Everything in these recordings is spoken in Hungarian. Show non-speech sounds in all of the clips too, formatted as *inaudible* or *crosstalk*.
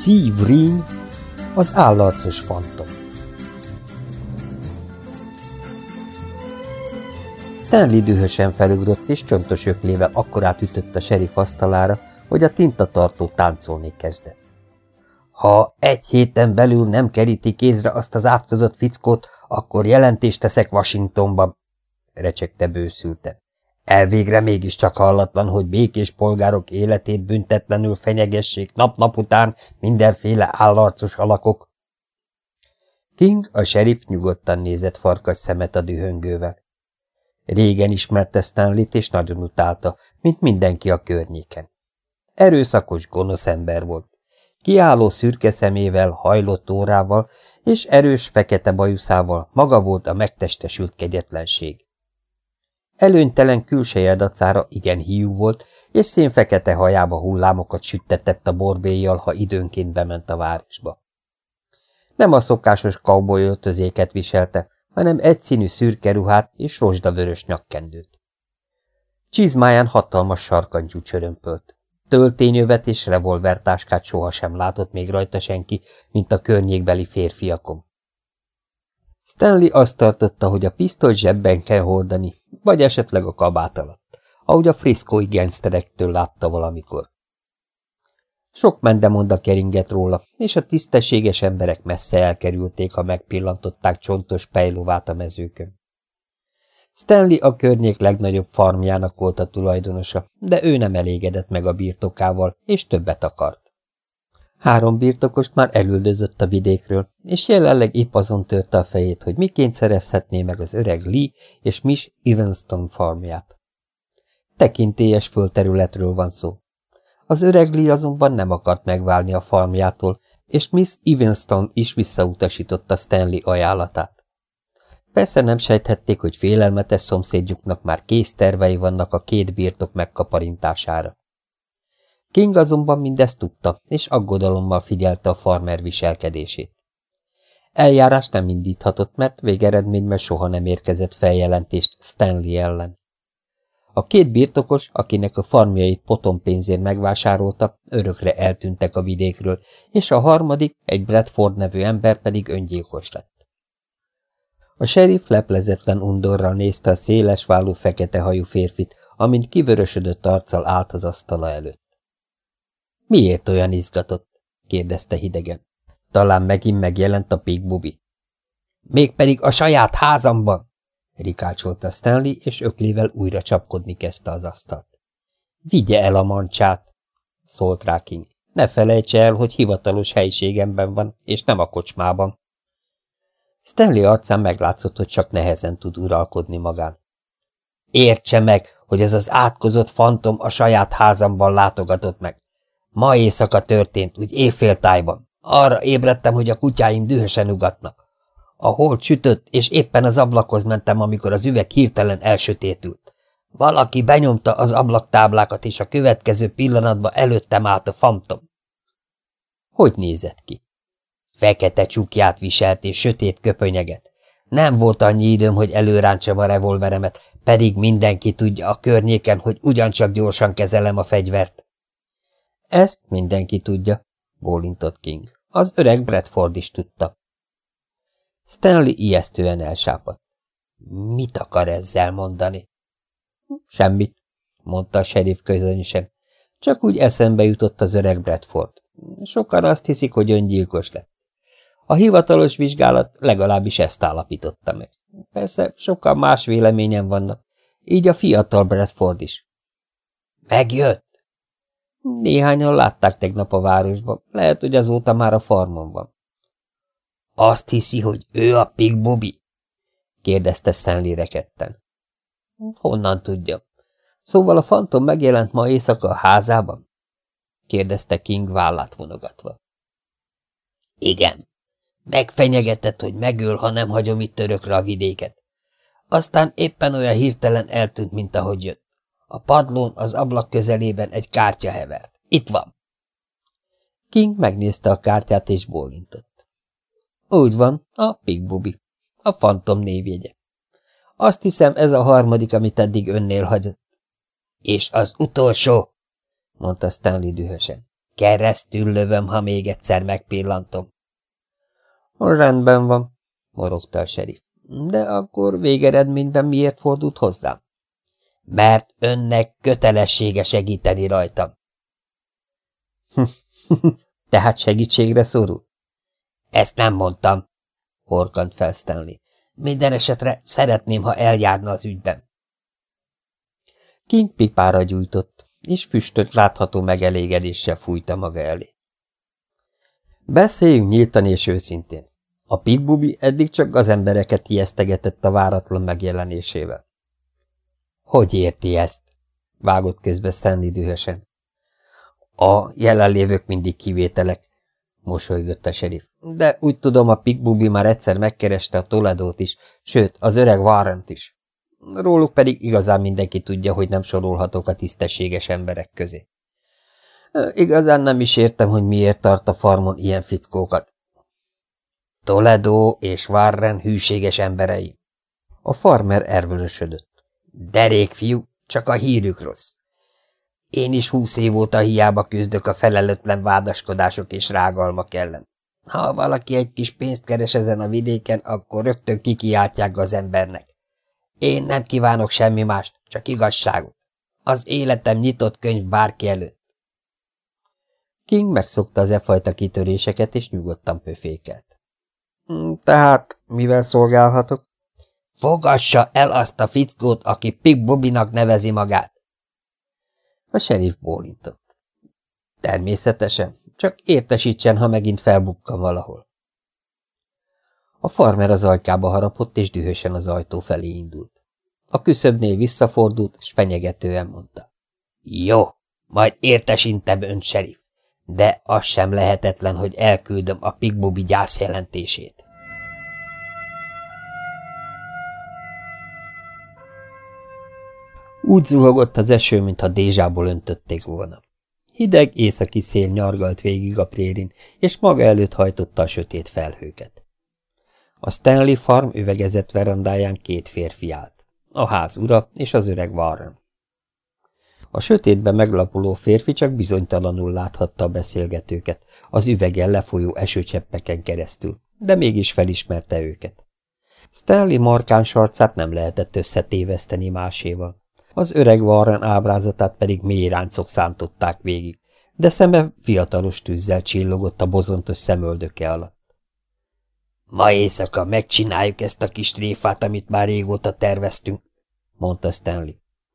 Steve Ring, az állarcos fantom. Stanley dühösen felugrott, és csontos öklével akkorát ütött a serif asztalára, hogy a tintatartó táncolni kezdett. Ha egy héten belül nem keríti kézre azt az átkozott fickót, akkor jelentést teszek Washingtonban, recsegte bőszülten. Elvégre mégiscsak hallatlan, hogy békés polgárok életét büntetlenül fenyegessék nap-nap után mindenféle állarcos alakok. King, a sheriff nyugodtan nézett farkas szemet a dühöngővel. Régen ismerte Stanley-t, és nagyon utálta, mint mindenki a környéken. Erőszakos, gonosz ember volt. Kiálló szürke szemével, hajlott órával, és erős, fekete bajuszával maga volt a megtestesült kegyetlenség. Előnytelen külseje dacára igen hiú volt, és szénfekete hajába hullámokat süttetett a borbéjjal, ha időnként bement a városba. Nem a szokásos cowboy öltözéket viselte, hanem egyszínű szürke ruhát és rozsdavörös nyakkendőt. Csizmáján hatalmas sarkantyú csörömpölt. Töltényövet és revolvertáskát sohasem látott még rajta senki, mint a környékbeli férfiakom. Stanley azt tartotta, hogy a pisztoly zsebben kell hordani, vagy esetleg a kabát alatt, ahogy a friszkói genszterektől látta valamikor. Sok mendemonda keringett róla, és a tisztességes emberek messze elkerülték, ha megpillantották csontos pejlovát a mezőkön. Stanley a környék legnagyobb farmjának volt a tulajdonosa, de ő nem elégedett meg a birtokával, és többet akart. Három birtokost már elüldözött a vidékről, és jelenleg épp azon törte a fejét, hogy miként szerezhetné meg az öreg Lee és Miss Evanston farmját. Tekintélyes földterületről van szó. Az öreg Lee azonban nem akart megválni a farmjától, és Miss Evanston is visszautasította Stanley ajánlatát. Persze nem sejthették, hogy félelmetes szomszédjuknak már kész tervei vannak a két birtok megkaparintására. King azonban mindezt tudta, és aggodalommal figyelte a farmer viselkedését. Eljárást nem indíthatott, mert végeredményben soha nem érkezett feljelentést Stanley ellen. A két birtokos, akinek a farmjait potompénzért megvásárolta, örökre eltűntek a vidékről, és a harmadik, egy Bradford nevű ember pedig öngyilkos lett. A sheriff leplezetlen undorral nézte a széles vállú fekete hajú férfit, amint kivörösödött arccal állt az asztala előtt. Miért olyan izgatott? kérdezte hidegen. Talán megint megjelent a Pig Bubi. Mégpedig a saját házamban, rikácsolta Stanley, és öklével újra csapkodni kezdte az asztalt. Vigye el a mancsát, szólt rá King. Ne felejtse el, hogy hivatalos helyiségemben van, és nem a kocsmában. Stanley arcán meglátszott, hogy csak nehezen tud uralkodni magán. Értse meg, hogy ez az átkozott fantom a saját házamban látogatott meg. Ma éjszaka történt, úgy éjféltájban. Arra ébredtem, hogy a kutyáim dühösen ugatnak. A hold sütött, és éppen az ablakhoz mentem, amikor az üveg hirtelen elsötétült. Valaki benyomta az ablaktáblákat, és a következő pillanatban előttem állt a fantom. Hogy nézett ki? Fekete csukját viselt és sötét köpönyeget. Nem volt annyi időm, hogy előrántsam a revolveremet, pedig mindenki tudja a környéken, hogy ugyancsak gyorsan kezelem a fegyvert. Ezt mindenki tudja, bólintott King. Az öreg Bradford is tudta. Stanley ijesztően elsápadt. Mit akar ezzel mondani? Semmit, mondta a sheriff közönösen. Csak úgy eszembe jutott az öreg Bradford. Sokan azt hiszik, hogy öngyilkos lett. A hivatalos vizsgálat legalábbis ezt állapította meg. Persze sokan más véleményen vannak, így a fiatal Bradford is. Megjött! Néhányan látták tegnap a városban, lehet, hogy azóta már a farmon van. Azt hiszi, hogy ő a Pig Bobby? kérdezte Stanley rekedten. Honnan tudja? Szóval a fantom megjelent ma éjszaka a házában? kérdezte King vállát vonogatva. Igen. Megfenyegetett, hogy megöl, ha nem hagyom itt örökre a vidéket. Aztán éppen olyan hirtelen eltűnt, mint ahogy jött. A padlón az ablak közelében egy kártya hevert. Itt van. King megnézte a kártyát és bólintott. Úgy van, a Pig Bubi. A fantom névjegye. Azt hiszem, ez a harmadik, amit eddig önnél hagyott. És az utolsó, mondta Stanley dühösen. Keresztül lövöm, ha még egyszer megpillantom. Rendben van, morogta a serif. De akkor végeredményben miért fordult hozzám? Mert önnek kötelessége segíteni rajtam. *laughs* Tehát segítségre szorul? Ezt nem mondtam, horkant fel Stanley. Minden esetre szeretném, ha eljárna az ügyben. King pipára gyújtott, és füstöt látható megelégedéssel fújta maga elé. Beszéljünk nyíltan és őszintén. A pitbubi eddig csak az embereket ijesztegetett a váratlan megjelenésével. Hogy érti ezt? vágott közbe Stanley dühösen. A jelenlévők mindig kivételek, mosolygott a serif. De úgy tudom, a Pikbubi már egyszer megkereste a Toledót is, sőt, az öreg Warrant is. Róluk pedig igazán mindenki tudja, hogy nem sorolhatok a tisztességes emberek közé. Igazán nem is értem, hogy miért tart a farmon ilyen fickókat. Toledo és Warren hűséges emberei. A farmer ervölösödött. Derék fiú, csak a hírük rossz. Én is húsz év óta hiába küzdök a felelőtlen vádaskodások és rágalmak ellen. Ha valaki egy kis pénzt keres ezen a vidéken, akkor rögtön kikiáltják az embernek. Én nem kívánok semmi mást, csak igazságot. Az életem nyitott könyv bárki előtt. King megszokta az e fajta kitöréseket, és nyugodtan pöfékelt. Hm, tehát mivel szolgálhatok? Fogassa el azt a fickót, aki Pig Bobinak nevezi magát. A serif bólintott. Természetesen, csak értesítsen, ha megint felbukkan valahol. A farmer az ajkába harapott, és dühösen az ajtó felé indult. A küszöbnél visszafordult, és fenyegetően mondta. Jó, majd értesintem ön, serif, de az sem lehetetlen, hogy elküldöm a Pigbubi gyászjelentését. Úgy zuhogott az eső, mintha dézsából öntötték volna. Hideg északi szél nyargalt végig a prérin, és maga előtt hajtotta a sötét felhőket. A Stanley Farm üvegezett verandáján két férfi állt, a ház ura és az öreg Warren. A sötétben meglapuló férfi csak bizonytalanul láthatta a beszélgetőket, az üvegen lefolyó esőcseppeken keresztül, de mégis felismerte őket. Stanley markáns arcát nem lehetett összetéveszteni máséval. Az öreg Warren ábrázatát pedig mély ráncok szántották végig, de szeme fiatalos tűzzel csillogott a bozontos szemöldöke alatt. Ma éjszaka megcsináljuk ezt a kis tréfát, amit már régóta terveztünk, mondta Stanley.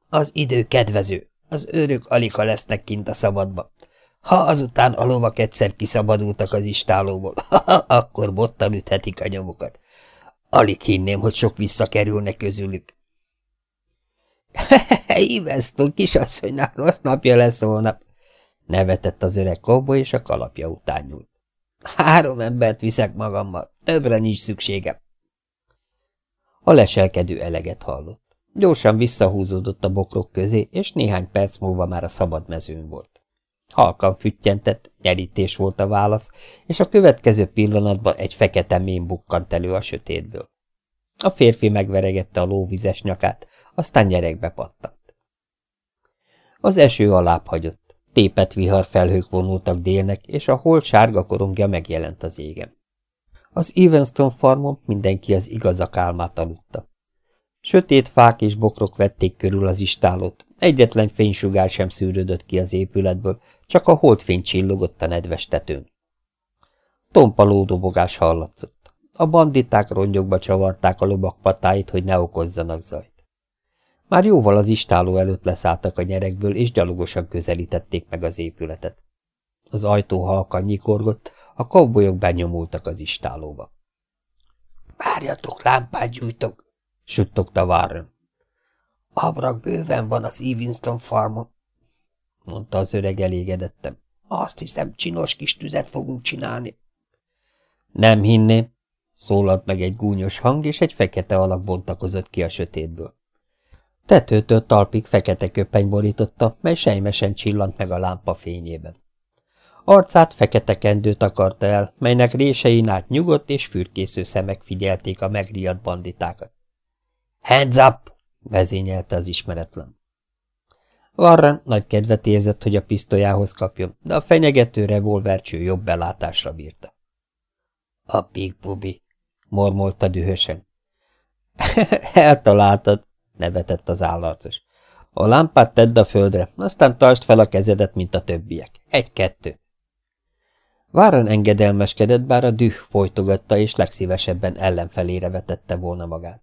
Az idő kedvező, az őrök alika lesznek kint a szabadba. Ha azután a lovak egyszer kiszabadultak az istálóból, *laughs* akkor bottal üthetik a nyomokat. Alig hinném, hogy sok visszakerülnek közülük. *laughs* Ivesztő kisasszonynak rossz napja lesz holnap, nevetett az öreg kóboly, és a kalapja után nyúlt. Három embert viszek magammal, többre nincs szükségem. A leselkedő eleget hallott. Gyorsan visszahúzódott a bokrok közé, és néhány perc múlva már a szabad mezőn volt. Halkan füttyentett, nyerítés volt a válasz, és a következő pillanatban egy fekete mém bukkant elő a sötétből. A férfi megveregette a lóvizes nyakát, aztán nyerekbe pattant. Az eső alább hagyott, tépet vihar felhők vonultak délnek, és a hold sárga korongja megjelent az égen. Az Evenston farmon mindenki az igazak álmát aludta. Sötét fák és bokrok vették körül az istálót, egyetlen fénysugár sem szűrődött ki az épületből, csak a holdfény csillogott a nedves tetőn. Tompa lódobogás hallatszott. A banditák rongyokba csavarták a lovak patáit, hogy ne okozzanak zajt. Már jóval az istáló előtt leszálltak a nyerekből, és gyalogosan közelítették meg az épületet. Az ajtó halkan nyikorgott, a kovbolyok benyomultak az istálóba. – Várjatok, lámpát gyújtok! – suttogta Warren. – Abrak bőven van az Evanston farmon – mondta az öreg elégedettem. – Azt hiszem, csinos kis tüzet fogunk csinálni. – Nem hinném – szólalt meg egy gúnyos hang, és egy fekete alak bontakozott ki a sötétből. Tetőtől talpig fekete köpeny borította, mely sejmesen csillant meg a lámpa fényében. Arcát fekete kendőt akarta el, melynek résein át nyugodt és fürkésző szemek figyelték a megriadt banditákat. – Hands up! – vezényelte az ismeretlen. Warren nagy kedvet érzett, hogy a pisztolyához kapjon, de a fenyegető revolvercső jobb belátásra bírta. – A Big Bubi – mormolta dühösen. *laughs* – Eltaláltad – nevetett az állarcos. – A lámpát tedd a földre, aztán tartsd fel a kezedet, mint a többiek. Egy-kettő. Váran engedelmeskedett, bár a düh folytogatta, és legszívesebben ellenfelére vetette volna magát.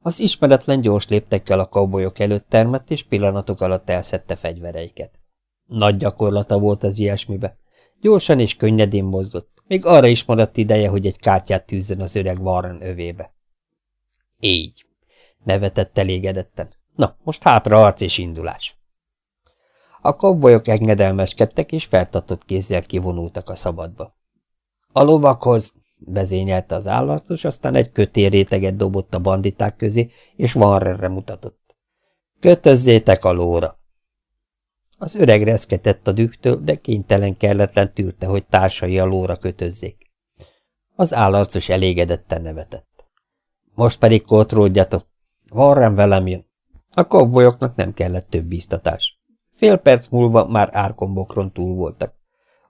Az ismeretlen gyors léptekkel a kaubolyok előtt termett, és pillanatok alatt elszedte fegyvereiket. Nagy gyakorlata volt az ilyesmibe. Gyorsan és könnyedén mozgott, még arra is maradt ideje, hogy egy kártyát tűzzön az öreg Warren övébe. Így, nevetett elégedetten. Na, most hátra arc és indulás. A kobbolyok engedelmeskedtek, és feltartott kézzel kivonultak a szabadba. A lovakhoz, vezényelte az állarcos, aztán egy kötérréteget dobott a banditák közé, és Vanrerre mutatott. Kötözzétek a lóra! Az öreg reszketett a dühtől, de kénytelen kelletlen tűrte, hogy társai a lóra kötözzék. Az állarcos elégedetten nevetett. Most pedig kótródjatok. Warren velem jön. A kobbolyoknak nem kellett több bíztatás. Fél perc múlva már árkombokron túl voltak.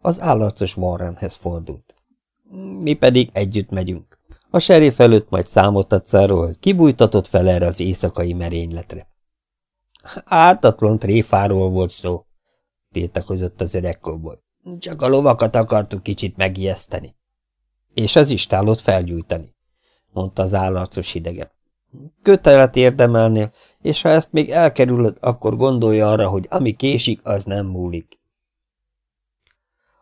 Az állarcos Warrenhez fordult. Mi pedig együtt megyünk. A serif előtt majd számot adsz arról, hogy kibújtatott fel erre az éjszakai merényletre. Átatlan tréfáról volt szó, tiltakozott az öreg koboly. Csak a lovakat akartuk kicsit megijeszteni. És az istálót felgyújtani, mondta az állarcos hidegen. Kötelet érdemelnél, és ha ezt még elkerülöd, akkor gondolja arra, hogy ami késik, az nem múlik.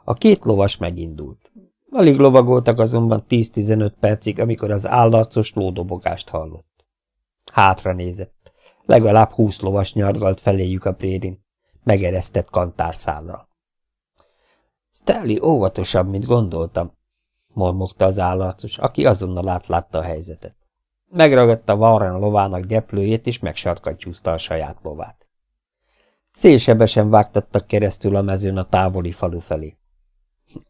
A két lovas megindult. Alig lovagoltak azonban 10-15 percig, amikor az állarcos lódobogást hallott. Hátra nézett. Legalább húsz lovas nyargalt feléjük a prérin, megeresztett kantárszállal. Stanley óvatosabb, mint gondoltam, mormogta az állarcos, aki azonnal átlátta a helyzetet. Megragadta Warren lovának gyeplőjét, és megsarkattyúzta a saját lovát. Szélsebesen vágtattak keresztül a mezőn a távoli falu felé.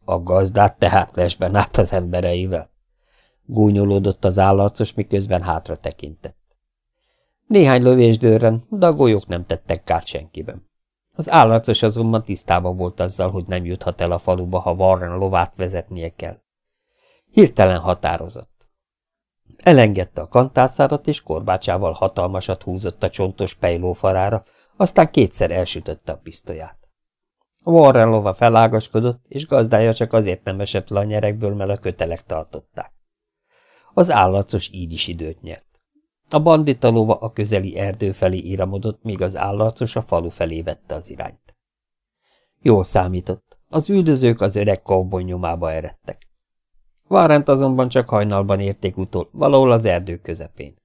A gazdát tehát lesben állt az embereivel. Gúnyolódott az állarcos, miközben hátra tekintett. Néhány lövésdőren, de a golyók nem tettek kárt senkiben. Az állarcos azonban tisztában volt azzal, hogy nem juthat el a faluba, ha Warren lovát vezetnie kell. Hirtelen határozott. Elengedte a kantárszárat, és korbácsával hatalmasat húzott a csontos pejlófarára, aztán kétszer elsütötte a pisztolyát. A Warren lova felágaskodott, és gazdája csak azért nem esett le a nyerekből, mert a kötelek tartották. Az állarcos így is időt nyert. A bandita lova a közeli erdő felé iramodott, míg az állarcos a falu felé vette az irányt. Jól számított. Az üldözők az öreg kovboly nyomába eredtek. Várent azonban csak hajnalban érték utol, valahol az erdő közepén.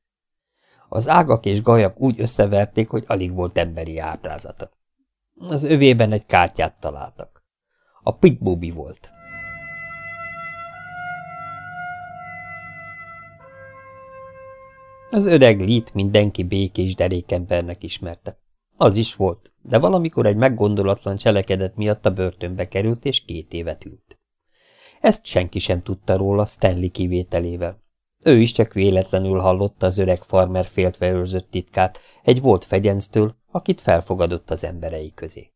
Az ágak és gajak úgy összeverték, hogy alig volt emberi ábrázata. Az övében egy kártyát találtak. A Pitbubi volt. Az öreg lít mindenki békés derékembernek ismerte. Az is volt, de valamikor egy meggondolatlan cselekedet miatt a börtönbe került, és két évet ült. Ezt senki sem tudta róla, Stanley kivételével. Ő is csak véletlenül hallotta az öreg farmer féltve őrzött titkát egy volt fegyenctől, akit felfogadott az emberei közé.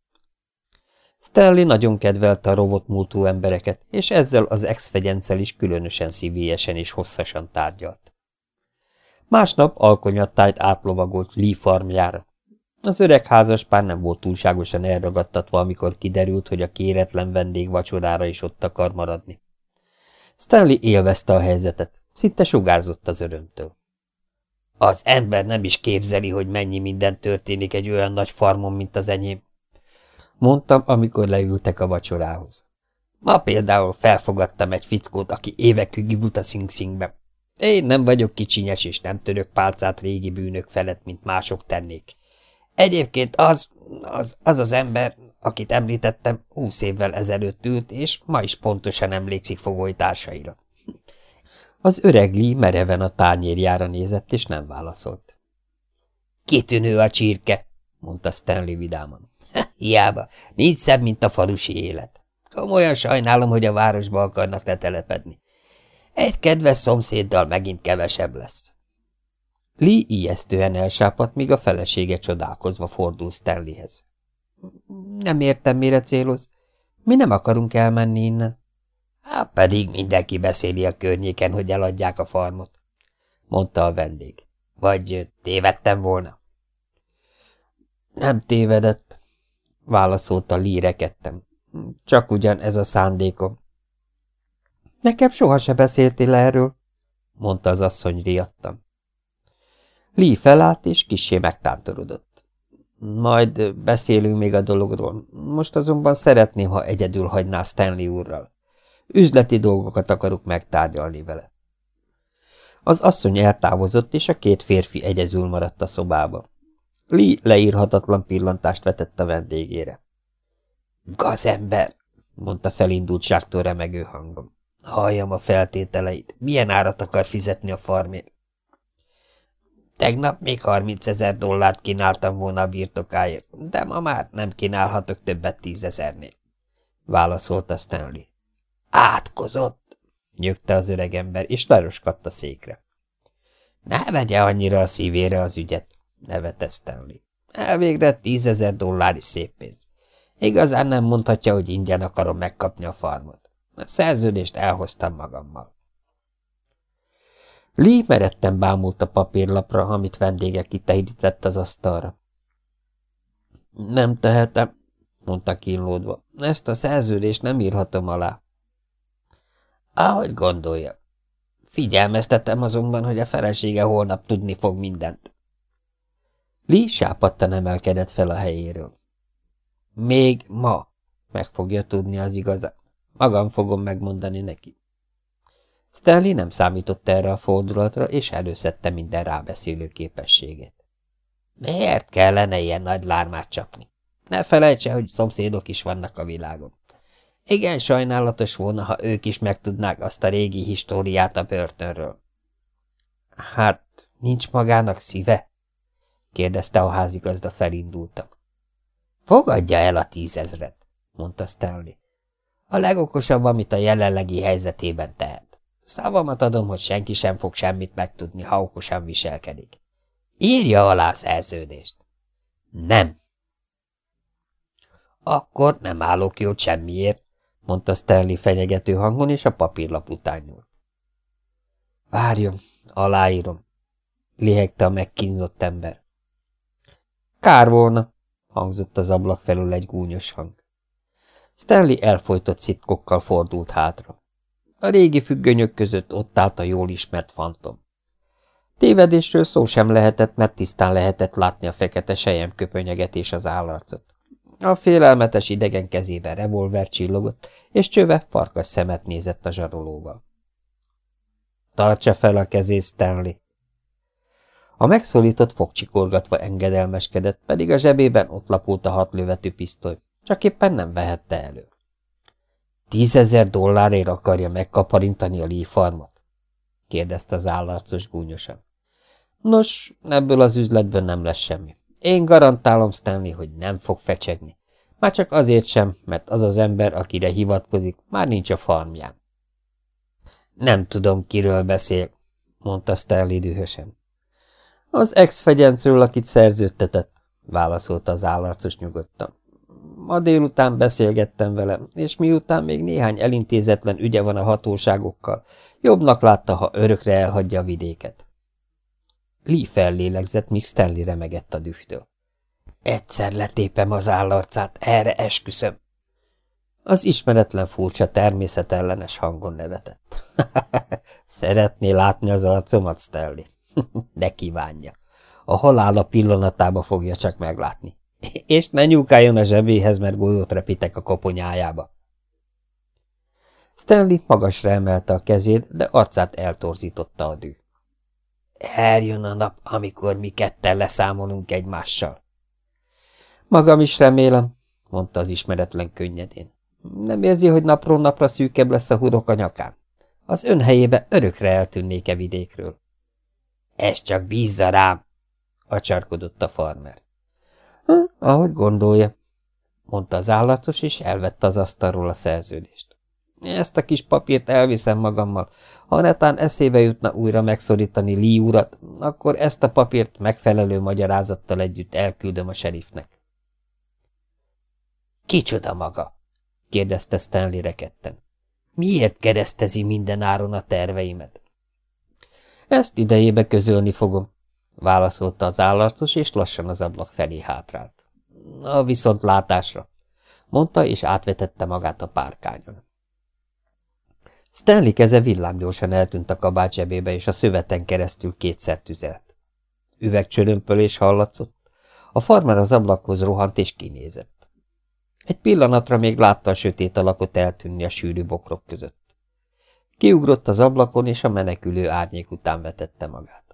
Stanley nagyon kedvelte a rovott múltú embereket, és ezzel az ex-fegyencel is különösen szívélyesen és hosszasan tárgyalt. Másnap alkonyattájt átlovagolt Lee farmjára. Az öreg házaspár nem volt túlságosan elragadtatva, amikor kiderült, hogy a kéretlen vendég vacsorára is ott akar maradni. Stanley élvezte a helyzetet, szinte sugárzott az örömtől. Az ember nem is képzeli, hogy mennyi minden történik egy olyan nagy farmon, mint az enyém, mondtam, amikor leültek a vacsorához. Ma például felfogadtam egy fickót, aki évekig ült a Sing. Én nem vagyok kicsinyes, és nem török pálcát régi bűnök felett, mint mások tennék. Egyébként az, az, az az ember, akit említettem, húsz évvel ezelőtt ült, és ma is pontosan emlékszik fogolytársaira. Az öreg Lee mereven a tányérjára nézett, és nem válaszolt. Kitűnő a csirke, mondta Stanley vidáman. *laughs* Hiába, nincs szebb, mint a falusi élet. Komolyan sajnálom, hogy a városba akarnak letelepedni. Egy kedves szomszéddal megint kevesebb lesz. Lee ijesztően elsápadt, míg a felesége csodálkozva fordul Stanleyhez. Nem értem, mire céloz. Mi nem akarunk elmenni innen. Hát pedig mindenki beszéli a környéken, hogy eladják a farmot, mondta a vendég. Vagy tévedtem volna? Nem tévedett, válaszolta Lee rekedtem. Csak ugyan ez a szándékom. Nekem soha se beszéltél erről, mondta az asszony riadtam. Lee felállt, és kissé megtántorodott. Majd beszélünk még a dologról. Most azonban szeretném, ha egyedül hagyná Stanley úrral. Üzleti dolgokat akarok megtárgyalni vele. Az asszony eltávozott, és a két férfi egyedül maradt a szobába. Lee leírhatatlan pillantást vetett a vendégére. Gazember, mondta felindultságtól remegő hangom. Halljam a feltételeit. Milyen árat akar fizetni a farmért? Tegnap még 30 ezer dollárt kínáltam volna a birtokáért, de ma már nem kínálhatok többet tízezernél. Válaszolta Stanley. Átkozott, nyögte az öregember, és leroskadt a székre. Ne vegye annyira a szívére az ügyet, nevette Stanley. Elvégre tízezer dollár is szép pénz. Igazán nem mondhatja, hogy ingyen akarom megkapni a farmot. A szerződést elhoztam magammal. Lee meretten bámult a papírlapra, amit vendége kitehített az asztalra. Nem tehetem, mondta kínlódva. Ezt a szerződést nem írhatom alá. Ahogy gondolja. Figyelmeztetem azonban, hogy a felesége holnap tudni fog mindent. Lee sápadtan emelkedett fel a helyéről. Még ma meg fogja tudni az igazat. Magam fogom megmondani neki. Stanley nem számított erre a fordulatra, és előszedte minden rábeszélő képességét. Miért kellene ilyen nagy lármát csapni? Ne felejtse, hogy szomszédok is vannak a világon. Igen sajnálatos volna, ha ők is megtudnák azt a régi históriát a börtönről. Hát, nincs magának szíve? kérdezte a házigazda felindultak. Fogadja el a tízezret, mondta Stanley. A legokosabb, amit a jelenlegi helyzetében tehet. Szavamat adom, hogy senki sem fog semmit megtudni, ha okosan viselkedik. Írja alá szerződést. Nem. Akkor nem állok jót semmiért, mondta Stanley fenyegető hangon, és a papírlap után nyúlt. Várjon, aláírom, lihegte a megkínzott ember. Kár volna, hangzott az ablak felül egy gúnyos hang. Stanley elfolytott szitkokkal fordult hátra. A régi függönyök között ott állt a jól ismert fantom. Tévedésről szó sem lehetett, mert tisztán lehetett látni a fekete sejem köpönyeget és az állarcot. A félelmetes idegen kezében revolver csillogott, és csöve farkas szemet nézett a zsarolóval. Tartsa fel a kezét, Stanley! A megszólított fogcsikorgatva engedelmeskedett, pedig a zsebében ott lapult a hat lövetű pisztoly, csak éppen nem vehette elő. Tízezer dollárért akarja megkaparintani a Lee farmot? kérdezte az állarcos gúnyosan. Nos, ebből az üzletből nem lesz semmi. Én garantálom Stanley, hogy nem fog fecsegni. Már csak azért sem, mert az az ember, akire hivatkozik, már nincs a farmján. Nem tudom, kiről beszél, mondta Stanley dühösen. Az ex-fegyencről, akit szerződtetett, válaszolta az állarcos nyugodtan. Ma délután beszélgettem vele, és miután még néhány elintézetlen ügye van a hatóságokkal, jobbnak látta, ha örökre elhagyja a vidéket. Lee fellélegzett, míg Stanley remegett a dühtől. Egyszer letépem az állarcát, erre esküszöm. Az ismeretlen furcsa természetellenes hangon nevetett. *laughs* Szeretné látni az arcomat, Stanley? *laughs* De kívánja. A halála pillanatába fogja csak meglátni. És ne nyúkáljon a zsebéhez, mert golyót repítek a koponyájába. Stanley magasra emelte a kezét, de arcát eltorzította a dű. Eljön a nap, amikor mi ketten leszámolunk egymással. Magam is remélem, mondta az ismeretlen könnyedén. Nem érzi, hogy napról napra szűkebb lesz a hurok a nyakán? Az ön helyébe örökre eltűnnék-e vidékről? Ez csak bízza rám, acsarkodott a farmer. Hm, ahogy gondolja, mondta az állatos, és elvette az asztalról a szerződést. Ezt a kis papírt elviszem magammal. Ha netán eszébe jutna újra megszorítani Lee urat, akkor ezt a papírt megfelelő magyarázattal együtt elküldöm a serifnek. Kicsoda maga? kérdezte Stanley reketten. Miért keresztezi minden áron a terveimet? Ezt idejébe közölni fogom, válaszolta az állarcos, és lassan az ablak felé hátrált. A viszontlátásra, mondta, és átvetette magát a párkányon. Stanley keze villámgyorsan eltűnt a kabát zsebébe, és a szöveten keresztül kétszer tüzelt. Üvegcsörömpölés hallatszott. A farmer az ablakhoz rohant és kinézett. Egy pillanatra még látta a sötét alakot eltűnni a sűrű bokrok között. Kiugrott az ablakon, és a menekülő árnyék után vetette magát.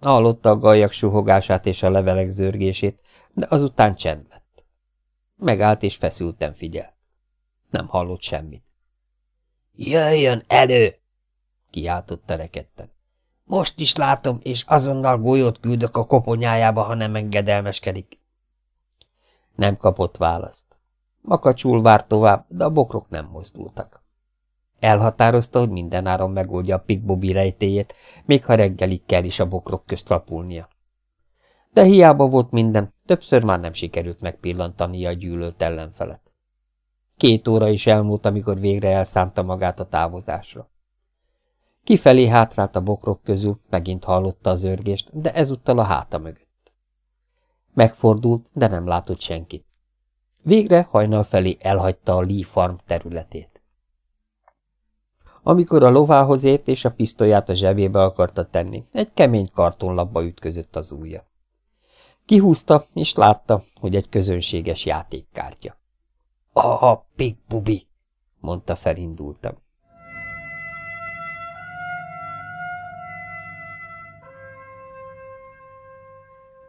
Hallotta a gajak suhogását és a levelek zörgését, de azután csend lett. Megállt és feszülten figyelt. Nem hallott semmit. Jöjjön elő! kiáltotta rekedten. Most is látom, és azonnal golyót küldök a koponyájába, ha nem engedelmeskedik. Nem kapott választ. Makacsul várt tovább, de a bokrok nem mozdultak. Elhatározta, hogy mindenáron megoldja a pikbobi rejtéjét, még ha reggelig kell is a bokrok közt lapulnia. De hiába volt minden, többször már nem sikerült megpillantania a gyűlölt ellenfelet. Két óra is elmúlt, amikor végre elszánta magát a távozásra. Kifelé hátrált a bokrok közül, megint hallotta az örgést, de ezúttal a háta mögött. Megfordult, de nem látott senkit. Végre hajnal felé elhagyta a Lee Farm területét. Amikor a lovához ért és a pisztolyát a zsebébe akarta tenni, egy kemény kartonlapba ütközött az ujja. Kihúzta, és látta, hogy egy közönséges játékkártya. Aha, Big Bubi, mondta felindultam.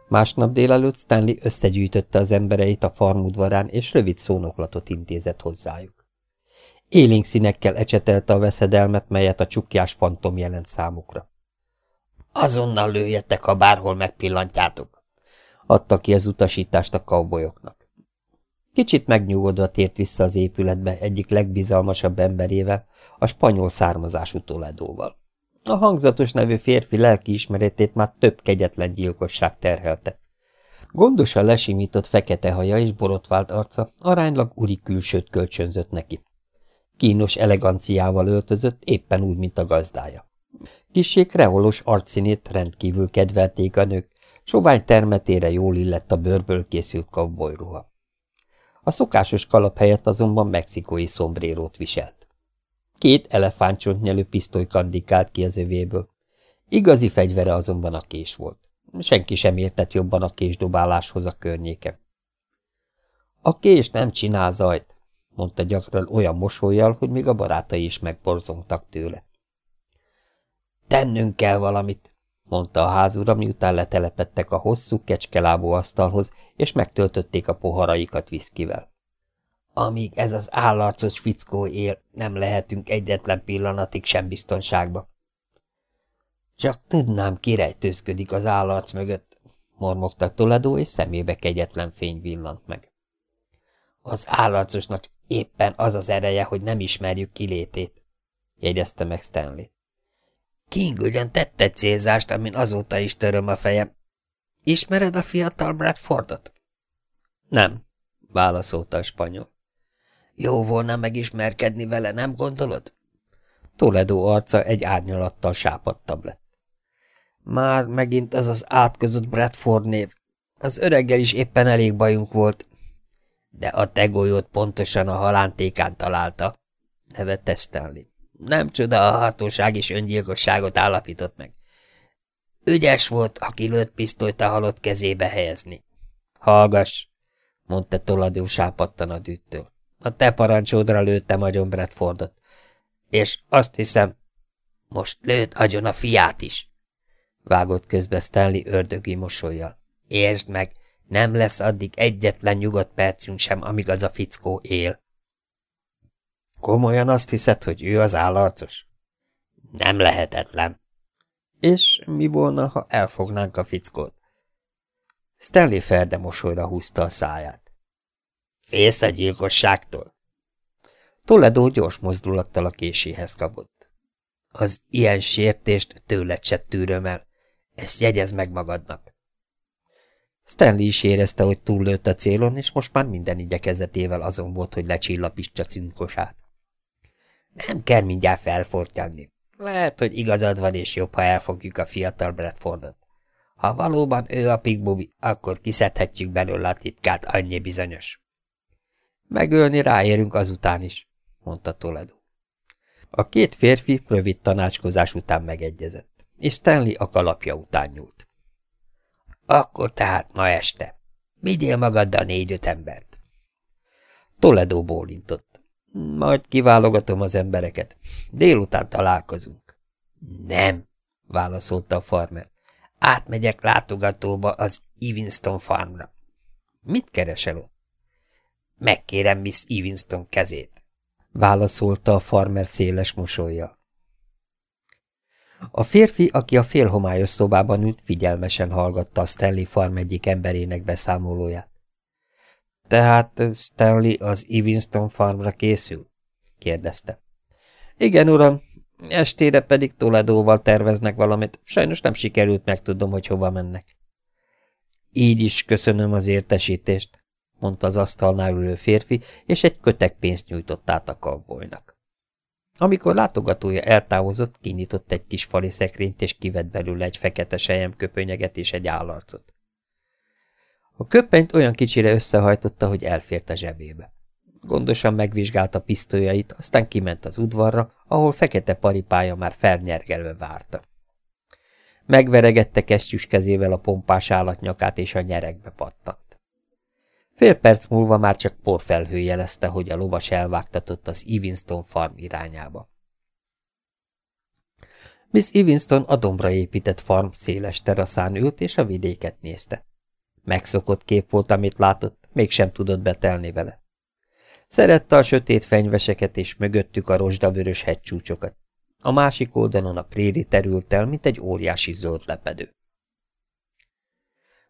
Másnap délelőtt Stanley összegyűjtötte az embereit a farmudvarán, és rövid szónoklatot intézett hozzájuk. Élénk színekkel ecsetelte a veszedelmet, melyet a csukjás fantom jelent számukra. Azonnal lőjetek, ha bárhol megpillantjátok, adta ki az utasítást a kavbolyoknak. Kicsit megnyugodva tért vissza az épületbe egyik legbizalmasabb emberével, a spanyol származású Toledóval. A hangzatos nevű férfi lelkiismeretét már több kegyetlen gyilkosság terhelte. Gondosan lesimított fekete haja és borotvált arca aránylag uri külsőt kölcsönzött neki. Kínos eleganciával öltözött, éppen úgy, mint a gazdája. Kissé kreolos arcszínét rendkívül kedvelték a nők, sovány termetére jól illett a bőrből készült kavbolyruha. A szokásos kalap helyett azonban mexikói szombrérót viselt. Két elefántcsontnyelő pisztoly kandikált ki az övéből. Igazi fegyvere azonban a kés volt. Senki sem értett jobban a késdobáláshoz a környéken. A kés nem csinál zajt, mondta gyakran olyan mosolyjal, hogy még a barátai is megborzongtak tőle. Tennünk kell valamit, mondta a házura, miután letelepettek a hosszú kecskelábú asztalhoz, és megtöltötték a poharaikat viszkivel. Amíg ez az állarcos fickó él, nem lehetünk egyetlen pillanatig sem biztonságba. Csak tudnám, kirejtőzködik az állarc mögött, mormogta Toledo, és szemébe kegyetlen fény villant meg. Az állarcosnak éppen az az ereje, hogy nem ismerjük kilétét, jegyezte meg Stanley. King ugyan tett egy célzást, amin azóta is töröm a fejem. Ismered a fiatal Bradfordot? Nem, válaszolta a spanyol. Jó volna megismerkedni vele, nem gondolod? Toledo arca egy árnyalattal sápadtabb lett. Már megint az az átkozott Bradford név. Az öreggel is éppen elég bajunk volt. De a tegolyót pontosan a halántékán találta, nevette Stanley. Nem csoda, a hatóság is öngyilkosságot állapított meg. Ügyes volt, aki lőtt pisztolyt a halott kezébe helyezni. Hallgass, mondta Toladó sápadtan a dűttől. A te parancsódra lőttem agyon Bradfordot. És azt hiszem, most lőtt agyon a fiát is. Vágott közbe Stanley ördögi mosolyjal. Értsd meg, nem lesz addig egyetlen nyugodt percünk sem, amíg az a fickó él. Komolyan azt hiszed, hogy ő az állarcos? Nem lehetetlen. És mi volna, ha elfognánk a fickót? Stanley Ferde mosolyra húzta a száját. Félsz a gyilkosságtól? Toledo gyors mozdulattal a késéhez kapott. Az ilyen sértést tőled se tűröm el. Ezt jegyez meg magadnak. Stanley is érezte, hogy túllőtt a célon, és most már minden igyekezetével azon volt, hogy lecsillapítsa cinkosát. Nem kell mindjárt felfortyagni. Lehet, hogy igazad van, és jobb, ha elfogjuk a fiatal Bradfordot. Ha valóban ő a pigbubi, akkor kiszedhetjük belőle a titkát, annyi bizonyos. Megölni ráérünk azután is, mondta Toledo. A két férfi rövid tanácskozás után megegyezett, és Stanley a kalapja után nyúlt. Akkor tehát ma este. Vigyél magaddal négy-öt embert. Toledo bólintott. Majd kiválogatom az embereket. Délután találkozunk. Nem, válaszolta a farmer. Átmegyek látogatóba az Evanston farmra. Mit keresel ott? Megkérem Miss Evanston kezét, válaszolta a farmer széles mosolya. A férfi, aki a félhomályos szobában ült, figyelmesen hallgatta a Stanley farm egyik emberének beszámolóját. Tehát Stanley az Evanston farmra készül? kérdezte. Igen, uram, estére pedig Toledóval terveznek valamit. Sajnos nem sikerült megtudnom, hogy hova mennek. Így is köszönöm az értesítést, mondta az asztalnál ülő férfi, és egy kötek pénzt nyújtott át a kavbolynak. Amikor látogatója eltávozott, kinyitott egy kis fali szekrényt, és kivett belőle egy fekete köpönyeget és egy állarcot. A köpenyt olyan kicsire összehajtotta, hogy elfért a zsebébe. Gondosan megvizsgálta pisztolyait, aztán kiment az udvarra, ahol fekete paripája már felnyergelve várta. Megveregette kesztyűs kezével a pompás állatnyakát, és a nyerekbe pattant. Fél perc múlva már csak porfelhő jelezte, hogy a lovas elvágtatott az Evanston farm irányába. Miss Evanston a dombra épített farm széles teraszán ült, és a vidéket nézte. Megszokott kép volt, amit látott, mégsem tudott betelni vele. Szerette a sötét fenyveseket és mögöttük a rozsdavörös hegycsúcsokat. A másik oldalon a préri terült el, mint egy óriási zöld lepedő.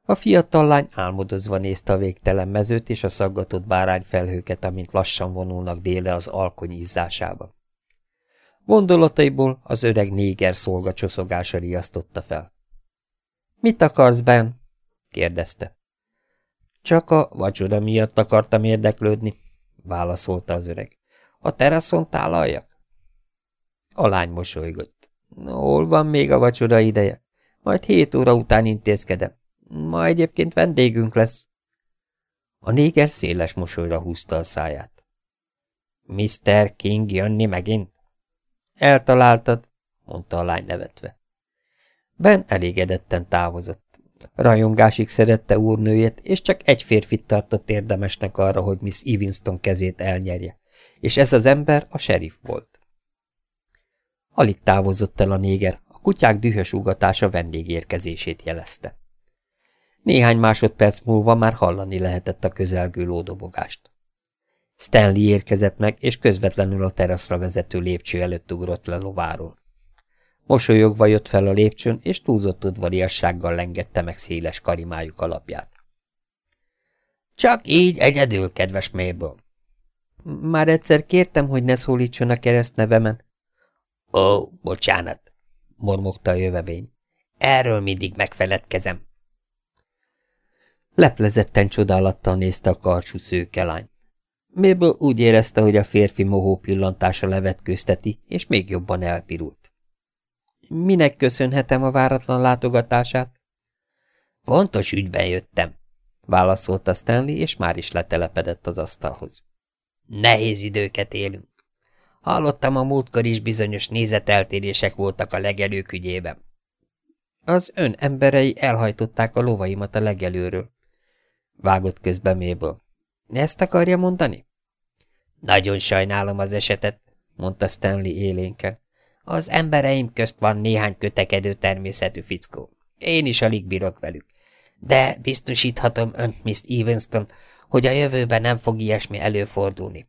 A fiatal lány álmodozva nézte a végtelen mezőt és a szaggatott bárányfelhőket, amint lassan vonulnak déle az alkony izzásába. Gondolataiból az öreg néger szolga csoszogása riasztotta fel. – Mit akarsz, Ben? – kérdezte. – Csak a vacsora miatt akartam érdeklődni – válaszolta az öreg. – A teraszon tálaljak? A lány mosolygott. – Hol van még a vacsora ideje? Majd hét óra után intézkedem. Ma egyébként vendégünk lesz. A néger széles mosolyra húzta a száját. Mr. King jönni megint? Eltaláltad, mondta a lány nevetve. Ben elégedetten távozott. Rajongásig szerette úrnőjét, és csak egy férfit tartott érdemesnek arra, hogy Miss Evanston kezét elnyerje, és ez az ember a sheriff volt. Alig távozott el a néger, a kutyák dühös ugatása vendégérkezését jelezte. Néhány másodperc múlva már hallani lehetett a közelgő lódobogást. Stanley érkezett meg, és közvetlenül a teraszra vezető lépcső előtt ugrott le lováról. Mosolyogva jött fel a lépcsőn, és túlzott udvariassággal lengette meg széles karimájuk alapját. Csak így egyedül, kedves Mabel. Már egyszer kértem, hogy ne szólítson a keresztnevemen. Ó, bocsánat, mormogta a jövevény. Erről mindig megfeledkezem. Leplezetten csodálattal nézte a karcsú szőkelány. Mabel úgy érezte, hogy a férfi mohó pillantása levetkőzteti, és még jobban elpirult. Minek köszönhetem a váratlan látogatását? Fontos ügyben jöttem, válaszolta Stanley, és már is letelepedett az asztalhoz. Nehéz időket élünk. Hallottam a múltkor is bizonyos nézeteltérések voltak a legelők ügyében. Az ön emberei elhajtották a lovaimat a legelőről. Vágott közbe Mabel. Ezt akarja mondani? Nagyon sajnálom az esetet, mondta Stanley élénken. Az embereim közt van néhány kötekedő természetű fickó. Én is alig bírok velük. De biztosíthatom önt, Miss Evanston, hogy a jövőben nem fog ilyesmi előfordulni.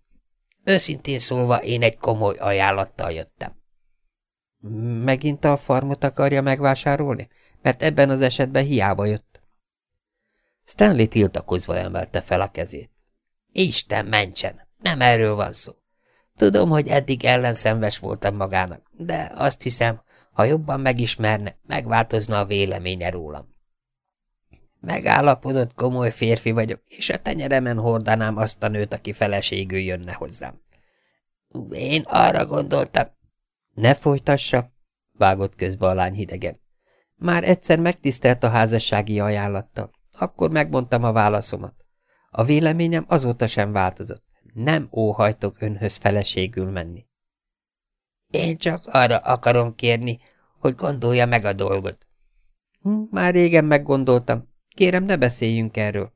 Őszintén szólva én egy komoly ajánlattal jöttem. Megint a farmot akarja megvásárolni? Mert ebben az esetben hiába jött. Stanley tiltakozva emelte fel a kezét. Isten mentsen, nem erről van szó. Tudom, hogy eddig ellenszenves voltam magának, de azt hiszem, ha jobban megismerne, megváltozna a véleménye rólam. Megállapodott komoly férfi vagyok, és a tenyeremen hordanám azt a nőt, aki feleségül jönne hozzám. Én arra gondoltam. Ne folytassa, vágott közbe a lány hidegen. Már egyszer megtisztelt a házassági ajánlattal. Akkor megmondtam a válaszomat. A véleményem azóta sem változott. Nem óhajtok önhöz feleségül menni. Én csak arra akarom kérni, hogy gondolja meg a dolgot. Hm, már régen meggondoltam. Kérem, ne beszéljünk erről.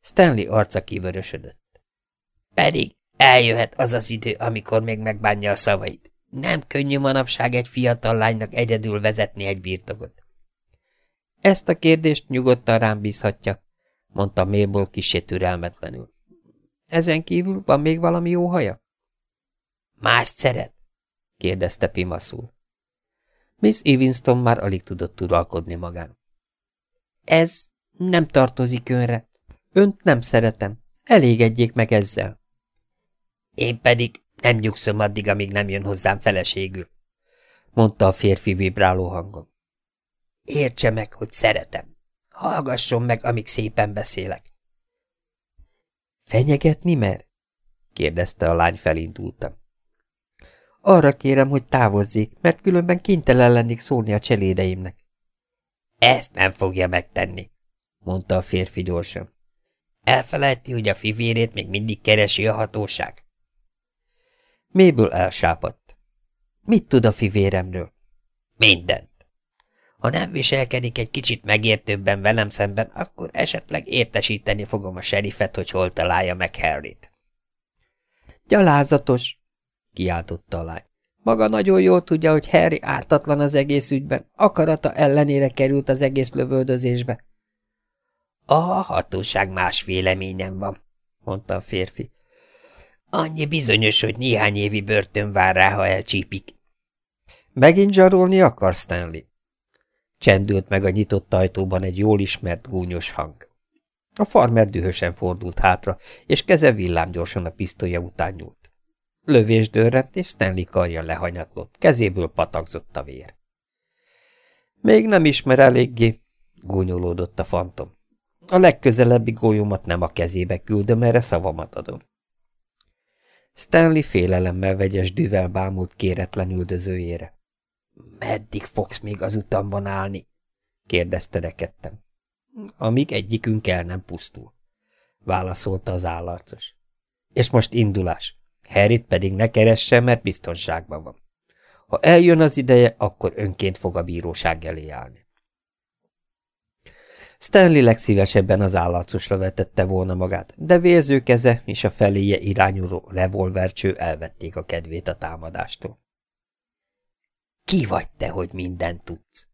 Stanley arca kivörösödött. Pedig eljöhet az az idő, amikor még megbánja a szavait. Nem könnyű manapság egy fiatal lánynak egyedül vezetni egy birtokot. Ezt a kérdést nyugodtan rám bízhatja, mondta Mabel kisé türelmetlenül. Ezen kívül van még valami jó haja? Más szeret? kérdezte Pimaszul. Miss Evanston már alig tudott uralkodni magán. Ez nem tartozik önre. Önt nem szeretem. Elégedjék meg ezzel. Én pedig nem nyugszom addig, amíg nem jön hozzám feleségül, mondta a férfi vibráló hangon. Értse meg, hogy szeretem. Hallgasson meg, amíg szépen beszélek. Fenyegetni mer? kérdezte a lány felindultam. Arra kérem, hogy távozzék, mert különben kénytelen lennék szólni a cselédeimnek. Ezt nem fogja megtenni, mondta a férfi gyorsan. Elfelejti, hogy a fivérét még mindig keresi a hatóság. Méből elsápadt. Mit tud a fivéremről? Mindent. Ha nem viselkedik egy kicsit megértőbben velem szemben, akkor esetleg értesíteni fogom a serifet, hogy hol találja meg Harryt. Gyalázatos, kiáltotta a lány. Maga nagyon jól tudja, hogy Harry ártatlan az egész ügyben, akarata ellenére került az egész lövöldözésbe. A hatóság más véleményem van, mondta a férfi. Annyi bizonyos, hogy néhány évi börtön vár rá, ha elcsípik. Megint zsarolni akar, Stanley? Csendült meg a nyitott ajtóban egy jól ismert gúnyos hang. A farmer dühösen fordult hátra, és keze villámgyorsan a pisztolya után nyúlt. Lövés dörrent, és Stanley karja lehanyatlott, kezéből patakzott a vér. Még nem ismer eléggé, gúnyolódott a fantom. A legközelebbi golyómat nem a kezébe küldöm, erre szavamat adom. Stanley félelemmel vegyes düvel bámult kéretlen üldözőjére. Meddig fogsz még az utamban állni? kérdezte rekedtem. Amíg egyikünk el nem pusztul, válaszolta az állarcos. És most indulás. Harryt pedig ne keresse, mert biztonságban van. Ha eljön az ideje, akkor önként fog a bíróság elé állni. Stanley legszívesebben az állarcosra vetette volna magát, de vérző keze és a feléje irányuló revolvercső elvették a kedvét a támadástól. Ki vagy te, hogy mindent tudsz?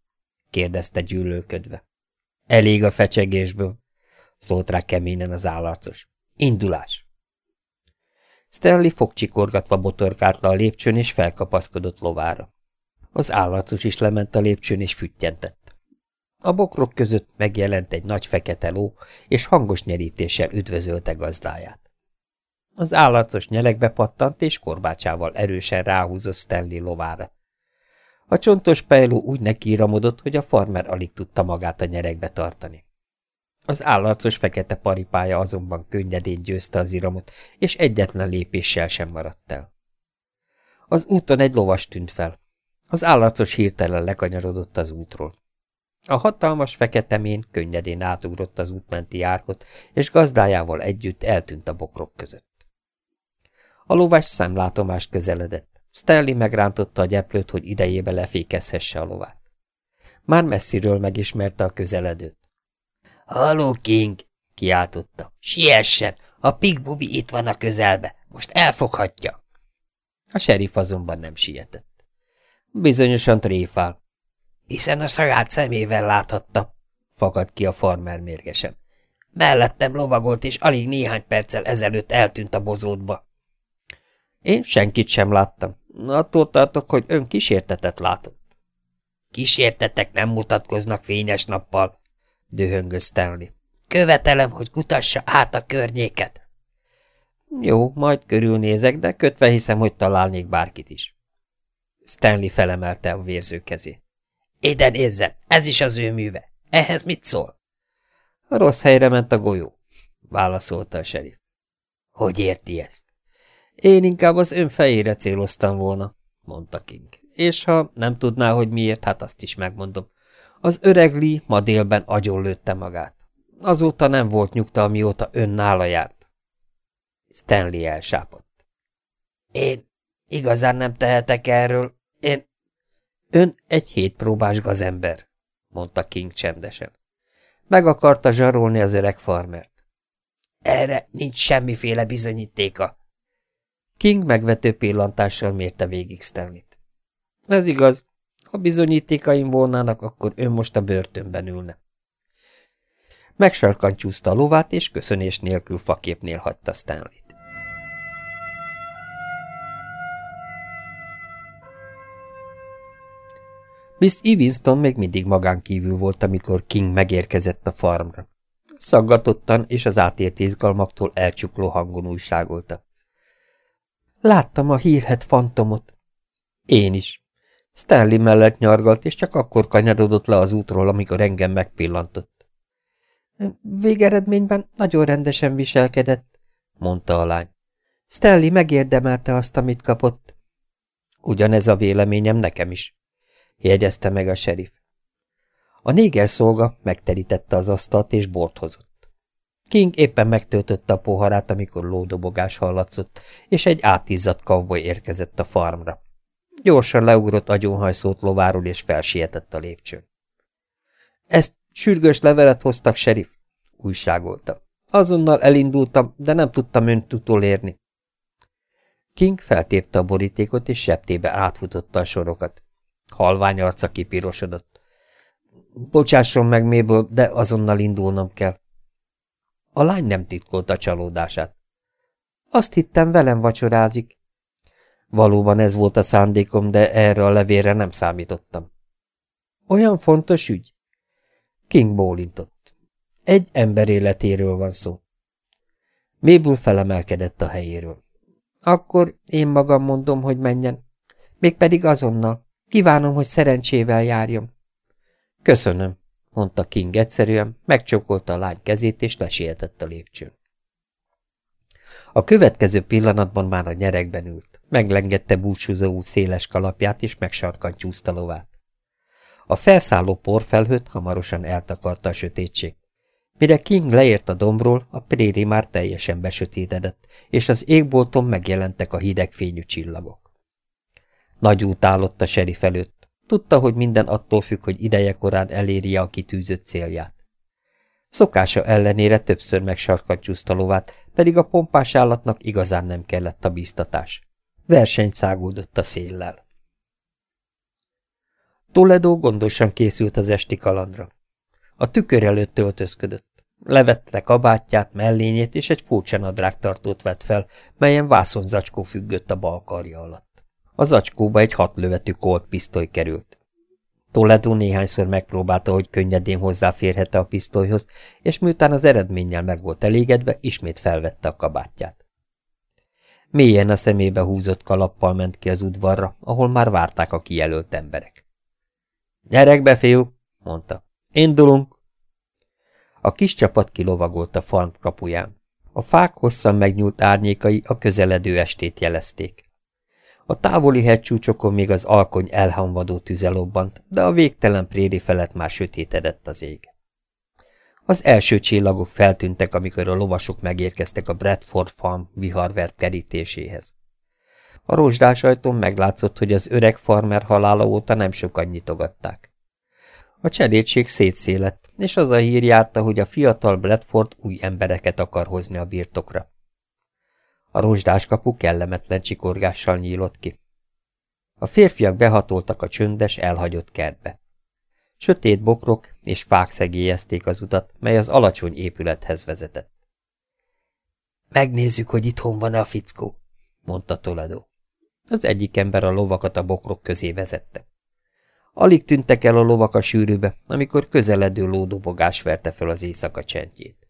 kérdezte gyűlölködve. Elég a fecsegésből, szólt rá keményen az állarcos. Indulás! Stanley fogcsikorgatva botorkált le a lépcsőn, és felkapaszkodott lovára. Az állarcos is lement a lépcsőn, és füttyentett. A bokrok között megjelent egy nagy fekete ló, és hangos nyerítéssel üdvözölte gazdáját. Az állarcos nyelekbe pattant, és korbácsával erősen ráhúzott Stanley lovára. A csontos pejló úgy nekiíramodott, hogy a farmer alig tudta magát a nyerekbe tartani. Az állarcos fekete paripája azonban könnyedén győzte az iramot, és egyetlen lépéssel sem maradt el. Az úton egy lovas tűnt fel. Az állarcos hirtelen lekanyarodott az útról. A hatalmas fekete mén könnyedén átugrott az útmenti árkot, és gazdájával együtt eltűnt a bokrok között. A lovas szemlátomást közeledett. Stanley megrántotta a gyeplőt, hogy idejébe lefékezhesse a lovát. Már messziről megismerte a közeledőt. – Halló, King! – kiáltotta. – Siessen! A pigbubi itt van a közelbe. Most elfoghatja! A serif azonban nem sietett. Bizonyosan tréfál. Hiszen a saját szemével láthatta, fakadt ki a farmer mérgesen. Mellettem lovagolt, és alig néhány perccel ezelőtt eltűnt a bozótba. Én senkit sem láttam. Attól tartok, hogy ön kísértetet látott. Kísértetek nem mutatkoznak fényes nappal, dühöngő Stanley. Követelem, hogy kutassa át a környéket. Jó, majd körülnézek, de kötve hiszem, hogy találnék bárkit is. Stanley felemelte a vérző kezét. Ide nézzen, ez is az ő műve. Ehhez mit szól? A rossz helyre ment a golyó, válaszolta a serif. Hogy érti ezt? Én inkább az ön fejére céloztam volna, mondta King. És ha nem tudná, hogy miért, hát azt is megmondom. Az öreg Lee ma délben agyonlőtte magát. Azóta nem volt nyugta, mióta ön nála járt. Stanley elsápadt. Én igazán nem tehetek erről. Én... Ön egy hétpróbás gazember, mondta King csendesen. Meg akarta zsarolni az öreg farmert. Erre nincs semmiféle bizonyítéka. King megvető pillantással mérte végig Stanley-t. Ez igaz. Ha bizonyítékaim volnának, akkor ön most a börtönben ülne. Megsarkantyúzta a lovát, és köszönés nélkül faképnél hagyta Stanley-t. Miss Evanston még mindig magán kívül volt, amikor King megérkezett a farmra. Szaggatottan és az átért izgalmaktól elcsukló hangon újságolta. Láttam a hírhet fantomot. Én is. Stanley mellett nyargalt, és csak akkor kanyarodott le az útról, amikor engem megpillantott. Végeredményben nagyon rendesen viselkedett, mondta a lány. Stanley megérdemelte azt, amit kapott. Ugyanez a véleményem nekem is jegyezte meg a serif. A néger szolga megterítette az asztalt és bort hozott. King éppen megtöltötte a poharát, amikor lódobogás hallatszott, és egy átizzadt kavboly érkezett a farmra. Gyorsan leugrott agyonhajszót lováról, és felsietett a lépcsőn. Ezt sürgős levelet hoztak, serif, újságolta. Azonnal elindultam, de nem tudtam önt utolérni. King feltépte a borítékot, és septébe átfutotta a sorokat. Halvány arca kipirosodott. Bocsásson meg, Mabel, de azonnal indulnom kell. A lány nem titkolta csalódását. Azt hittem, velem vacsorázik. Valóban ez volt a szándékom, de erre a levélre nem számítottam. Olyan fontos ügy? King bólintott. Egy ember életéről van szó. Mabel felemelkedett a helyéről. Akkor én magam mondom, hogy menjen. Mégpedig azonnal. Kívánom, hogy szerencsével járjon. Köszönöm, mondta King egyszerűen, megcsokolta a lány kezét, és lesietett a lépcsőn. A következő pillanatban már a nyerekben ült, meglengette búcsúzó út széles kalapját, és megsarkantyúzta lovát. A felszálló porfelhőt hamarosan eltakarta a sötétség. Mire King leért a dombról, a préri már teljesen besötétedett, és az égbolton megjelentek a hideg fényű csillagok. Nagy út állott a serif előtt. Tudta, hogy minden attól függ, hogy ideje korán elérje a kitűzött célját. Szokása ellenére többször megsarkattyúzta lovát, pedig a pompás állatnak igazán nem kellett a bíztatás. Versenyt szágódott a széllel. Toledo gondosan készült az esti kalandra. A tükör előtt öltözködött. Levette kabátját, mellényét, és egy furcsa vett fel, melyen vászonzacskó függött a bal karja alatt. Az acskóba egy hat lövetű kolt pisztoly került. Toledo néhányszor megpróbálta, hogy könnyedén hozzáférhette a pisztolyhoz, és miután az eredménnyel meg volt elégedve, ismét felvette a kabátját. Mélyen a szemébe húzott kalappal ment ki az udvarra, ahol már várták a kijelölt emberek. – Gyerek be, fiúk! – mondta. – Indulunk! A kis csapat kilovagolt a farm kapuján. A fák hosszan megnyúlt árnyékai a közeledő estét jelezték. A távoli hegycsúcsokon még az alkony elhamvadó tüze de a végtelen préri felett már sötétedett az ég. Az első csillagok feltűntek, amikor a lovasok megérkeztek a Bradford Farm viharvert kerítéséhez. A rozsdás ajtón meglátszott, hogy az öreg farmer halála óta nem sokan nyitogatták. A cselédség szétszélett, és az a hír járta, hogy a fiatal Bradford új embereket akar hozni a birtokra. A rozsdás kapu kellemetlen csikorgással nyílott ki. A férfiak behatoltak a csöndes, elhagyott kertbe. Sötét bokrok és fák szegélyezték az utat, mely az alacsony épülethez vezetett. Megnézzük, hogy itthon van-e a fickó, mondta Toledo. Az egyik ember a lovakat a bokrok közé vezette. Alig tűntek el a lovak a sűrűbe, amikor közeledő lódobogás verte fel az éjszaka csendjét.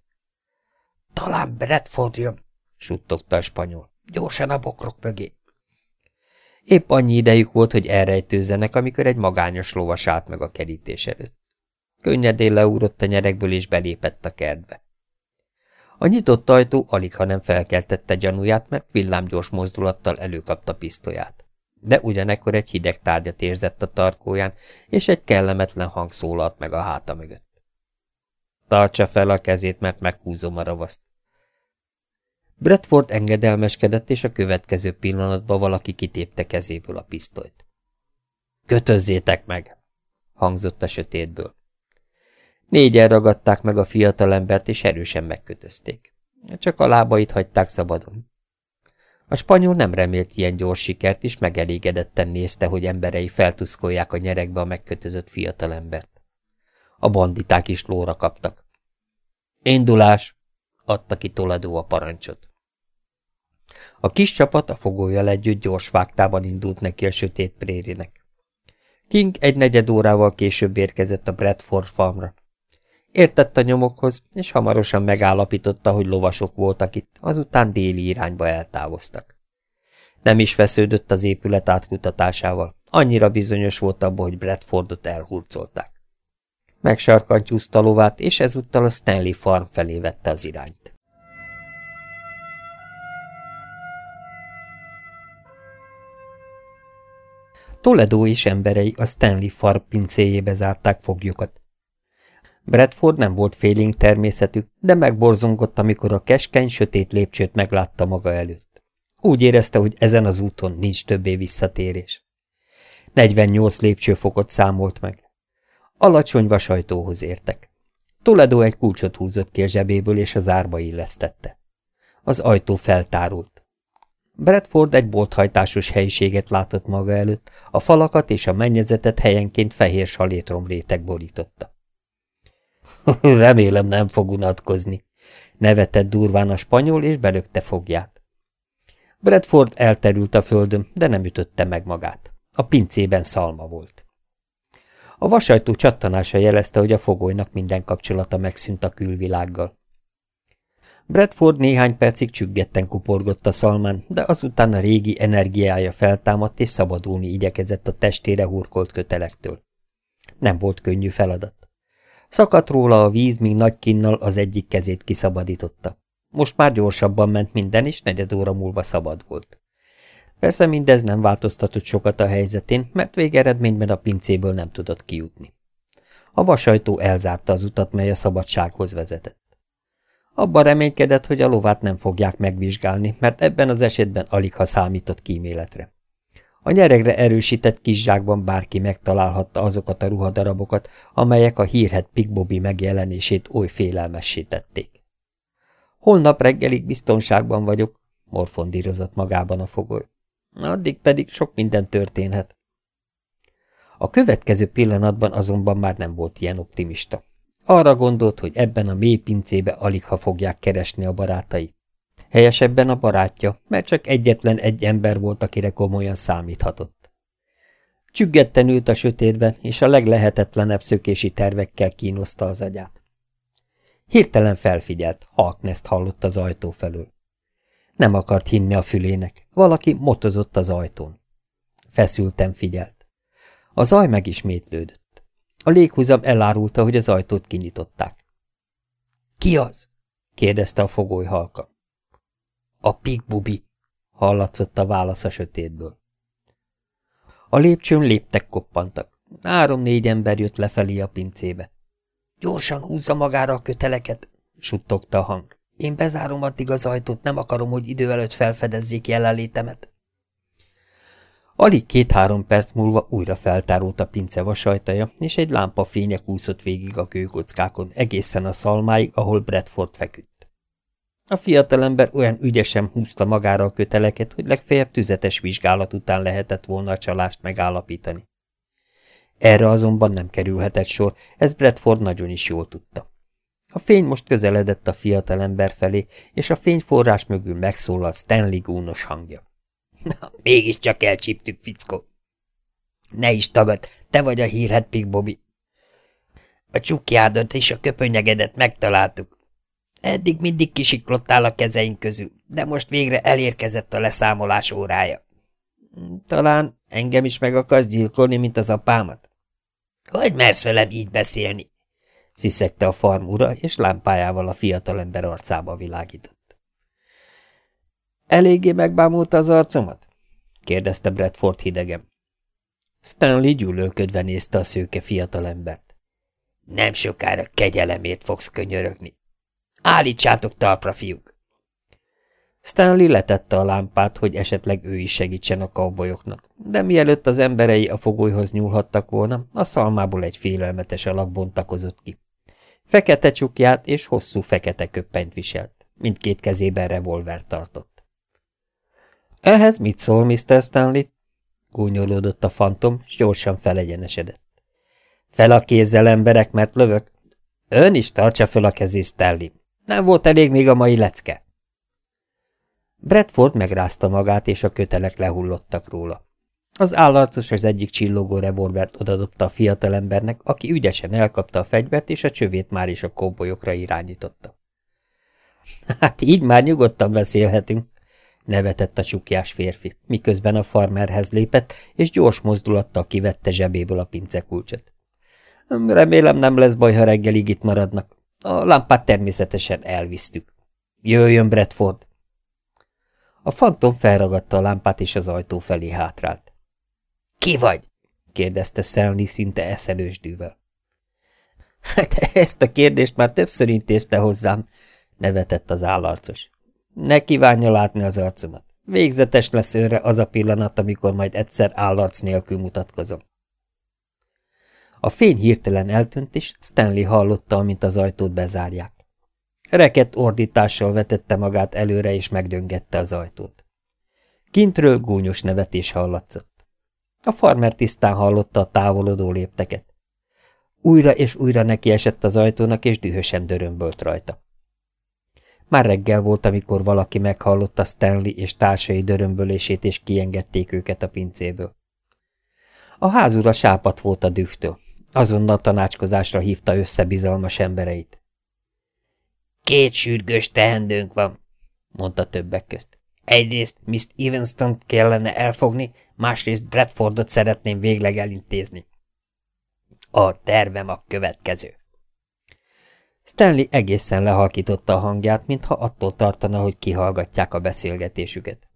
Talán Bradford jön, suttogta a spanyol. Gyorsan a bokrok mögé. Épp annyi idejük volt, hogy elrejtőzzenek, amikor egy magányos lovas állt meg a kerítés előtt. Könnyedén leugrott a nyerekből és belépett a kertbe. A nyitott ajtó alig, ha nem felkeltette gyanúját, mert villámgyors mozdulattal előkapta pisztolyát. De ugyanekkor egy hideg tárgyat érzett a tarkóján, és egy kellemetlen hang szólalt meg a háta mögött. Tartsa fel a kezét, mert meghúzom a ravaszt. Bradford engedelmeskedett, és a következő pillanatban valaki kitépte kezéből a pisztolyt. Kötözzétek meg! hangzott a sötétből. Négyen ragadták meg a fiatalembert, és erősen megkötözték. Csak a lábait hagyták szabadon. A spanyol nem remélt ilyen gyors sikert, és megelégedetten nézte, hogy emberei feltuszkolják a nyerekbe a megkötözött fiatalembert. A banditák is lóra kaptak. Indulás! adta ki Toledo a parancsot. A kis csapat a fogójal együtt gyors vágtában indult neki a sötét prérinek. King egy negyed órával később érkezett a Bradford farmra. Értett a nyomokhoz, és hamarosan megállapította, hogy lovasok voltak itt, azután déli irányba eltávoztak. Nem is fesződött az épület átkutatásával, annyira bizonyos volt abban, hogy Bradfordot elhurcolták. Megsarkantyúzta lovát, és ezúttal a Stanley Farm felé vette az irányt. Toledo és emberei a Stanley Farm pincéjébe zárták foglyokat. Bradford nem volt félénk természetű, de megborzongott, amikor a keskeny, sötét lépcsőt meglátta maga előtt. Úgy érezte, hogy ezen az úton nincs többé visszatérés. 48 lépcsőfokot számolt meg. Alacsony vasajtóhoz értek. Toledo egy kulcsot húzott ki a zsebéből, és a zárba illesztette. Az ajtó feltárult. Bradford egy bolthajtásos helyiséget látott maga előtt, a falakat és a mennyezetet helyenként fehér salétromréteg borította. *laughs* Remélem nem fog unatkozni, nevetett durván a spanyol, és belökte fogját. Bradford elterült a földön, de nem ütötte meg magát. A pincében szalma volt. A vasajtó csattanása jelezte, hogy a fogolynak minden kapcsolata megszűnt a külvilággal. Bradford néhány percig csüggetten kuporgott a szalmán, de azután a régi energiája feltámadt és szabadulni igyekezett a testére hurkolt kötelektől. Nem volt könnyű feladat. Szakadt róla a víz, míg nagy kinnal az egyik kezét kiszabadította. Most már gyorsabban ment minden, és negyed óra múlva szabad volt. Persze mindez nem változtatott sokat a helyzetén, mert végeredményben a pincéből nem tudott kijutni. A vasajtó elzárta az utat, mely a szabadsághoz vezetett. Abban reménykedett, hogy a lovát nem fogják megvizsgálni, mert ebben az esetben alig ha számított kíméletre. A nyeregre erősített kis zsákban bárki megtalálhatta azokat a ruhadarabokat, amelyek a hírhet Bobby megjelenését oly félelmessé tették. Holnap reggelig biztonságban vagyok, morfondírozott magában a fogoly. Addig pedig sok minden történhet. A következő pillanatban azonban már nem volt ilyen optimista. Arra gondolt, hogy ebben a mély pincébe alig ha fogják keresni a barátai. Helyesebben a barátja, mert csak egyetlen egy ember volt, akire komolyan számíthatott. Csüggetten ült a sötétben, és a leglehetetlenebb szökési tervekkel kínoszta az agyát. Hirtelen felfigyelt, Harknest hallott az ajtó felől. Nem akart hinni a fülének, valaki motozott az ajtón. Feszülten figyelt. A zaj megismétlődött. A léghúzam elárulta, hogy az ajtót kinyitották. – Ki az? – kérdezte a fogoly halka. A pikbubi, hallatszott a válasz a sötétből. A lépcsőn léptek koppantak. Három-négy ember jött lefelé a pincébe. Gyorsan húzza magára a köteleket, suttogta a hang. Én bezárom addig az ajtót, nem akarom, hogy idő előtt felfedezzék jelenlétemet. Alig két-három perc múlva újra feltárult a pince vasajtaja, és egy lámpa fénye kúszott végig a kőkockákon, egészen a szalmáig, ahol Bradford feküdt. A fiatalember olyan ügyesen húzta magára a köteleket, hogy legfeljebb tüzetes vizsgálat után lehetett volna a csalást megállapítani. Erre azonban nem kerülhetett sor, ez Bradford nagyon is jól tudta. A fény most közeledett a fiatalember felé, és a fényforrás mögül megszólalt Stanley gúnos hangja. Na, mégiscsak elcsíptük, fickó. Ne is tagad, te vagy a hírhet Pig Bobby. A csukjádat és a köpönyegedet megtaláltuk. Eddig mindig kisiklottál a kezeink közül, de most végre elérkezett a leszámolás órája. Talán engem is meg akarsz gyilkolni, mint az apámat? Hogy mersz velem így beszélni? sziszegte a farm ura, és lámpájával a fiatalember arcába világított. Eléggé megbámulta az arcomat? kérdezte Bradford hidegen. Stanley gyűlölködve nézte a szőke fiatalembert. Nem sokára kegyelemért fogsz könyörögni. Állítsátok talpra, fiúk! Stanley letette a lámpát, hogy esetleg ő is segítsen a kaubolyoknak, de mielőtt az emberei a fogolyhoz nyúlhattak volna, a szalmából egy félelmetes alak bontakozott ki. Fekete csukját és hosszú fekete köppenyt viselt, mindkét kezében revolver tartott. Ehhez mit szól, Mr. Stanley? Gúnyolódott a fantom, és gyorsan felegyenesedett. Fel a kézzel, emberek, mert lövök. Ön is tartsa fel a kezét, Stanley. Nem volt elég még a mai lecke. Bradford megrázta magát, és a kötelek lehullottak róla. Az állarcos az egyik csillogó revolvert odadobta a fiatalembernek, aki ügyesen elkapta a fegyvert, és a csövét már is a kóbolyokra irányította. Hát így már nyugodtan beszélhetünk, nevetett a csukjás férfi, miközben a farmerhez lépett, és gyors mozdulattal kivette zsebéből a pincekulcsot. Remélem nem lesz baj, ha reggelig itt maradnak. A lámpát természetesen elvisztük. Jöjjön, Bradford! A fantom felragadta a lámpát, és az ajtó felé hátrált. Ki vagy? kérdezte Stanley szinte eszelős dűvel. *laughs* Hát ezt a kérdést már többször intézte hozzám, nevetett az állarcos. Ne kívánja látni az arcomat. Végzetes lesz őre az a pillanat, amikor majd egyszer állarc nélkül mutatkozom. A fény hirtelen eltűnt, és Stanley hallotta, amint az ajtót bezárják. Rekett ordítással vetette magát előre, és megdöngette az ajtót. Kintről gúnyos nevetés hallatszott. A farmer tisztán hallotta a távolodó lépteket. Újra és újra neki esett az ajtónak, és dühösen dörömbölt rajta. Már reggel volt, amikor valaki meghallotta Stanley és társai dörömbölését, és kiengedték őket a pincéből. A házura sápat volt a dühtől. Azonnal tanácskozásra hívta össze bizalmas embereit. Két sürgős tehendőnk van, mondta többek közt. Egyrészt Miss Evenston kellene elfogni, másrészt Bradfordot szeretném végleg elintézni. A tervem a következő. Stanley egészen lehalkította a hangját, mintha attól tartana, hogy kihallgatják a beszélgetésüket.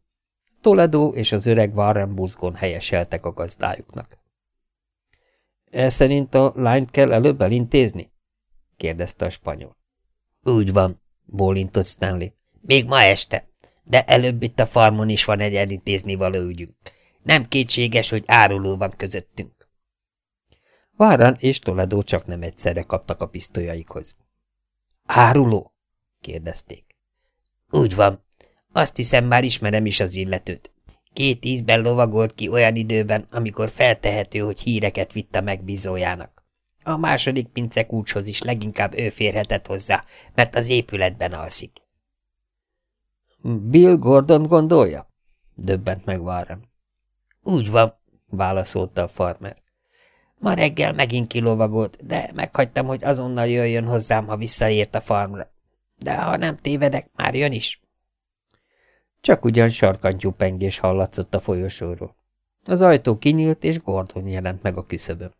Toledo és az öreg Warren buzgón helyeseltek a gazdájuknak. – E szerint a lányt kell előbb elintézni? – kérdezte a spanyol. – Úgy van – bólintott Stanley. – Még ma este, de előbb itt a farmon is van egy elintézni való ügyünk. Nem kétséges, hogy áruló van közöttünk. Warren és Toledo csak nem egyszerre kaptak a pisztolyaikhoz. Áruló? kérdezték. Úgy van. Azt hiszem, már ismerem is az illetőt. Két ízben lovagolt ki olyan időben, amikor feltehető, hogy híreket vitt a megbízójának. A második pince kulcshoz is leginkább ő férhetett hozzá, mert az épületben alszik. Bill Gordon gondolja? Döbbent meg Warren. Úgy van, válaszolta a farmer. Ma reggel megint kilovagolt, de meghagytam, hogy azonnal jöjjön hozzám, ha visszaért a farmra. De ha nem tévedek, már jön is. Csak ugyan sarkantyú pengés hallatszott a folyosóról. Az ajtó kinyílt, és Gordon jelent meg a küszöbön.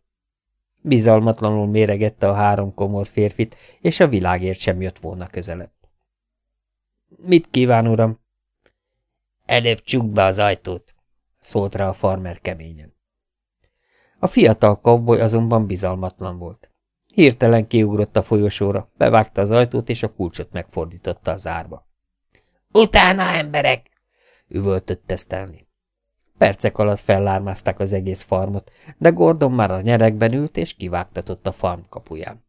Bizalmatlanul méregette a három komor férfit, és a világért sem jött volna közelebb. – Mit kíván, uram? – Előbb csukd be az ajtót – szólt rá a farmer keményen. A fiatal kavboly azonban bizalmatlan volt. Hirtelen kiugrott a folyosóra, bevágta az ajtót, és a kulcsot megfordította az árba. – Utána, emberek! – üvöltötte Stanley. Percek alatt fellármázták az egész farmot, de Gordon már a nyerekben ült, és kivágtatott a farm kapuján.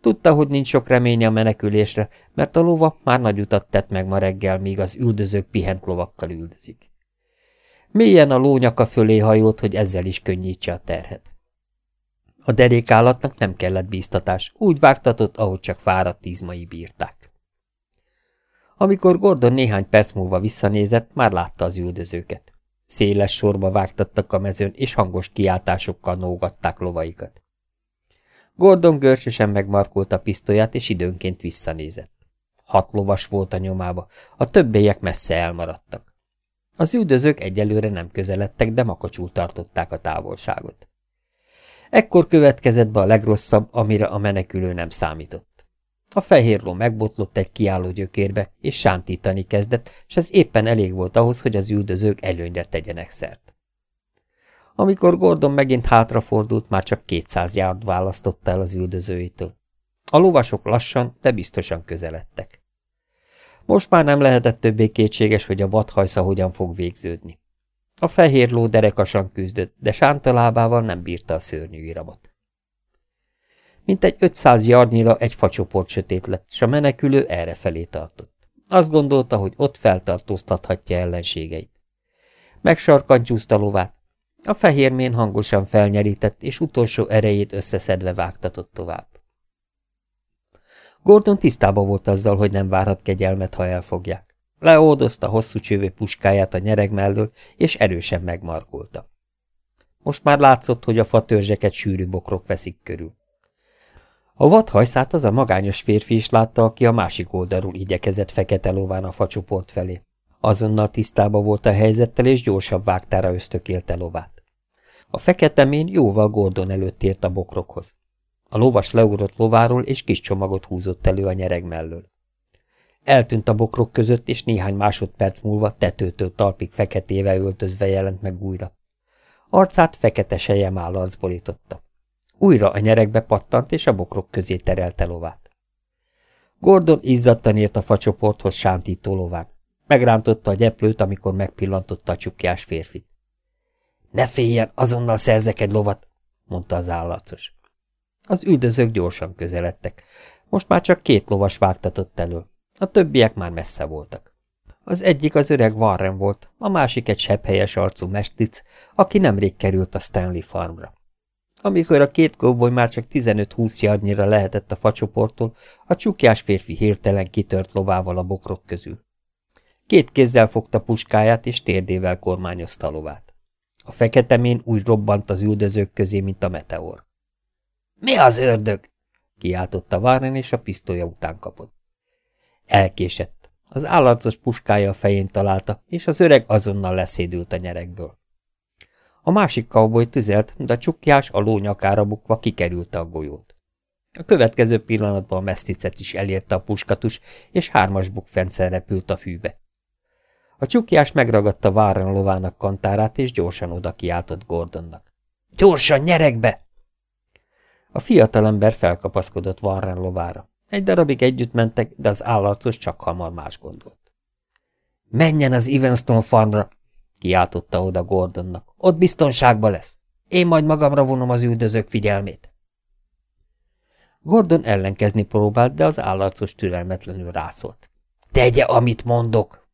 Tudta, hogy nincs sok reménye a menekülésre, mert a lova már nagy utat tett meg ma reggel, míg az üldözők pihent lovakkal üldözik. Mélyen a lónyaka fölé hajolt, hogy ezzel is könnyítse a terhet. A derékállatnak nem kellett bíztatás, úgy vágtatott, ahogy csak fáradt izmai bírták. Amikor Gordon néhány perc múlva visszanézett, már látta az üldözőket. Széles sorba vágtattak a mezőn, és hangos kiáltásokkal nógatták lovaikat. Gordon görcsösen megmarkolta a pisztolyát, és időnként visszanézett. Hat lovas volt a nyomába, a többiek messze elmaradtak. Az üldözők egyelőre nem közeledtek, de makacsul tartották a távolságot. Ekkor következett be a legrosszabb, amire a menekülő nem számított. A fehér ló megbotlott egy kiálló gyökérbe, és sántítani kezdett, és ez éppen elég volt ahhoz, hogy az üldözők előnyre tegyenek szert. Amikor Gordon megint hátrafordult, már csak 200 yard választotta el az üldözőitől. A lovasok lassan, de biztosan közeledtek. Most már nem lehetett többé kétséges, hogy a vadhajsza hogyan fog végződni. A fehér ló derekasan küzdött, de sántalábával nem bírta a szörnyű iramot. egy 500 yardnyira egy facsoport sötét lett, s a menekülő errefelé tartott. Azt gondolta, hogy ott feltartóztathatja ellenségeit. Megsarkantyúzta lovát. A fehérmén hangosan felnyerített, és utolsó erejét összeszedve vágtatott tovább. Gordon tisztában volt azzal, hogy nem várhat kegyelmet, ha elfogják. Leoldozta hosszú csővő puskáját a nyereg mellől, és erősen megmarkolta. Most már látszott, hogy a fatörzseket sűrű bokrok veszik körül. A vadhajszát az a magányos férfi is látta, aki a másik oldalról igyekezett fekete lován a facsoport felé. Azonnal tisztában volt a helyzettel, és gyorsabb vágtára ösztökélte lovát. A fekete mén jóval Gordon előtt ért a bokrokhoz. A lovas leugrott lováról, és kis csomagot húzott elő a nyereg mellől. Eltűnt a bokrok között, és néhány másodperc múlva tetőtől talpig feketével öltözve jelent meg újra. Arcát fekete sejem állarc borította. Újra a nyerekbe pattant, és a bokrok közé terelte lovát. Gordon izzadtan ért a facsoporthoz sántító lován. Megrántotta a gyeplőt, amikor megpillantotta a csukjás férfit. – Ne féljen, azonnal szerzek egy lovat! – mondta az állarcos. Az üldözők gyorsan közeledtek. Most már csak két lovas vágtatott elő. A többiek már messze voltak. Az egyik az öreg Warren volt, a másik egy sebhelyes arcú mestic, aki nemrég került a Stanley farmra. Amikor a két kóboly már csak 15-20 yardnyira lehetett a facsoporttól, a csukjás férfi hirtelen kitört lovával a bokrok közül. Két kézzel fogta puskáját, és térdével kormányozta a lovát. A feketemén úgy robbant az üldözők közé, mint a meteor. – Mi az ördög? – kiáltotta Warren, és a pisztolya után kapott. Elkésett. Az állarcos puskája a fején találta, és az öreg azonnal leszédült a nyerekből. A másik cowboy tüzelt, de a csukjás a ló nyakára bukva kikerült a golyót. A következő pillanatban a meszticet is elérte a puskatus, és hármas bukfencer repült a fűbe. A csukjás megragadta Warren lovának kantárát, és gyorsan oda kiáltott Gordonnak. – Gyorsan, nyerekbe! A fiatalember felkapaszkodott Warren lovára. Egy darabig együtt mentek, de az állarcos csak hamar más gondolt. – Menjen az Evenston farmra! – kiáltotta oda Gordonnak. – Ott biztonságban lesz. Én majd magamra vonom az üldözők figyelmét. Gordon ellenkezni próbált, de az állarcos türelmetlenül rászólt. – Tegye, amit mondok!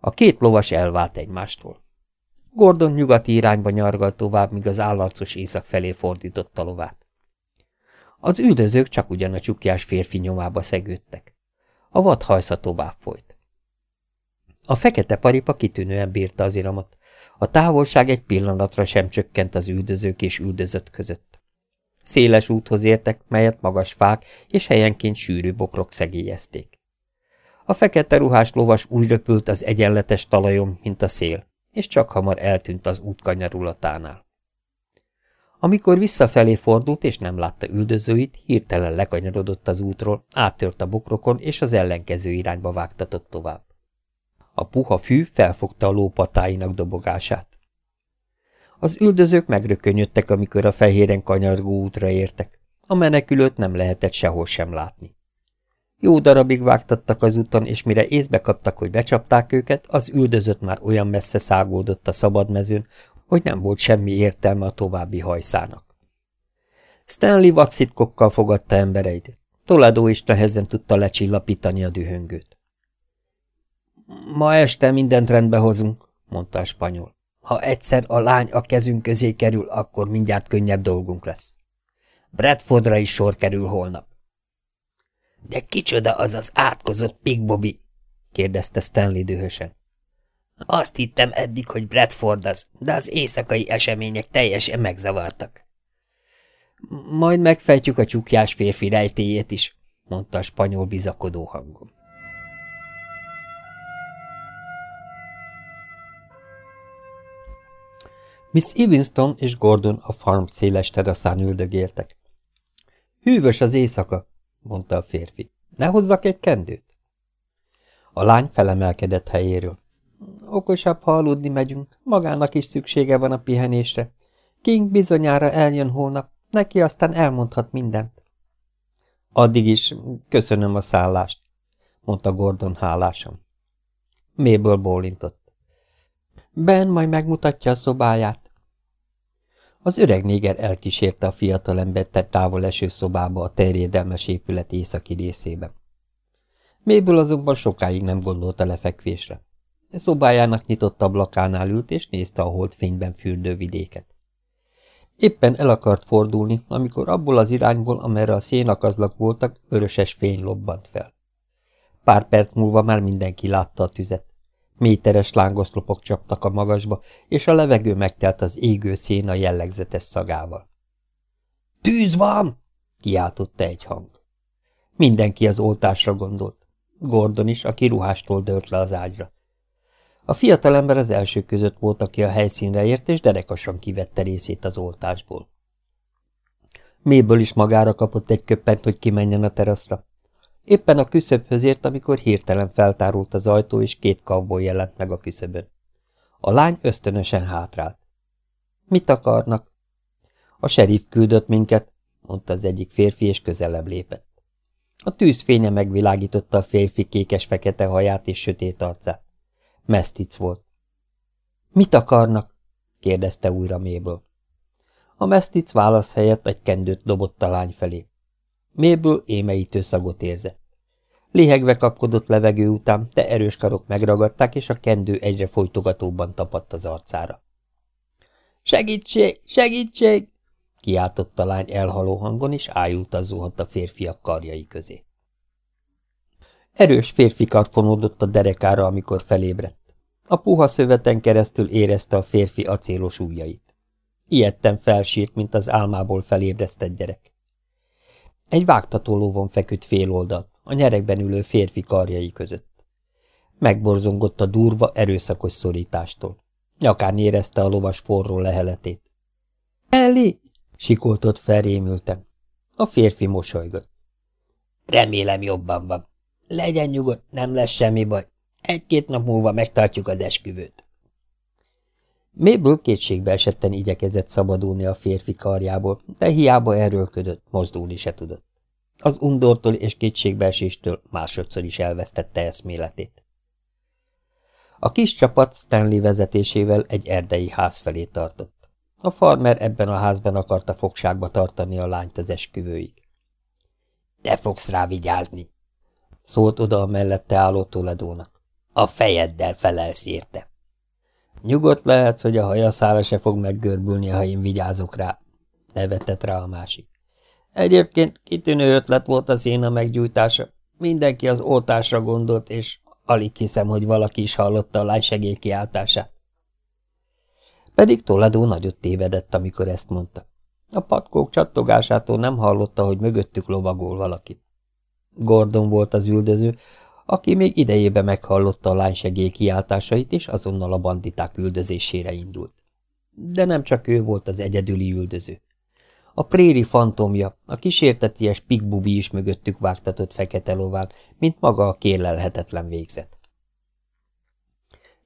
A két lovas elvált egymástól. Gordon nyugati irányba nyargalt tovább, míg az állarcos észak felé fordította lovát. Az üldözők csak ugyan a csukjás férfi nyomába szegődtek. A vad hajsza tovább folyt. A fekete paripa kitűnően bírta az iramot. A távolság egy pillanatra sem csökkent az üldözők és üldözött között. Széles úthoz értek, melyet magas fák és helyenként sűrű bokrok szegélyezték. A fekete ruhás lovas úgy röpült az egyenletes talajon, mint a szél, és csak hamar eltűnt az út kanyarulatánál. Amikor visszafelé fordult és nem látta üldözőit, hirtelen lekanyarodott az útról, áttört a bokrokon és az ellenkező irányba vágtatott tovább. A puha fű felfogta a lópatáinak dobogását. Az üldözők megrökönyödtek, amikor a fehéren kanyargó útra értek. A menekülőt nem lehetett sehol sem látni. Jó darabig vágtattak az úton, és mire észbe kaptak, hogy becsapták őket, az üldözött már olyan messze szágódott a szabad mezőn, hogy nem volt semmi értelme a további hajszának. Stanley vadszitkokkal fogadta embereit. Toledo is nehezen tudta lecsillapítani a dühöngőt. Ma este mindent rendbe hozunk, mondta a spanyol. Ha egyszer a lány a kezünk közé kerül, akkor mindjárt könnyebb dolgunk lesz. Bradfordra is sor kerül holnap. De kicsoda az az átkozott Pig Bobby? kérdezte Stanley dühösen. Azt hittem eddig, hogy Bradford az, de az éjszakai események teljesen megzavartak. Majd megfejtjük a csukjás férfi rejtéjét is, mondta a spanyol bizakodó hangon. Miss Evanston és Gordon a farm széles teraszán üldögéltek. Hűvös az éjszaka, mondta a férfi. Ne hozzak egy kendőt? A lány felemelkedett helyéről. Okosabb, ha aludni megyünk, magának is szüksége van a pihenésre. King bizonyára eljön holnap, neki aztán elmondhat mindent. Addig is köszönöm a szállást, mondta Gordon hálásan. Méből bólintott. Ben majd megmutatja a szobáját. Az öreg néger elkísérte a fiatalembert egy távol eső szobába a terjedelmes épület északi részében. Méből azonban sokáig nem gondolta lefekvésre. A szobájának nyitott ablakánál ült, és nézte a holdfényben fürdő vidéket. Éppen el akart fordulni, amikor abból az irányból, amerre a szénakazlak voltak, vöröses fény lobbant fel. Pár perc múlva már mindenki látta a tüzet. Méteres lángoszlopok csaptak a magasba, és a levegő megtelt az égő széna jellegzetes szagával. – Tűz van! – kiáltotta egy hang. Mindenki az oltásra gondolt. Gordon is, aki ruhástól dőlt le az ágyra. A fiatalember az első között volt, aki a helyszínre ért, és derekasan kivette részét az oltásból. Méből is magára kapott egy köppent, hogy kimenjen a teraszra. Éppen a küszöbhöz ért, amikor hirtelen feltárult az ajtó, és két kavból jelent meg a küszöbön. A lány ösztönösen hátrált. Mit akarnak? A serif küldött minket, mondta az egyik férfi, és közelebb lépett. A tűzfénye megvilágította a férfi kékes-fekete haját és sötét arcát. Mesztic volt. Mit akarnak? kérdezte újra méből. A mesztic válasz helyett egy kendőt dobott a lány felé. Méből émeítő szagot érzett. Léhegve kapkodott levegő után, de erős karok megragadták, és a kendő egyre folytogatóbban tapadt az arcára. Segítség! Segítség! kiáltott a lány elhaló hangon, és ájulta zuhant a férfiak karjai közé. Erős férfi kar a derekára, amikor felébredt. A puha szöveten keresztül érezte a férfi acélos ujjait. Ilyetten felsírt, mint az álmából felébresztett gyerek. Egy vágtató lóvon feküdt fél oldalt, a nyerekben ülő férfi karjai között. Megborzongott a durva, erőszakos szorítástól. Nyakán érezte a lovas forró leheletét. – Elli! – sikoltott felrémülten. A férfi mosolygott. – Remélem jobban van. Legyen nyugodt, nem lesz semmi baj. Egy-két nap múlva megtartjuk az esküvőt. Méből kétségbe esetten igyekezett szabadulni a férfi karjából, de hiába erőlködött, mozdulni se tudott. Az undortól és kétségbeeséstől másodszor is elvesztette eszméletét. A kis csapat Stanley vezetésével egy erdei ház felé tartott. A farmer ebben a házban akarta fogságba tartani a lányt az esküvőig. – Te fogsz rá vigyázni! – szólt oda a mellette álló Toledónak. – A fejeddel felelsz érte. – Nyugodt lehetsz, hogy a hajaszára se fog meggörbülni, ha én vigyázok rá – nevetett rá a másik. Egyébként kitűnő ötlet volt a széna meggyújtása. Mindenki az oltásra gondolt, és alig hiszem, hogy valaki is hallotta a lány segélykiáltását. Pedig Toledo nagyot tévedett, amikor ezt mondta. A patkók csattogásától nem hallotta, hogy mögöttük lovagol valaki. Gordon volt az üldöző, aki még idejébe meghallotta a lány segélykiáltásait, és azonnal a banditák üldözésére indult. De nem csak ő volt az egyedüli üldöző. A préri fantomja, a kísérteties pikbubi is mögöttük vágtatott fekete lován, mint maga a kérlelhetetlen végzet.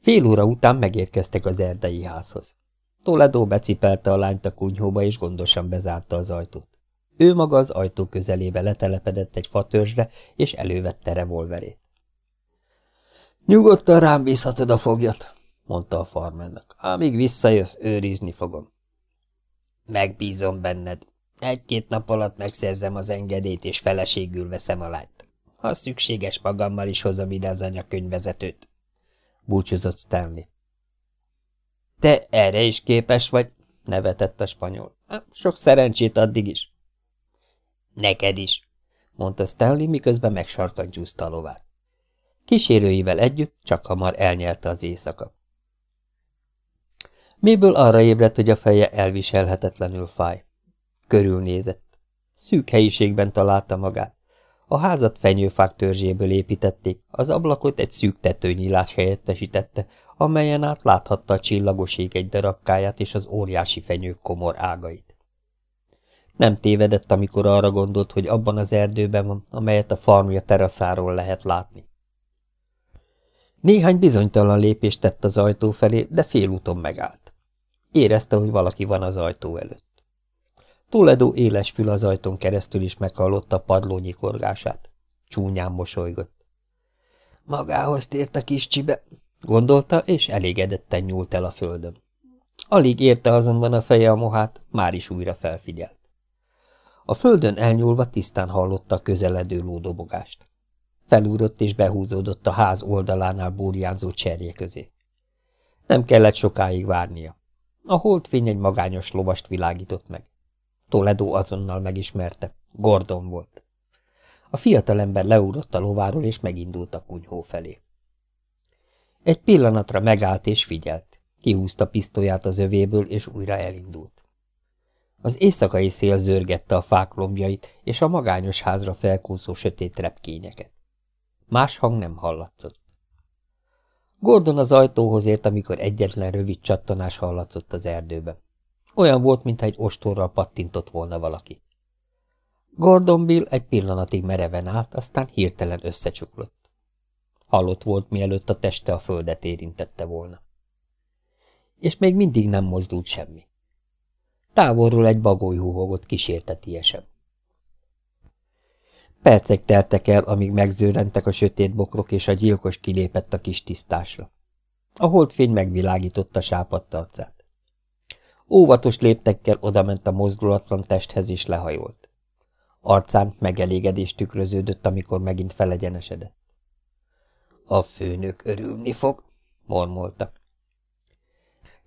Fél óra után megérkeztek az erdei házhoz. Toledo becipelte a lányt a kunyhóba, és gondosan bezárta az ajtót. Ő maga az ajtó közelébe letelepedett egy fatörzsre, és elővette revolverét. Nyugodtan rám bízhatod a foglyot, mondta a farmernak. Amíg visszajössz, őrizni fogom. Megbízom benned. Egy-két nap alatt megszerzem az engedélyt, és feleségül veszem a lányt. Ha szükséges, magammal is hozom ide az anyakönyvvezetőt. Búcsúzott Stanley. Te erre is képes vagy? nevetett a spanyol. Sok szerencsét addig is. Neked is, mondta Stanley, miközben megsarkantyúzta a lovát. Kísérőivel együtt csak hamar elnyelte az éjszaka. Miből arra ébredt, hogy a feje elviselhetetlenül fáj. Körülnézett. Szűk helyiségben találta magát. A házat fenyőfák törzséből építették, az ablakot egy szűk tetőnyílás helyettesítette, amelyen át láthatta a csillagos ég egy darabkáját és az óriási fenyők komor ágait. Nem tévedett, amikor arra gondolt, hogy abban az erdőben van, amelyet a farmja teraszáról lehet látni. Néhány bizonytalan lépést tett az ajtó felé, de félúton megállt. Érezte, hogy valaki van az ajtó előtt. Toledo éles fül az ajtón keresztül is meghallotta padló nyikorgását. Csúnyán mosolygott. Magához tért a kis csibe, gondolta, és elégedetten nyúlt el a földön. Alig érte azonban a feje a mohát, már is újra felfigyelt. A földön elnyúlva tisztán hallotta a közeledő lódobogást. Felúrott és behúzódott a ház oldalánál burjánzó cserje közé. Nem kellett sokáig várnia. A holdfény egy magányos lovast világított meg. Toledo azonnal megismerte. Gordon volt. A fiatalember leúrott a lováról, és megindult a kunyhó felé. Egy pillanatra megállt és figyelt. Kihúzta pisztolyát az övéből, és újra elindult. Az éjszakai szél zörgette a fák lombjait, és a magányos házra felkúszó sötét repkényeket. Más hang nem hallatszott. Gordon az ajtóhoz ért, amikor egyetlen rövid csattanás hallatszott az erdőben. Olyan volt, mintha egy ostorral pattintott volna valaki. Gordon Bill egy pillanatig mereven állt, aztán hirtelen összecsuklott. Halott volt, mielőtt a teste a földet érintette volna. És még mindig nem mozdult semmi. Távolról egy bagoly húhogott kísértetiesen. Percek teltek el, amíg megzőrentek a sötét bokrok, és a gyilkos kilépett a kis tisztásra. A holdfény megvilágította sápadt arcát. Óvatos léptekkel odament a mozdulatlan testhez, és lehajolt. Arcán megelégedés tükröződött, amikor megint felegyenesedett. A főnök örülni fog, mormolta.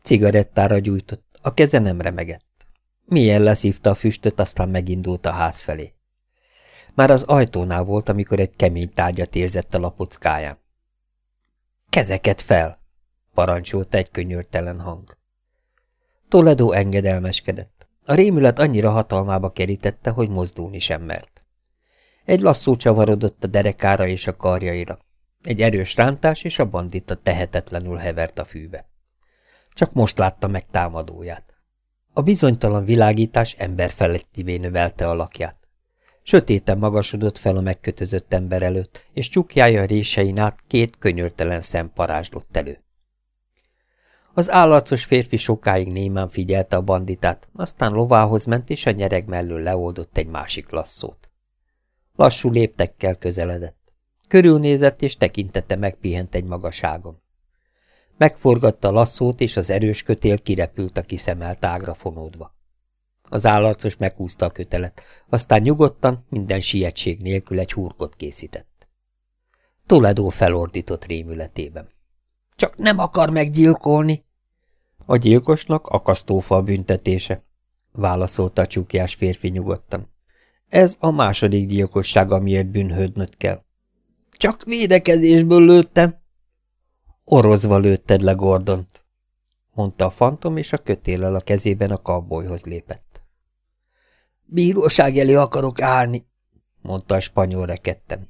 Cigarettára gyújtott, a keze nem remegett. Milyen leszívta a füstöt, aztán megindult a ház felé. Már az ajtónál volt, amikor egy kemény tárgyat érzett a lapockáján. Kezeket fel! parancsolt egy könyörtelen hang. Toledo engedelmeskedett. A rémület annyira hatalmába kerítette, hogy mozdulni sem mert. Egy lasszó csavarodott a derekára és a karjaira. Egy erős rántás, és a bandita tehetetlenül hevert a fűbe. Csak most látta meg támadóját. A bizonytalan világítás emberfelettivé növelte alakját. Sötéten magasodott fel a megkötözött ember előtt, és csukjája résein át két könyörtelen szem parázslott elő. Az állarcos férfi sokáig némán figyelte a banditát, aztán lovához ment, és a nyereg mellől leoldott egy másik lasszót. Lassú léptekkel közeledett. Körülnézett, és tekintete megpihent egy magaságon. Megforgatta a lasszót, és az erős kötél kirepült a kiszemelt ágra fonódva. Az állarcos meghúzta a kötelet, aztán nyugodtan, minden sietség nélkül egy hurkot készített. Toledo felordított rémületében. Csak nem akar meggyilkolni! A gyilkosnak akasztófa büntetése, válaszolta a csukjás férfi nyugodtan. Ez a második gyilkosság, amiért bűnhődnöd kell. Csak védekezésből lőttem. Orozva lőtted le Gordont, mondta a fantom, és a kötéllel a kezében a kabbolyhoz lépett. Bíróság elé akarok állni, mondta a spanyol reketten.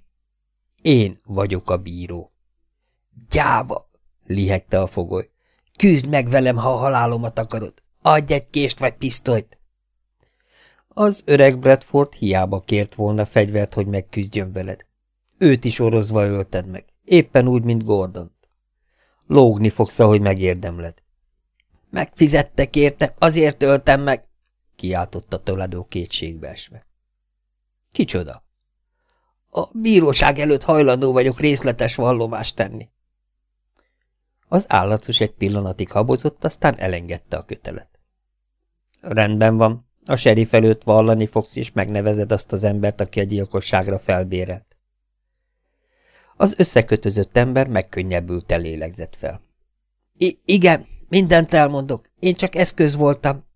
Én vagyok a bíró. Gyáva, lihegte a fogoly. Küzd meg velem, ha a halálomat akarod. Adj egy kést vagy pisztolyt. Az öreg Bradford hiába kért volna fegyvert, hogy megküzdjön veled. Őt is orozva ölted meg, éppen úgy, mint Gordont. Lógni fogsz, ahogy megérdemled. Megfizettek érte, azért öltem meg, kiáltotta Toledo kétségbeesve. Kicsoda? A bíróság előtt hajlandó vagyok részletes vallomást tenni. Az állatos egy pillanatig habozott, aztán elengedte a kötelet. Rendben van, a serif előtt vallani fogsz, és megnevezed azt az embert, aki a gyilkosságra felbérelt. Az összekötözött ember megkönnyebbült lélegzett fel. I igen, mindent elmondok, én csak eszköz voltam.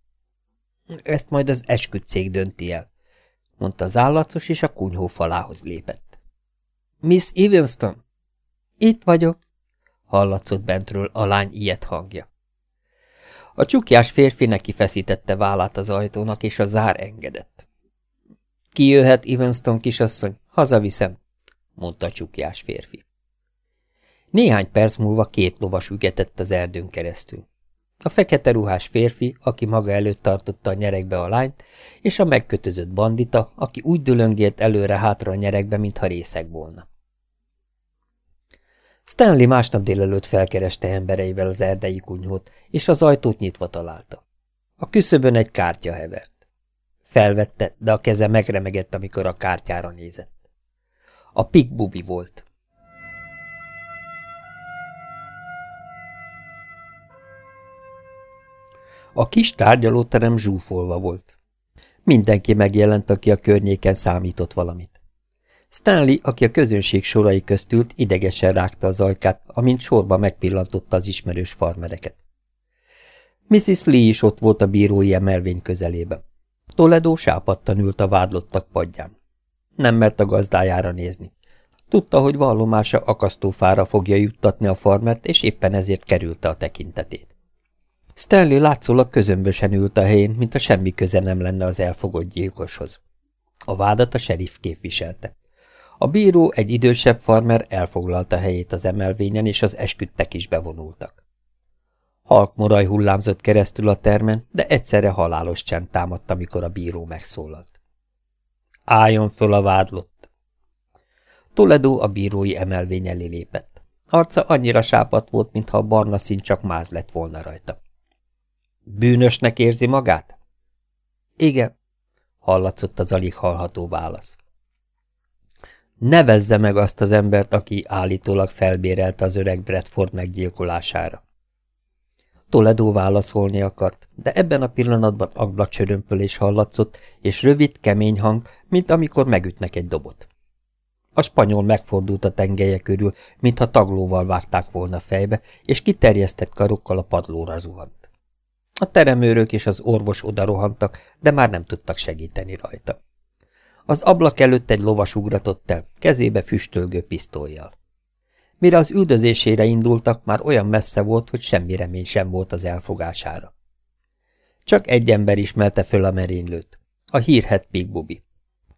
Ezt majd az esküdcég dönti el, mondta az állatos, és a kunyhó falához lépett. Miss Evanston? Itt vagyok, hallatszott bentről a lány ilyet hangja. A csukjás férfi neki feszítette vállát az ajtónak, és a zár engedett. Ki jöhet, Evanston kisasszony, Hazaviszem, mondta a csukjás férfi. Néhány perc múlva két lovas ügetett az erdőn keresztül. A fekete ruhás férfi, aki maga előtt tartotta a nyerekbe a lányt, és a megkötözött bandita, aki úgy dülöngélt előre-hátra a nyerekbe, mintha részeg volna. Stanley másnap délelőtt felkereste embereivel az erdei kunyhót, és az ajtót nyitva találta. A küszöbön egy kártya hevert. Felvette, de a keze megremegett, amikor a kártyára nézett. A pikbubi volt. A kis tárgyalóterem zsúfolva volt. Mindenki megjelent, aki a környéken számított valamit. Stanley, aki a közönség sorai közt ült, idegesen rágta az ajkát, amint sorba megpillantotta az ismerős farmereket. Mrs. Lee is ott volt a bírói emelvény közelében. Toledo sápadtan ült a vádlottak padján. Nem mert a gazdájára nézni. Tudta, hogy vallomása akasztófára fogja juttatni a farmert, és éppen ezért kerülte a tekintetét. Stanley látszólag közömbösen ült a helyén, mint a semmi köze nem lenne az elfogott gyilkoshoz. A vádat a sheriff képviselte. A bíró, egy idősebb farmer elfoglalta helyét az emelvényen, és az esküdtek is bevonultak. Halk moraj hullámzott keresztül a termen, de egyszerre halálos csend támadt, amikor a bíró megszólalt. Álljon föl a vádlott! Toledo a bírói emelvény elé lépett. Arca annyira sápat volt, mintha a barna szín csak máz lett volna rajta. Bűnösnek érzi magát? Igen, hallatszott az alig hallható válasz. Nevezze meg azt az embert, aki állítólag felbérelte az öreg Bradford meggyilkolására. Toledo válaszolni akart, de ebben a pillanatban ablakcsörömpölés hallatszott, és rövid, kemény hang, mint amikor megütnek egy dobot. A spanyol megfordult a tengelye körül, mintha taglóval vágták volna fejbe, és kiterjesztett karokkal a padlóra zuhant. A teremőrök és az orvos oda rohantak, de már nem tudtak segíteni rajta. Az ablak előtt egy lovas ugratott el, kezébe füstölgő pisztolyjal. Mire az üldözésére indultak, már olyan messze volt, hogy semmi remény sem volt az elfogására. Csak egy ember ismerte föl a merénylőt, a hírhet Big Bobby.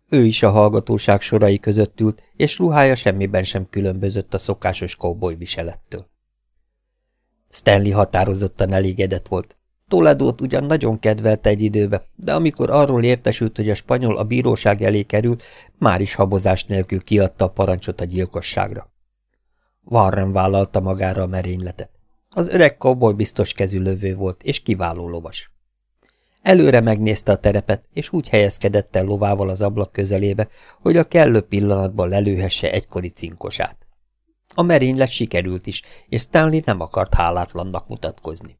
Ő is a hallgatóság sorai között ült, és ruhája semmiben sem különbözött a szokásos cowboy viselettől. Stanley határozottan elégedett volt. Toledót ugyan nagyon kedvelte egy időbe, de amikor arról értesült, hogy a spanyol a bíróság elé kerül, már is habozás nélkül kiadta a parancsot a gyilkosságra. Warren vállalta magára a merényletet. Az öreg cowboy biztos kezű lövő volt, és kiváló lovas. Előre megnézte a terepet, és úgy helyezkedett el lovával az ablak közelébe, hogy a kellő pillanatban lelőhesse egykori cinkosát. A merénylet sikerült is, és Stanley nem akart hálátlannak mutatkozni.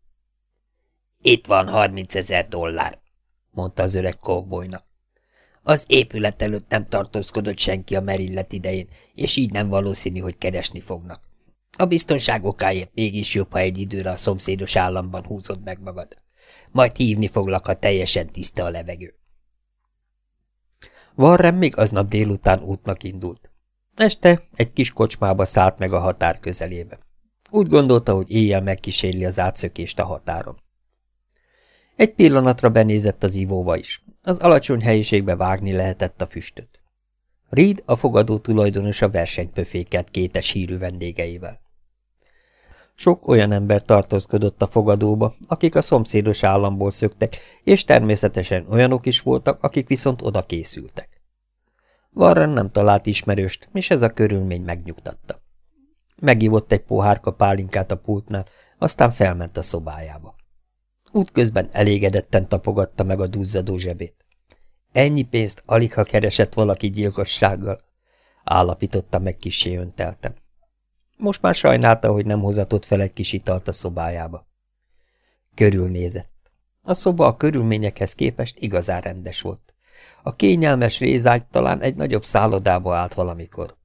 Itt van harminc ezer dollár, mondta az öreg cowboynak. Az épület előtt nem tartózkodott senki a merénylet idején, és így nem valószínű, hogy keresni fognak. A biztonság okáért mégis jobb, ha egy időre a szomszédos államban húzod meg magad. Majd hívni foglak, ha teljesen tiszta a levegő. Warren még aznap délután útnak indult. Este egy kis kocsmába szállt meg a határ közelébe. Úgy gondolta, hogy éjjel megkísérli az átszökést a határon. Egy pillanatra benézett az ivóba is. Az alacsony helyiségbe vágni lehetett a füstöt. Reed, a fogadó tulajdonos a versenypöféket kétes hírű vendégeivel. Sok olyan ember tartózkodott a fogadóba, akik a szomszédos államból szöktek, és természetesen olyanok is voltak, akik viszont oda készültek. Warren nem talált ismerőst, és ez a körülmény megnyugtatta. Megívott egy pohárka pálinkát a pultnál, aztán felment a szobájába. Útközben elégedetten tapogatta meg a duzzadó zsebét. Ennyi pénzt alig ha keresett valaki gyilkossággal, állapította meg kisé önteltem. Most már sajnálta, hogy nem hozatott fel egy kis italt a szobájába. Körülnézett. A szoba a körülményekhez képest igazán rendes volt. A kényelmes rézágy talán egy nagyobb szállodába állt valamikor.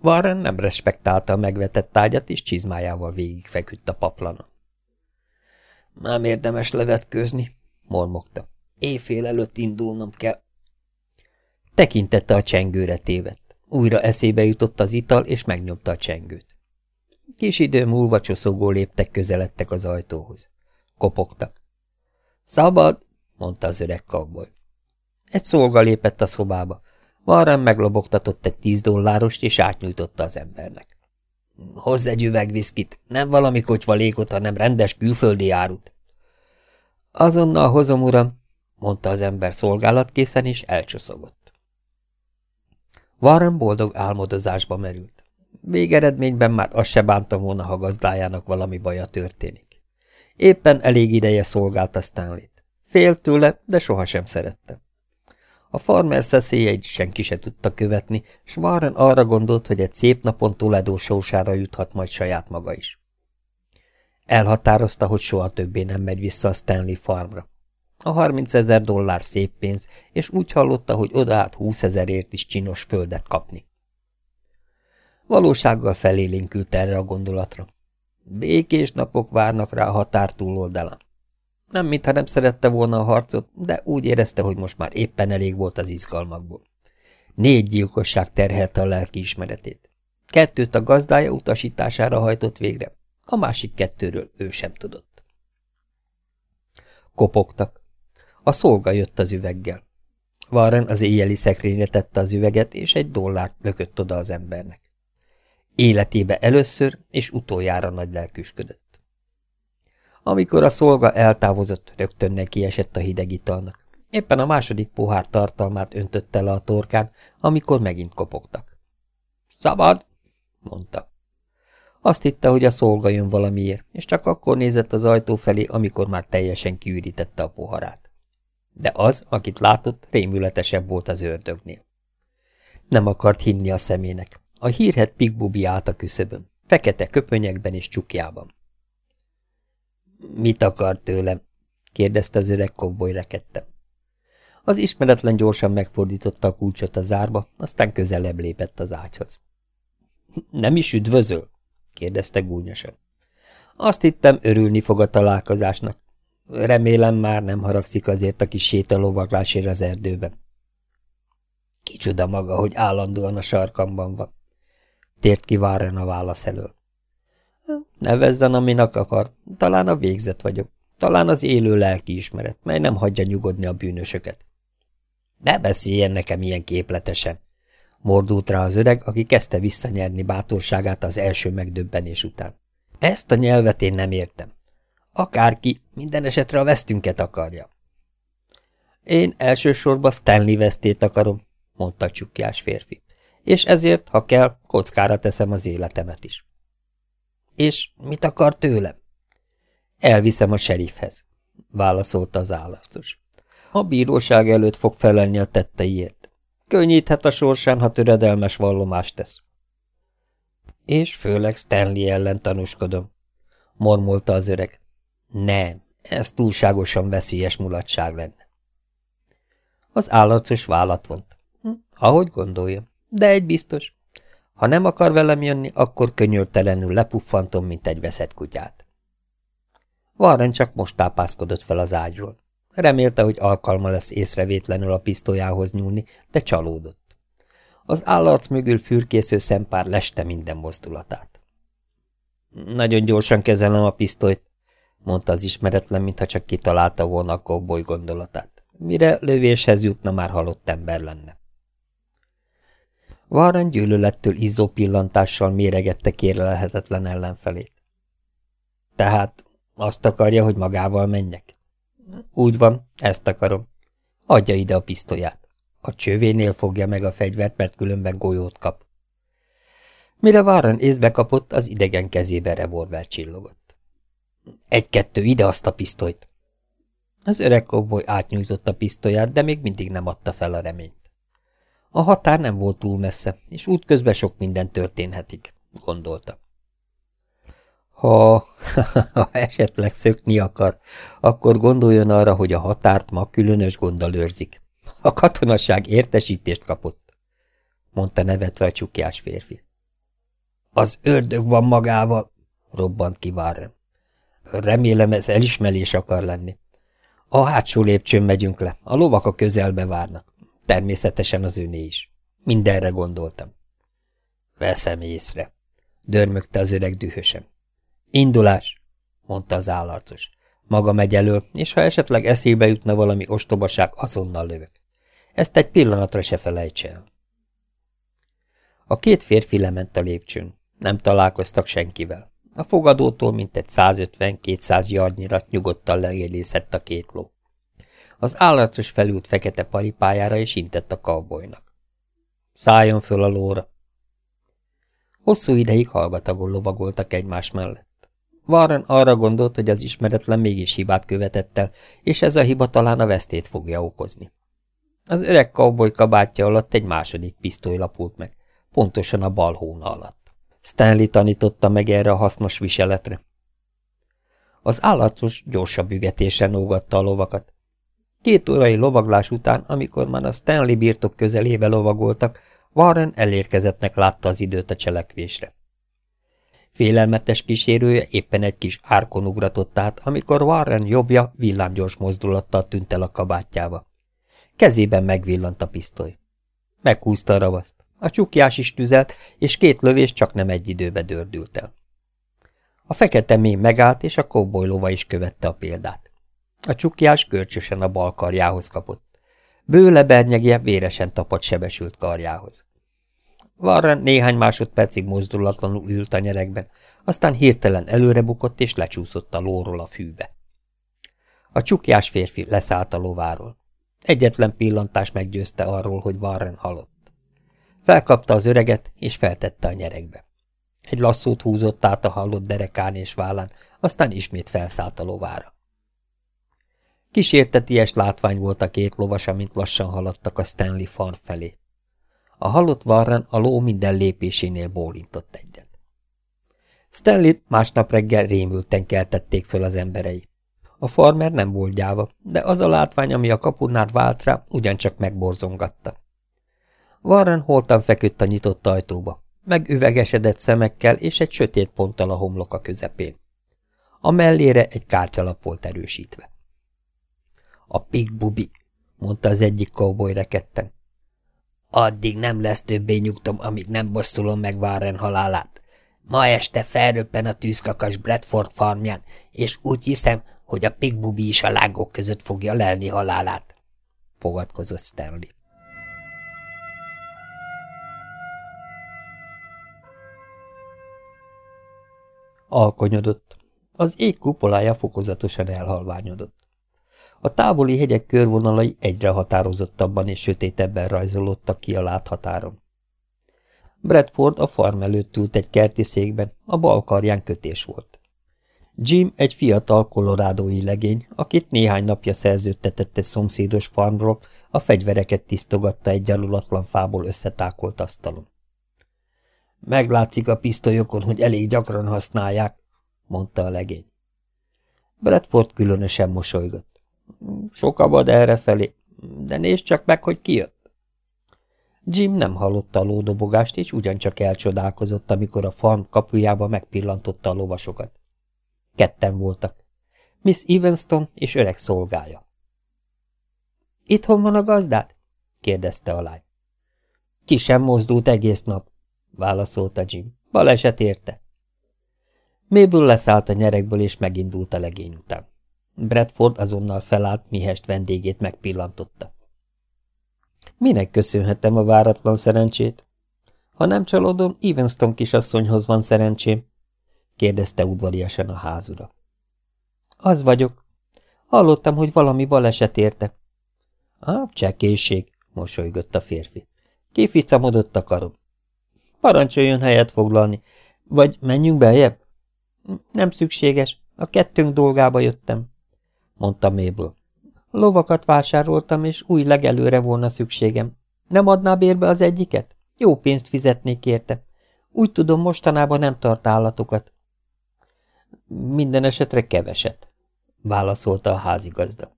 Warren nem respektálta a megvetett tágyat, és csizmájával végigfeküdt a paplanon. Nem érdemes levetkőzni, mormogta. Éjfél előtt indulnom kell. Tekintette a csengőre tévedt. Újra eszébe jutott az ital, és megnyomta a csengőt. Kis idő múlva csoszogó léptek közeledtek az ajtóhoz. Kopogtak. Szabad, mondta az öreg kavboly. Egy szolga lépett a szobába. Warren meglobogtatott egy tíz dollárost, és átnyújtotta az embernek. Hozz egy üveg viszkit, nem valami kocsvalékot, hanem rendes külföldi árut. Azonnal hozom, uram, mondta az ember szolgálatkészen, és elcsoszogott. Warren boldog álmodozásba merült. Végeredményben már azt se bánta volna, ha gazdájának valami baja történik. Éppen elég ideje szolgálta Stanley-t. Félt tőle, de sohasem szerette. A farmer szeszélyeit senki se tudta követni, s Warren arra gondolt, hogy egy szép napon Toledo sósára juthat majd saját maga is. Elhatározta, hogy soha többé nem megy vissza a Stanley farmra. A 30 ezer dollár szép pénz, és úgy hallotta, hogy odaállt 20 ezerért is csinos földet kapni. Valósággal felélénkült erre a gondolatra. Békés napok várnak rá a határ túloldalán. Nem, mintha nem szerette volna a harcot, de úgy érezte, hogy most már éppen elég volt az izgalmakból. Négy gyilkosság terhelte a lelki ismeretét. Kettőt a gazdája utasítására hajtott végre, a másik kettőről ő sem tudott. Kopogtak. A szolga jött az üveggel. Warren az éjjeli szekrényre tette az üveget, és egy dollárt lökött oda az embernek. Életébe először és utoljára nagy lelküsködött. Amikor a szolga eltávozott, rögtön neki esett a hideg italnak. Éppen a második pohár tartalmát öntötte le a torkán, amikor megint kopogtak. Szabad, mondta. Azt hitte, hogy a szolga jön valamiért, és csak akkor nézett az ajtó felé, amikor már teljesen kiürítette a poharát. De az, akit látott, rémületesebb volt az ördögnél. Nem akart hinni a szemének. A hírhet pikbubi állt a küszöbön, fekete köpönyekben és csukjában. Mit akar tőlem? kérdezte az öreg kovboly rekedte. Az ismeretlen gyorsan megfordította a kulcsot a zárba, aztán közelebb lépett az ágyhoz. *laughs* Nem is üdvözöl? kérdezte gúnyosan. Azt hittem, örülni fog a találkozásnak. Remélem már nem haragszik azért a kis sétalovaglásért az erdőben. Kicsoda maga, hogy állandóan a sarkamban van. Tért ki Váren a válasz elől. Nevezzen, aminek akar. Talán a végzet vagyok. Talán az élő lelkiismeret, mely nem hagyja nyugodni a bűnösöket. Ne beszéljen nekem ilyen képletesen, mordult rá az öreg, aki kezdte visszanyerni bátorságát az első megdöbbenés után. Ezt a nyelvet én nem értem. Akárki, minden esetre a vesztünket akarja. Én elsősorban Stanley vesztét akarom, mondta csukjás férfi, és ezért, ha kell, kockára teszem az életemet is. És mit akar tőlem? Elviszem a serifhez, válaszolta az állasztos. A bíróság előtt fog felelni a tetteiért. Könnyíthet a sorsán, ha töredelmes vallomást tesz. És főleg Stanley ellen tanúskodom, mormolta az öreg. Nem, ez túlságosan veszélyes mulatság lenne. Az állatos vállat vont. Hm, ahogy gondolja, de egy biztos. Ha nem akar velem jönni, akkor könyörtelenül lepuffantom, mint egy veszett kutyát. Warren csak most tápászkodott fel az ágyról. Remélte, hogy alkalma lesz észrevétlenül a pisztolyához nyúlni, de csalódott. Az állarc mögül fürkésző szempár leste minden mozdulatát. Nagyon gyorsan kezelem a pisztolyt, mondta az ismeretlen, mintha csak kitalálta volna a kobboly gondolatát. Mire lövéshez jutna, már halott ember lenne. Warren gyűlölettől izzó pillantással méregette kérlelhetetlen ellenfelét. Tehát azt akarja, hogy magával menjek? Úgy van, ezt akarom. Adja ide a pisztolyát. A csővénél fogja meg a fegyvert, mert különben golyót kap. Mire Warren észbe kapott, az idegen kezébe revolver csillogott. Egy-kettő, ide azt a pisztolyt! Az öreg kobboly átnyújtott a pisztolyát, de még mindig nem adta fel a reményt. A határ nem volt túl messze, és útközben sok minden történhetik, gondolta. Ha, *laughs* ha esetleg szökni akar, akkor gondoljon arra, hogy a határt ma különös gonddal őrzik. A katonaság értesítést kapott, mondta nevetve a csukjás férfi. Az ördög van magával, robbant ki Warren. Remélem ez elismerés akar lenni. A hátsó lépcsőn megyünk le, a lovak a közelbe várnak. Természetesen az öné is. Mindenre gondoltam. Veszem észre, dörmögte az öreg dühösen. Indulás, mondta az állarcos. Maga megy elől, és ha esetleg eszébe jutna valami ostobaság, azonnal lövök. Ezt egy pillanatra se felejts el. A két férfi lement a lépcsőn. Nem találkoztak senkivel. A fogadótól mintegy 150-200 yardnyira nyugodtan legélészett a két ló. Az állatos felült fekete paripájára és intett a kavbolynak. Szálljon föl a lóra! Hosszú ideig hallgatagol lovagoltak egymás mellett. Warren arra gondolt, hogy az ismeretlen mégis hibát követett el, és ez a hiba talán a vesztét fogja okozni. Az öreg cowboy kabátja alatt egy második pisztoly lapult meg, pontosan a bal hóna alatt. Stanley tanította meg erre a hasznos viseletre. Az állatos gyorsabb ügetésen ógatta a lovakat. Két órai lovaglás után, amikor már a Stanley birtok közelébe lovagoltak, Warren elérkezettnek látta az időt a cselekvésre. Félelmetes kísérője éppen egy kis árkon ugratott át, amikor Warren jobbja villámgyors mozdulattal tűnt el a kabátjába. Kezében megvillant a pisztoly. Meghúzta a ravaszt. A csukjás is tüzelt, és két lövés csak nem egy időbe dördült el. A fekete mém megállt, és a kóboly lova is követte a példát. A csukjás görcsösen a bal karjához kapott. Bőle bernyegje véresen tapadt sebesült karjához. Varren néhány másodpercig mozdulatlanul ült a nyerekben, aztán hirtelen előrebukott és lecsúszott a lóról a fűbe. A csukjás férfi leszállt a lováról. Egyetlen pillantás meggyőzte arról, hogy Warren halott. Felkapta az öreget, és feltette a nyerekbe. Egy lasszót húzott át a hallott derekán és vállán, aztán ismét felszállt a lovára. Kísérteties látvány volt a két lovas, amint lassan haladtak a Stanley farm felé. A halott Warren a ló minden lépésénél bólintott egyet. Stanley másnap reggel rémülten keltették föl az emberei. A farmer nem volt gyáva, de az a látvány, ami a kapunál vált rá, ugyancsak megborzongatta. Warren holtan feküdt a nyitott ajtóba, megüvegesedett szemekkel és egy sötét ponttal a homloka közepén. A mellére egy kártyalap volt erősítve. A Pig Bubi, mondta az egyik cowboy reketten. Addig nem lesz többé nyugtom, amíg nem bosszulom meg Warren halálát. Ma este felröppen a tűzkakas Bradford farmján, és úgy hiszem, hogy a Pig Bubi is a lángok között fogja lelni halálát, fogadkozott Stanley. Alkonyodott. Az ég kupolája fokozatosan elhalványodott. A távoli hegyek körvonalai egyre határozottabban és sötétebben rajzolódtak ki a láthatáron. Bradford a farm előtt ült egy kerti székben, a bal karján kötés volt. Jim egy fiatal kolorádói legény, akit néhány napja szerződtetett egy szomszédos farmról, a fegyvereket tisztogatta egy gyalulatlan fából összetákolt asztalon. Meglátszik a pisztolyokon, hogy elég gyakran használják, mondta a legény. Bradford különösen mosolygott. Sok abad errefelé, de nézd csak meg, hogy ki jött. Jim nem hallotta a lódobogást, és ugyancsak elcsodálkozott, amikor a farm kapujába megpillantotta a lovasokat. Ketten voltak. Miss Evenston és öreg szolgája. Itthon van a gazdát? kérdezte a lány. Ki sem mozdult egész nap, válaszolta Jim. Baleset érte. Méből leszállt a nyerekből, és megindult a legény után. Bradford azonnal felállt, mihest vendégét megpillantotta. Minek köszönhetem a váratlan szerencsét? Ha nem csalódom, Evenston kisasszonyhoz van szerencsém, kérdezte udvariasan a házura. Az vagyok. Hallottam, hogy valami baleset érte. Á, csekéség, mosolygott a férfi. Kificamodott a karom. Parancsoljon helyet foglalni, vagy menjünk beljebb? Nem szükséges, a kettőnk dolgába jöttem mondta Mabel. Lovakat vásároltam, és új legelőre volna szükségem. Nem adná bérbe az egyiket? Jó pénzt fizetnék érte. Úgy tudom, mostanában nem tart állatokat. Minden esetre keveset, válaszolta a házigazda.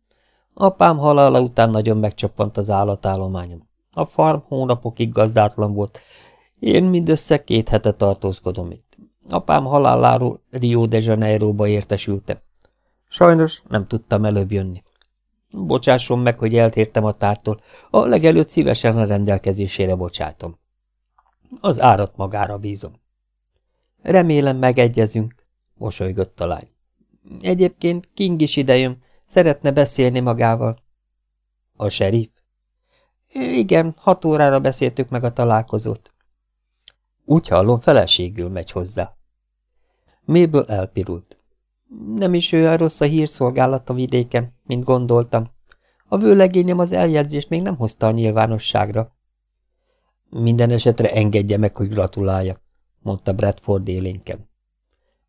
Apám halála után nagyon megcsapant az állatállományom. A farm hónapokig gazdátlan volt. Én mindössze két hete tartózkodom itt. Apám haláláról Rio de Janeiroba értesültem. Sajnos nem tudtam előbb jönni. Bocsásson meg, hogy eltértem a tártól, a legelőtt szívesen a rendelkezésére bocsátom. Az árat magára bízom. Remélem megegyezünk, mosolygott a lány. Egyébként King is idejön, szeretne beszélni magával. A serif? Igen, hat órára beszéltük meg a találkozót. Úgy hallom, feleségül megy hozzá. Méből elpirult. Nem is olyan rossz a hírszolgálat a vidéken, mint gondoltam. A vőlegényem az eljegyzést még nem hozta a nyilvánosságra. Minden esetre engedje meg, hogy gratuláljak, mondta Bradford élénken.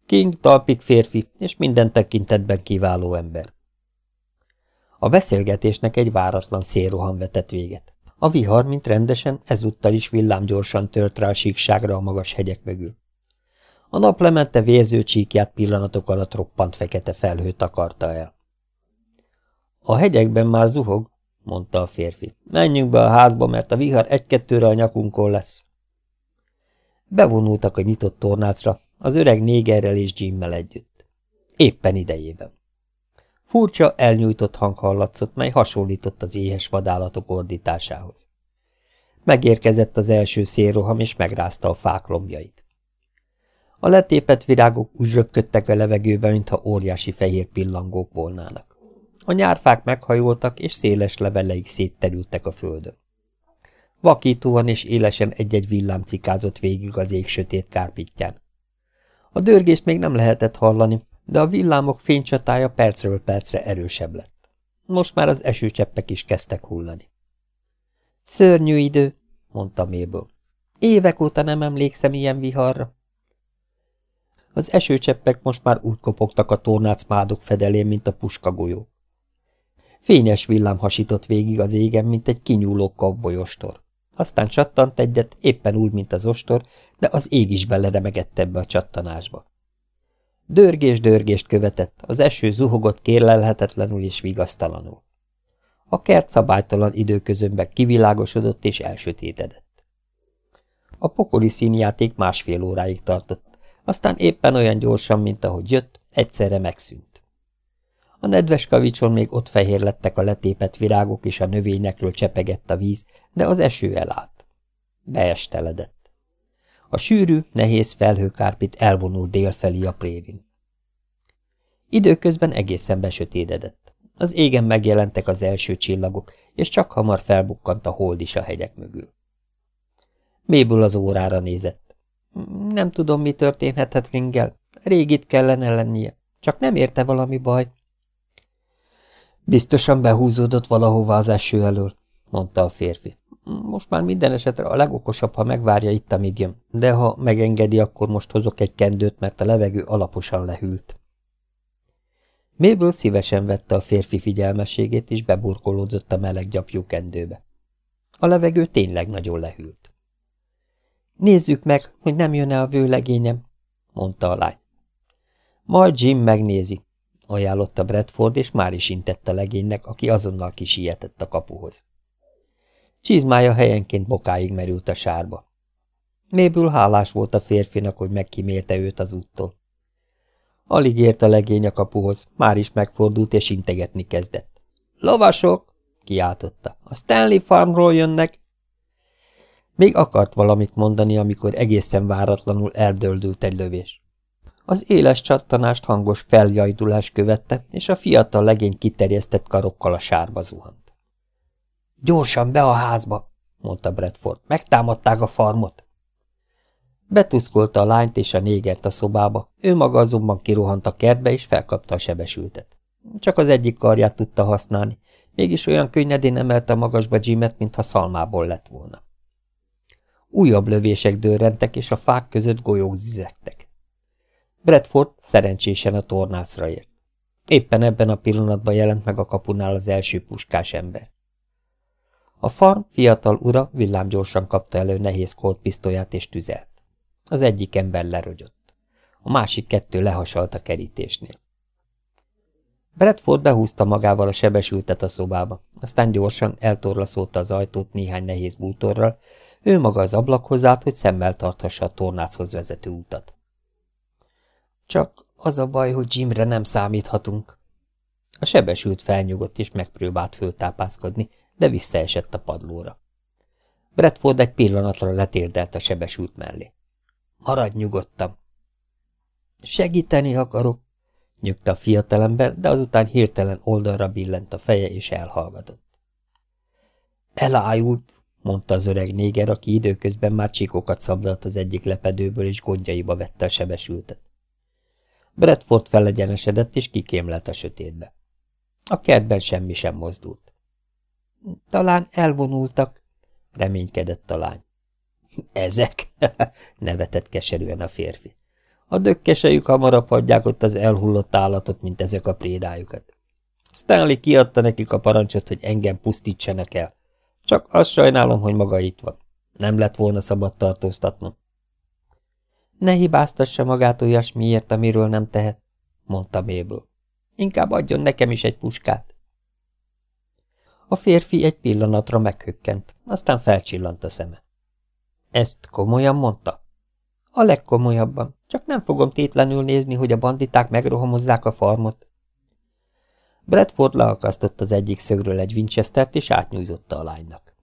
King talpik férfi, és minden tekintetben kiváló ember. A beszélgetésnek egy váratlan szélroham vetett véget. A vihar, mint rendesen, ezúttal is villámgyorsan tört rá a síkságra a magas hegyek mögül. A naplemente vérző csíkját pillanatok alatt roppant fekete felhő takarta el. A hegyekben már zuhog, mondta a férfi. Menjünk be a házba, mert a vihar egy-kettőre a nyakunkon lesz. Bevonultak a nyitott tornácra, az öreg négerrel és Jimmel együtt. Éppen idejében. Furcsa, elnyújtott hang hallatszott, mely hasonlított az éhes vadállatok ordításához. Megérkezett az első szélroham, és megrázta a fák lombjait. A letépet virágok úgy röpködtek a levegőbe, mintha óriási fehér pillangók volnának. A nyárfák meghajoltak, és széles leveleik szétterültek a földön. Vakítóan és élesen egy-egy villám cikázott végig az ég sötét kárpitján. A dörgést még nem lehetett hallani, de a villámok fénycsatája percről percre erősebb lett. Most már az esőcseppek is kezdtek hullani. Szörnyű idő, mondta Mabel. Évek óta nem emlékszem ilyen viharra. Az esőcseppek most már úgy kopogtak a tornác mádok fedelén, mint a puskagolyó. Fényes villám hasított végig az égen, mint egy kinyúló kavbolyostor. Aztán csattant egyet, éppen úgy, mint az ostor, de az ég is beleremegett ebbe a csattanásba. Dörgés-dörgést követett, az eső zuhogott kérlelhetetlenül és vigasztalanul. A kert szabálytalan időközönben kivilágosodott és elsötétedett. A pokoli színjáték másfél óráig tartott, aztán éppen olyan gyorsan, mint ahogy jött, egyszerre megszűnt. A nedves kavicson még ott fehér lettek a letépet virágok, és a növényekről csepegett a víz, de az eső elállt. Beesteledett. A sűrű, nehéz felhőkárpit elvonult délfelé a prérin. Időközben egészen besötétedett. Az égen megjelentek az első csillagok, és csak hamar felbukkant a hold is a hegyek mögül. Méből az órára nézett. Nem tudom, mi történhetett Ringel. Rég itt kellene lennie. Csak nem érte valami baj. Biztosan behúzódott valahová az eső elől, mondta a férfi. Most már minden esetre a legokosabb, ha megvárja itt, amíg jön, de ha megengedi, akkor most hozok egy kendőt, mert a levegő alaposan lehűlt. Méből szívesen vette a férfi figyelmességét, és beburkolódzott a meleg gyapjú kendőbe. A levegő tényleg nagyon lehűlt. Nézzük meg, hogy nem jön-e a vőlegényem, mondta a lány. Majd Jim megnézi, ajánlotta Bradford, és már is intett a legénynek, aki azonnal kisietett a kapuhoz. Csizmája helyenként bokáig merült a sárba. Mébül hálás volt a férfinak, hogy megkímélte őt az úttól. Alig ért a legény a kapuhoz, már is megfordult és integetni kezdett. – Lovasok! – kiáltotta. – A Stanley Farmról jönnek! Még akart valamit mondani, amikor egészen váratlanul eldöldült egy lövés. Az éles csattanást hangos feljajdulás követte, és a fiatal legény kiterjesztett karokkal a sárba zuhant. Gyorsan be a házba, mondta Bradford. Megtámadták a farmot. Betuszkolta a lányt és a négert a szobába, ő maga azonban kirohant a kertbe és felkapta a sebesültet. Csak az egyik karját tudta használni, mégis olyan könnyedén emelte magasba Jimet, mintha szalmából lett volna. Újabb lövések dőrentek, és a fák között golyók zizegtek. Bradford szerencsésen a tornácra ért. Éppen ebben a pillanatban jelent meg a kapunál az első puskás ember. A farm fiatal ura villámgyorsan kapta elő nehéz koltpisztolyát és tüzelt. Az egyik ember lerogyott. A másik kettő lehasalt a kerítésnél. Bradford behúzta magával a sebesültet a szobába, aztán gyorsan eltorlaszolta az ajtót néhány nehéz bútorral, ő maga az ablakhoz állt, hogy szemmel tarthassa a tornáchoz vezető utat. Csak az a baj, hogy Jimre nem számíthatunk. A sebesült felnyugodt és megpróbált föltápászkodni, de visszaesett a padlóra. Bradford egy pillanatra letérdelt a sebesült mellé. Maradj nyugodtam. Segíteni akarok, nyugta a fiatalember, de azután hirtelen oldalra billent a feje és elhallgatott. Elájult, mondta az öreg néger, aki időközben már csíkokat szabdalt az egyik lepedőből, és gondjaiba vette a sebesültet. Bradford felegyenesedett, és kikémlelt a sötétbe. A kertben semmi sem mozdult. Talán elvonultak, reménykedett a lány. Ezek? *laughs* nevetett keserűen a férfi. A dökkesejük hamarabb hagyják ott az elhullott állatot, mint ezek a prédájukat. Stanley kiadta nekik a parancsot, hogy engem pusztítsenek el. Csak azt sajnálom, hogy maga itt van. Nem lett volna szabad tartóztatnom. Ne hibáztassa magát olyasmiért, amiről nem tehet, mondta Mabel. Inkább adjon nekem is egy puskát. A férfi egy pillanatra meghökkent, aztán felcsillant a szeme. Ezt komolyan mondta? A legkomolyabban, csak nem fogom tétlenül nézni, hogy a banditák megrohamozzák a farmot. Bradford leakasztott az egyik szögről egy Winchestert, és átnyújtotta a lánynak.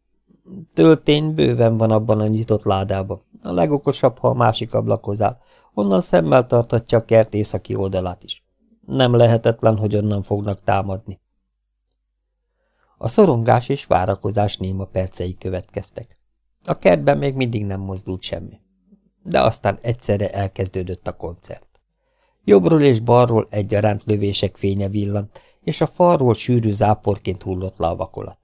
Töltény bőven van abban a nyitott ládában. A legokosabb, ha a másik ablakhoz áll. Onnan szemmel tartatja a kert északi oldalát is. Nem lehetetlen, hogy onnan fognak támadni. A szorongás és várakozás néma percei következtek. A kertben még mindig nem mozdult semmi. De aztán egyszerre elkezdődött a koncert. Jobbról és balról egyaránt lövések fénye villant, és a falról sűrű záporként hullott le a vakolat.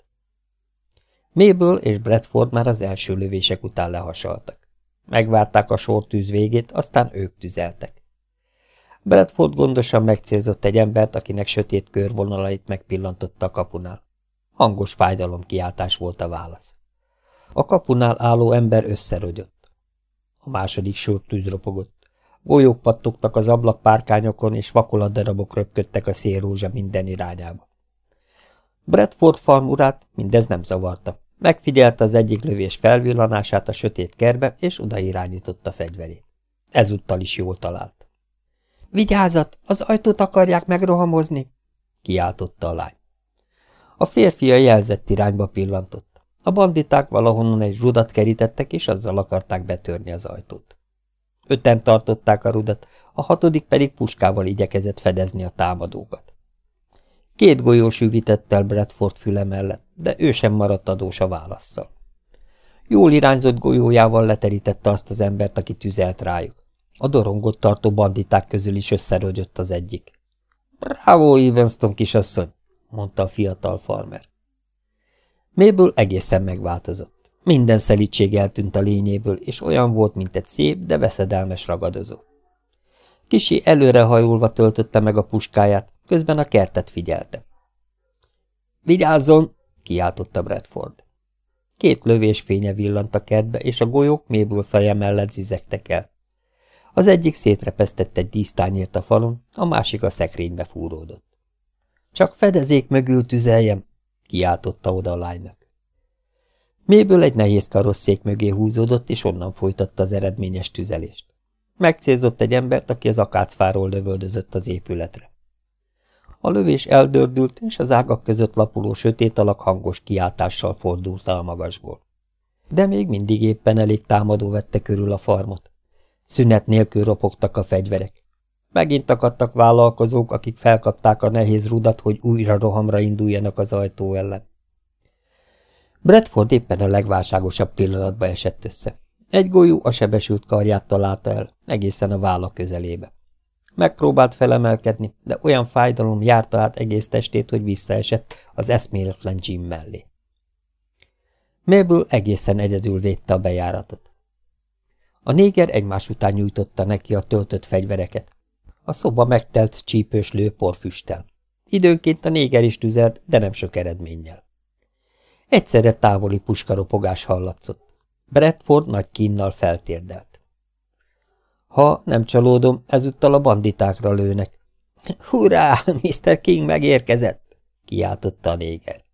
Mabel és Bradford már az első lövések után lehasaltak. Megvárták a sortűz végét, aztán ők tüzeltek. Bradford gondosan megcélzott egy embert, akinek sötét körvonalait megpillantotta a kapunál. Hangos fájdalomkiáltás volt a válasz. A kapunál álló ember összerögyött. A második sor tűz ropogott. Golyók pattogtak az ablakpárkányokon, és vakolatdarabok röpködtek a szélrózsa minden irányába. Bradford farm urát mindez nem zavarta. Megfigyelte az egyik lövés felvillanását a sötét kerbe, és oda irányította fegyverét. Ezúttal is jól talált. – Vigyázat! Az ajtót akarják megrohamozni! – kiáltotta a lány. A férfi a jelzett irányba pillantott. A banditák valahonnan egy rudat kerítettek, és azzal akarták betörni az ajtót. Öten tartották a rudat, a hatodik pedig puskával igyekezett fedezni a támadókat. Két golyós üvített el Bradford füle mellett, de ő sem maradt adós a válaszsal. Jól irányzott golyójával leterítette azt az embert, aki tüzelt rájuk. A dorongot tartó banditák közül is összerögyött az egyik. – Bravo, Evenston kisasszony! – mondta a fiatal farmer. Mabel egészen megváltozott. Minden szelítség eltűnt a lényéből, és olyan volt, mint egy szép, de veszedelmes ragadozó. Kisi előrehajolva töltötte meg a puskáját, közben a kertet figyelte. Vigyázzon! kiáltotta Bradford. Két lövés fénye villant a kertbe, és a golyók méből feje mellett zizegtek el. Az egyik szétrepesztett egy dísztányért a falon, a másik a szekrénybe fúródott. Csak fedezék mögül tüzeljem, kiáltotta oda a lánynak. Méből egy nehéz karosszék mögé húzódott, és onnan folytatta az eredményes tüzelést. Megcélzott egy embert, aki az akácfáról lövöldözött az épületre. A lövés eldördült, és az ágak között lapuló sötét alak hangos kiáltással fordult le a magasból. De még mindig éppen elég támadó vette körül a farmot. Szünet nélkül ropogtak a fegyverek. Megint akadtak vállalkozók, akik felkapták a nehéz rudat, hogy újra rohamra induljanak az ajtó ellen. Bradford éppen a legválságosabb pillanatba esett össze. Egy golyó a sebesült karját találta el, egészen a válla közelébe. Megpróbált felemelkedni, de olyan fájdalom járta át egész testét, hogy visszaesett az eszméletlen Jim mellé. Mabel egészen egyedül védte a bejáratot. A néger egymás után nyújtotta neki a töltött fegyvereket. A szoba megtelt csípős lő porfüstel. Időnként a néger is tüzelt, de nem sok eredménnyel. Egyszerre távoli puskaropogás hallatszott. Bradford nagy kínnal feltérdelt. Ha nem csalódom, ezúttal a banditákra lőnek. *laughs* Hurrá, Mr. King megérkezett! kiáltotta a néger.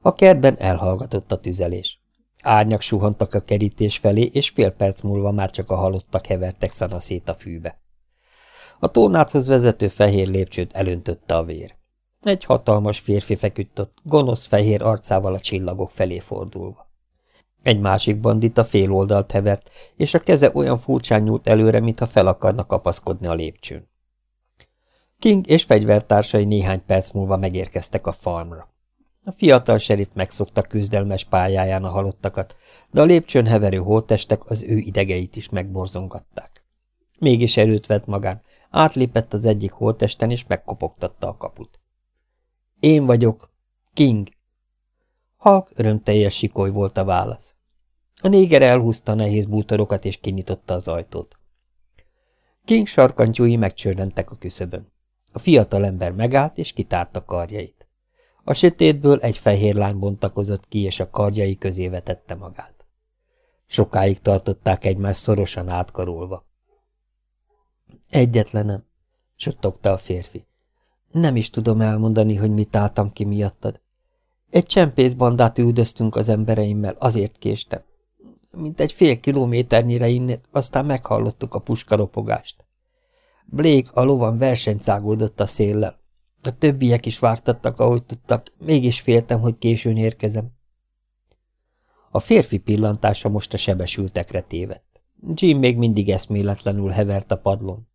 A kertben elhallgatott a tüzelés. Árnyak suhantak a kerítés felé, és fél perc múlva már csak a halottak hevertek szanaszét a fűbe. A tornáchoz vezető fehér lépcsőt elöntötte a vér. Egy hatalmas férfi feküdt ott, gonosz fehér arcával a csillagok felé fordulva. Egy másik bandita fél oldalt hevert, és a keze olyan furcsán nyúlt előre, mintha fel akarna kapaszkodni a lépcsőn. King és fegyvertársai néhány perc múlva megérkeztek a farmra. A fiatal serif megszokta küzdelmes pályáján a halottakat, de a lépcsőn heverő holttestek az ő idegeit is megborzongatták. Mégis erőt vett magán, átlépett az egyik holttesten és megkopogtatta a kaput. Én vagyok, King. Halk örömteljes sikoly volt a válasz. A néger elhúzta a nehéz bútorokat és kinyitotta az ajtót. King sarkantyúi megcsörrentek a küszöbön. A fiatal ember megállt és kitárta karjait. A sötétből egy fehér lány bontakozott ki, és a karjai közé vetette magát. Sokáig tartották egymást szorosan átkarolva. Egyetlenem, suttogta a férfi. Nem is tudom elmondani, hogy mit álltam ki miattad. Egy csempészbandát üldöztünk az embereimmel, azért késtem. Mint egy fél kilométernyire innen, aztán meghallottuk a puskaropogást. Blake a lovan versenycágódott a széllel. A többiek is vártattak, ahogy tudtak, mégis féltem, hogy későn érkezem. A férfi pillantása most a sebesültekre tévedt. Jim még mindig eszméletlenül hevert a padlón.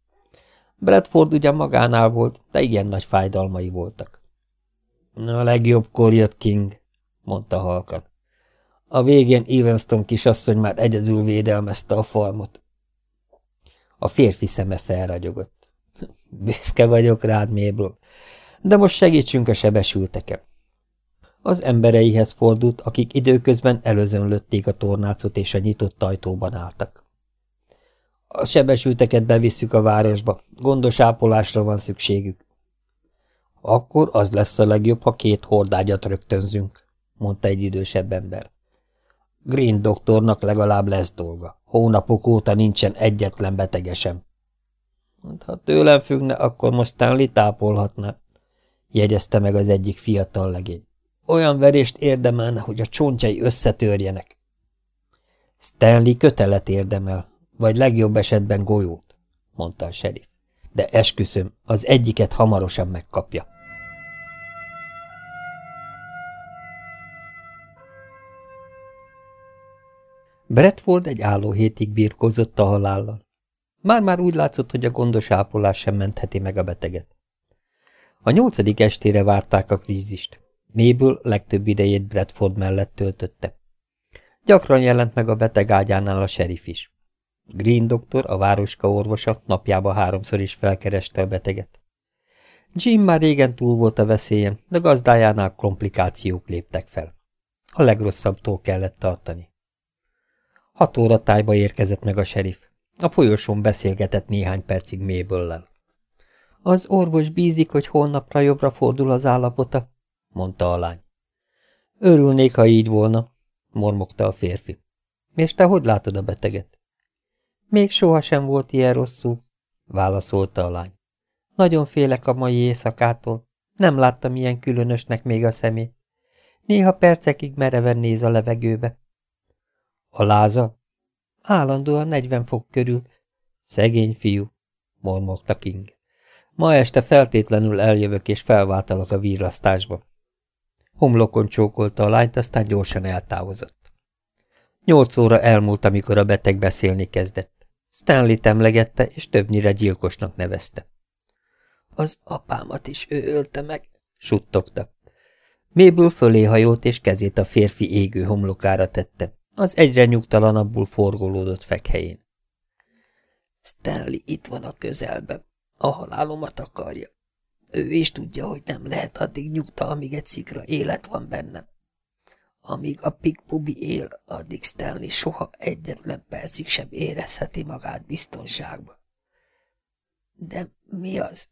Bradford ugyan magánál volt, de igen nagy fájdalmai voltak. A legjobbkor jött King, mondta halkan. A végén Evenston kisasszony már egyedül védelmezte a farmot. A férfi szeme felragyogott. *laughs* Büszke vagyok rád, Mabel, de most segítsünk a sebesülteken. Az embereihez fordult, akik időközben előzönlötték a tornácot és a nyitott ajtóban álltak. A sebesülteket bevisszük a városba, gondos ápolásra van szükségük. Akkor az lesz a legjobb, ha két hordágyat rögtönzünk, mondta egy idősebb ember. Green doktornak legalább lesz dolga. Hónapok óta nincsen egyetlen betegesem. Hát, ha tőlem függne, akkor most Stanley tápolhatná, jegyezte meg az egyik fiatal legény. Olyan verést érdemelne, hogy a csontjai összetörjenek. Stanley kötelet érdemel, vagy legjobb esetben golyót, mondta a serif. De esküszöm, az egyiket hamarosan megkapja. Bradford egy álló hétig birkózott a halállal. Már-már úgy látszott, hogy a gondos ápolás sem mentheti meg a beteget. A nyolcadik estére várták a krízist. Mabel legtöbb idejét Bradford mellett töltötte. Gyakran jelent meg a beteg ágyánál a serif is. Green doktor, a városka orvosa napjába háromszor is felkereste a beteget. Jim már régen túl volt a veszélyen, de gazdájánál komplikációk léptek fel. A legrosszabbtól kellett tartani. Hat óra tájba érkezett meg a serif. A folyosón beszélgetett néhány percig mabel Az orvos bízik, hogy holnapra jobbra fordul az állapota, mondta a lány. Örülnék, ha így volna, mormogta a férfi. És te hogy látod a beteget? Még sohasem volt ilyen rosszul, válaszolta a lány. Nagyon félek a mai éjszakától. Nem láttam ilyen különösnek még a szemét. Néha percekig mereven néz a levegőbe. A láza? Állandóan negyven fok körül. Szegény fiú, mormogta King. Ma este feltétlenül eljövök és felváltalak a vírasztásba. Homlokon csókolta a lányt, aztán gyorsan eltávozott. Nyolc óra elmúlt, amikor a beteg beszélni kezdett. Stanley emlegette, és többnyire gyilkosnak nevezte. Az apámat is ő ölte meg, suttogta. Méből fölé hajolt, és kezét a férfi égő homlokára tette. Az egyre nyugtalanabbul forgolódott fekhelyén. Stanley itt van a közelben. A halálomat akarja. Ő is tudja, hogy nem lehet addig nyugta, amíg egy szikra élet van bennem. Amíg a pikpubi él, addig Stanley soha egyetlen percig sem érezheti magát biztonságban. De mi az?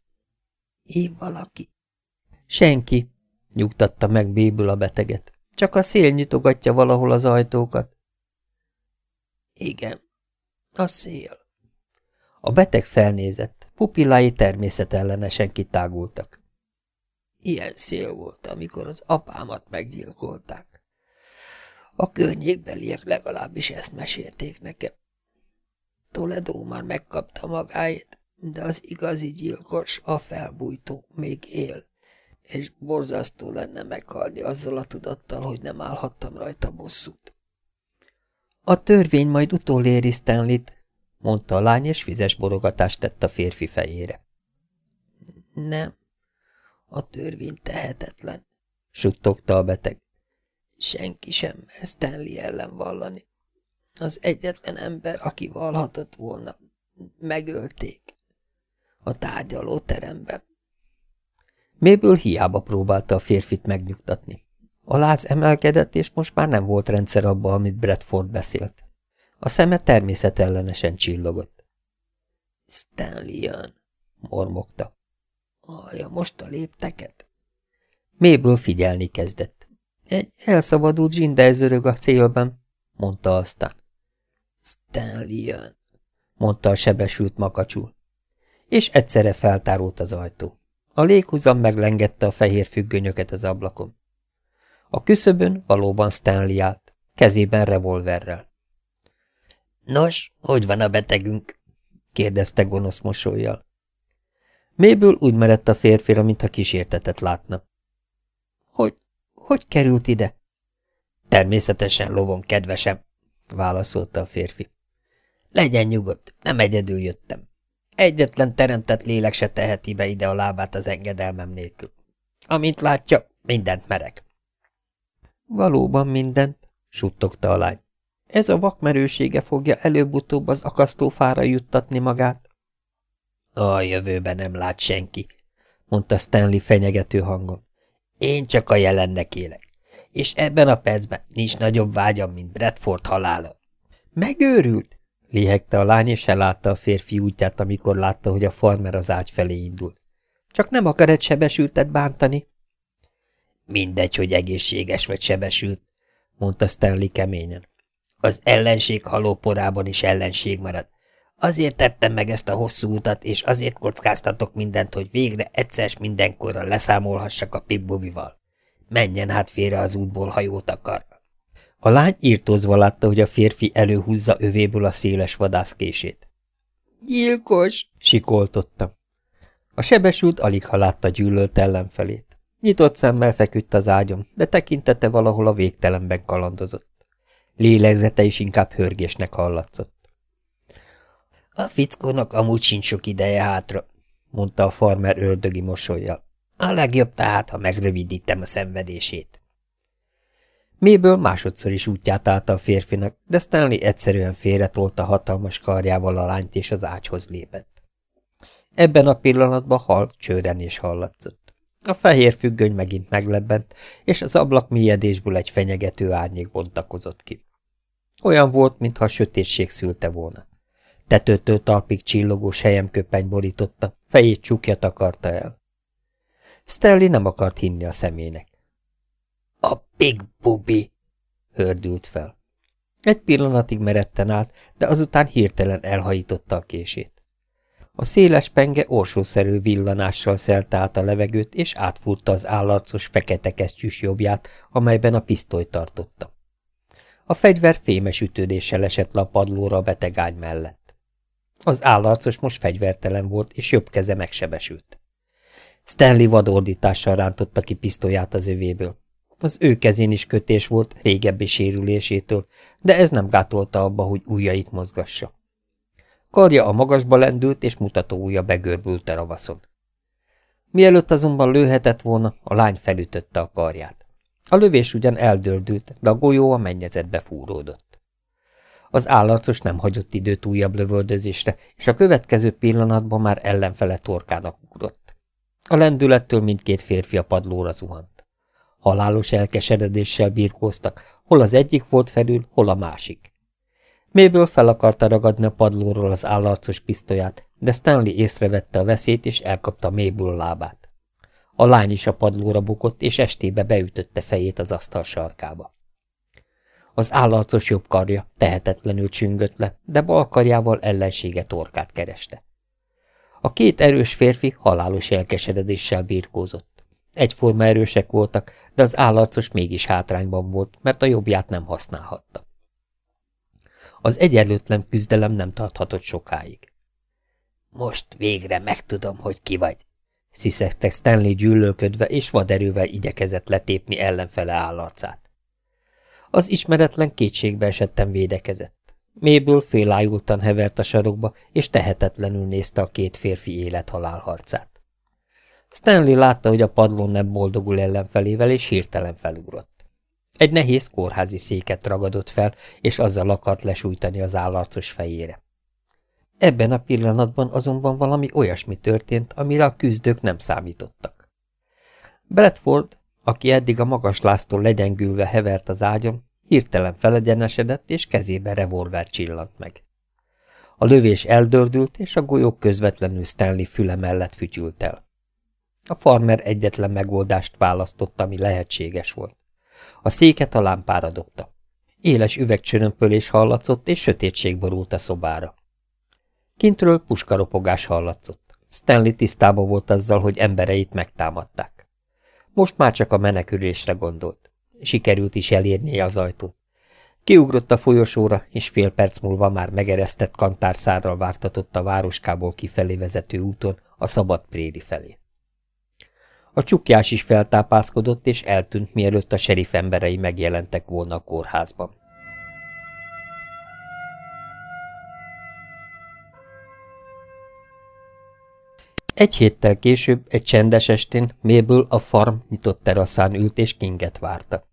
Hív valaki? Senki, nyugtatta meg Bébül a beteget. Csak a szél nyitogatja valahol az ajtókat. Igen, a szél. A beteg felnézett, pupillái természetellenesen kitágultak. Ilyen szél volt, amikor az apámat meggyilkolták. A környékbeliek legalábbis ezt mesélték nekem. Toledo már megkapta magáét, de az igazi gyilkos, a felbújtó még él, és borzasztó lenne meghalni azzal a tudattal, hogy nem állhattam rajta bosszút. A törvény majd utoléri Stanley-t, mondta a lány, és vizes borogatást tett a férfi fejére. Nem, a törvény tehetetlen. suttogta a beteg. Senki sem mer Stanley ellen vallani. Az egyetlen ember, aki valhatott volna, megölték. A tárgyaló teremben. Méből hiába próbálta a férfit megnyugtatni. A láz emelkedett, és most már nem volt rendszer abba, amit Bradford beszélt. A szeme természetellenesen csillogott. Stanley jön, mormogta. Hallja most a lépteket? Méből figyelni kezdett. Egy elszabadult zsindejzörög a célben, mondta aztán. Stanley mondta a sebesült makacsul. És egyszerre feltárult az ajtó. A léghuzam meglengette a fehér függönyöket az ablakon. A küszöbön valóban Stanley állt, kezében revolverrel. Nos, hogy van a betegünk? kérdezte gonosz mosolyjal. Méből úgy merett a férfira, mintha kísértetet látna. Hogy, került ide? Természetesen lovon, kedvesem, válaszolta a férfi. Legyen nyugodt, nem egyedül jöttem. Egyetlen teremtett lélek se teheti be ide a lábát az engedelmem nélkül. Amint látja, mindent merek. Valóban mindent, suttogta a lány. Ez a vakmerősége fogja előbb-utóbb az akasztófára juttatni magát. A jövőben nem lát senki, mondta Stanley fenyegető hangon. Én csak a jelennek élek, és ebben a percben nincs nagyobb vágyam, mint Bradford halála. Megőrült? Léhegte a lány, és ellátta a férfi útját, amikor látta, hogy a farmer az ágy felé indul. Csak nem akar egy sebesültet bántani? Mindegy, hogy egészséges vagy sebesült, mondta Stanley keményen. Az ellenség halóporában is ellenség marad. Azért tettem meg ezt a hosszú utat, és azért kockáztatok mindent, hogy végre egyszer mindenkorra leszámolhassak a Pipbobival. Menjen hát félre az útból, ha jót akar. A lány írtózva látta, hogy a férfi előhúzza övéből a széles vadászkését. Gyilkos! sikoltotta. A sebesült alig ha látta gyűlölt ellenfelét. Nyitott szemmel feküdt az ágyon, de tekintete valahol a végtelenben kalandozott. Lélegzete is inkább hörgésnek hallatszott. A fickónak amúgy sincs sok ideje hátra, mondta a farmer ördögi mosolyjal. A legjobb tehát, ha megrövidítem a szenvedését. Méből másodszor is útját állta a férfinak, de Stanley egyszerűen félretolta hatalmas karjával a lányt és az ágyhoz lépett. Ebben a pillanatban hal csőrenés hallatszott. A fehér függöny megint meglebbent, és az ablak mélyedésből egy fenyegető árnyék bontakozott ki. Olyan volt, mintha a sötétség szülte volna. Tetőtől talpig csillogó sejemköpeny borította, fejét csukja takarta el. Stanley nem akart hinni a szemének. A Big Bubi! hördült fel. Egy pillanatig meretten állt, de azután hirtelen elhajította a kését. A széles penge orsószerű villanással szelte át a levegőt, és átfúrta az állarcos fekete kesztyűs jobbját, amelyben a pisztoly tartotta. A fegyver fémes ütődéssel esett le a padlóra a betegány mellett. Az állarcos most fegyvertelen volt, és jobb keze megsebesült. Stanley vadordítással rántotta ki pisztolyát az övéből. Az ő kezén is kötés volt, régebbi sérülésétől, de ez nem gátolta abba, hogy ujjait mozgassa. Karja a magasba lendült, és mutató ujja begörbült a ravaszon. Mielőtt azonban lőhetett volna, a lány felütötte a karját. A lövés ugyan eldördült, de a golyó a mennyezetbe fúródott. Az állarcos nem hagyott időt újabb lövöldözésre, és a következő pillanatban már ellenfele torkának ugrott. A lendülettől mindkét férfi a padlóra zuhant. Halálos elkeseredéssel birkóztak, hol az egyik volt felül, hol a másik. Méből fel akarta ragadni a padlóról az állarcos pisztolyát, de Stanley észrevette a veszélyt, és elkapta Méből lábát. A lány is a padlóra bukott, és estébe beütötte fejét az asztal sarkába. Az állarcos jobb karja tehetetlenül csüngött le, de bal karjával ellensége torkát kereste. A két erős férfi halálos elkeseredéssel birkózott. Egyforma erősek voltak, de az állarcos mégis hátrányban volt, mert a jobbját nem használhatta. Az egyenlőtlen küzdelem nem tarthatott sokáig. Most végre megtudom, hogy ki vagy, sziszegtek Stanley gyűlölködve, és vaderővel igyekezett letépni ellenfele állarcát. Az ismeretlen kétségbe esettem védekezett. Méből félájultan hevert a sarokba, és tehetetlenül nézte a két férfi élet-halál harcát. Stanley látta, hogy a padlón nem boldogul ellenfelével, és hirtelen felugrott. Egy nehéz kórházi széket ragadott fel, és azzal akart lesújtani az állarcos fejére. Ebben a pillanatban azonban valami olyasmi történt, amire a küzdők nem számítottak. Bradford, aki eddig a magas láztól legyengülve hevert az ágyon, hirtelen felegyenesedett, és kezébe revolver csillant meg. A lövés eldördült, és a golyók közvetlenül Stanley füle mellett fütyült el. A farmer egyetlen megoldást választotta, ami lehetséges volt. A széket a lámpára dobta. Éles üvegcsörömpölés hallatszott, és sötétség borult a szobára. Kintről puskaropogás hallatszott. Stanley tisztában volt azzal, hogy embereit megtámadták. Most már csak a menekülésre gondolt. Sikerült is elérnie az ajtót. Kiugrott a folyosóra, és fél perc múlva már megeresztett kantárszárral vágtatott a városkából kifelé vezető úton a szabad préri felé. A csukjás is feltápászkodott, és eltűnt, mielőtt a serif emberei megjelentek volna a kórházban. Egy héttel később, egy csendes estén, Mabel a farm nyitott teraszán ült és Kinget várta.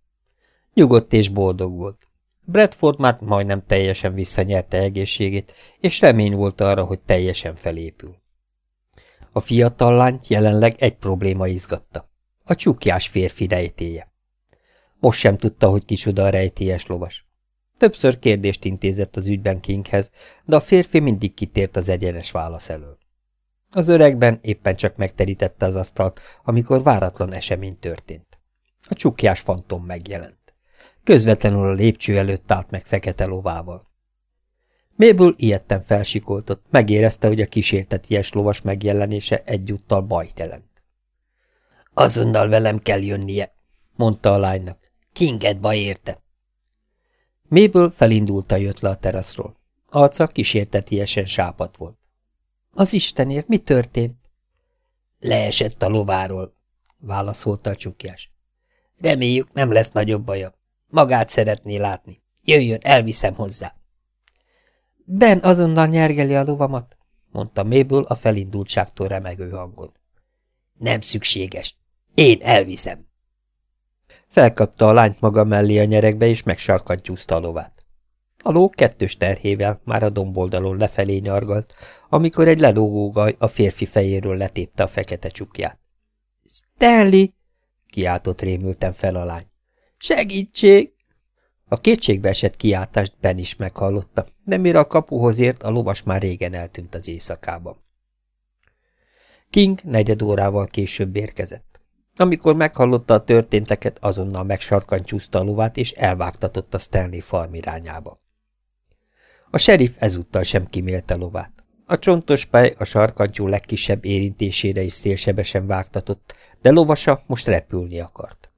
Nyugodt és boldog volt. Bradford már majdnem teljesen visszanyerte egészségét, és remény volt arra, hogy teljesen felépül. A fiatal lányt jelenleg egy probléma izgatta. A csukjás férfi rejtéje. Most sem tudta, hogy kicsoda a rejtélyes lovas. Többször kérdést intézett az ügyben Kinghez, de a férfi mindig kitért az egyenes válasz elől. Az öregben éppen csak megterítette az asztalt, amikor váratlan esemény történt. A csukjás fantom megjelent. Közvetlenül a lépcső előtt állt meg fekete lovával. Mabel ilyetten felsikoltott, megérezte, hogy a kísérteties lovas megjelenése egyúttal bajt jelent. Azonnal velem kell jönnie, mondta a lánynak. Kinget baj érte. Mabel felindulta jött le a teraszról. Arca kísértetiesen sápat volt. Az Istenért mi történt? Leesett a lováról, válaszolta a csukjás. Reméljük, nem lesz nagyobb baja. Magát szeretné látni. Jöjjön, elviszem hozzá. Ben azonnal nyergeli a lovamat, mondta Mabel a felindultságtól remegő hangon. Nem szükséges. Én elviszem. Felkapta a lányt maga mellé a nyerekbe, és megsarkantyúzta a lovát. A ló kettős terhével már a domboldalon lefelé nyargalt, amikor egy gaj a férfi fejéről letépte a fekete csukját. – Stanley! – kiáltott rémülten fel a lány. Segítség! A kétségbe esett kiáltást Ben is meghallotta, de mire a kapuhoz ért, a lovas már régen eltűnt az éjszakában. King negyed órával később érkezett. Amikor meghallotta a történteket, azonnal megsarkantyúzta a lovát, és elvágtatott a Stanley farm irányába. A sheriff ezúttal sem kimélte lovát. A csontos pej a sarkantyú legkisebb érintésére is szélsebesen vágtatott, de lovasa most repülni akart.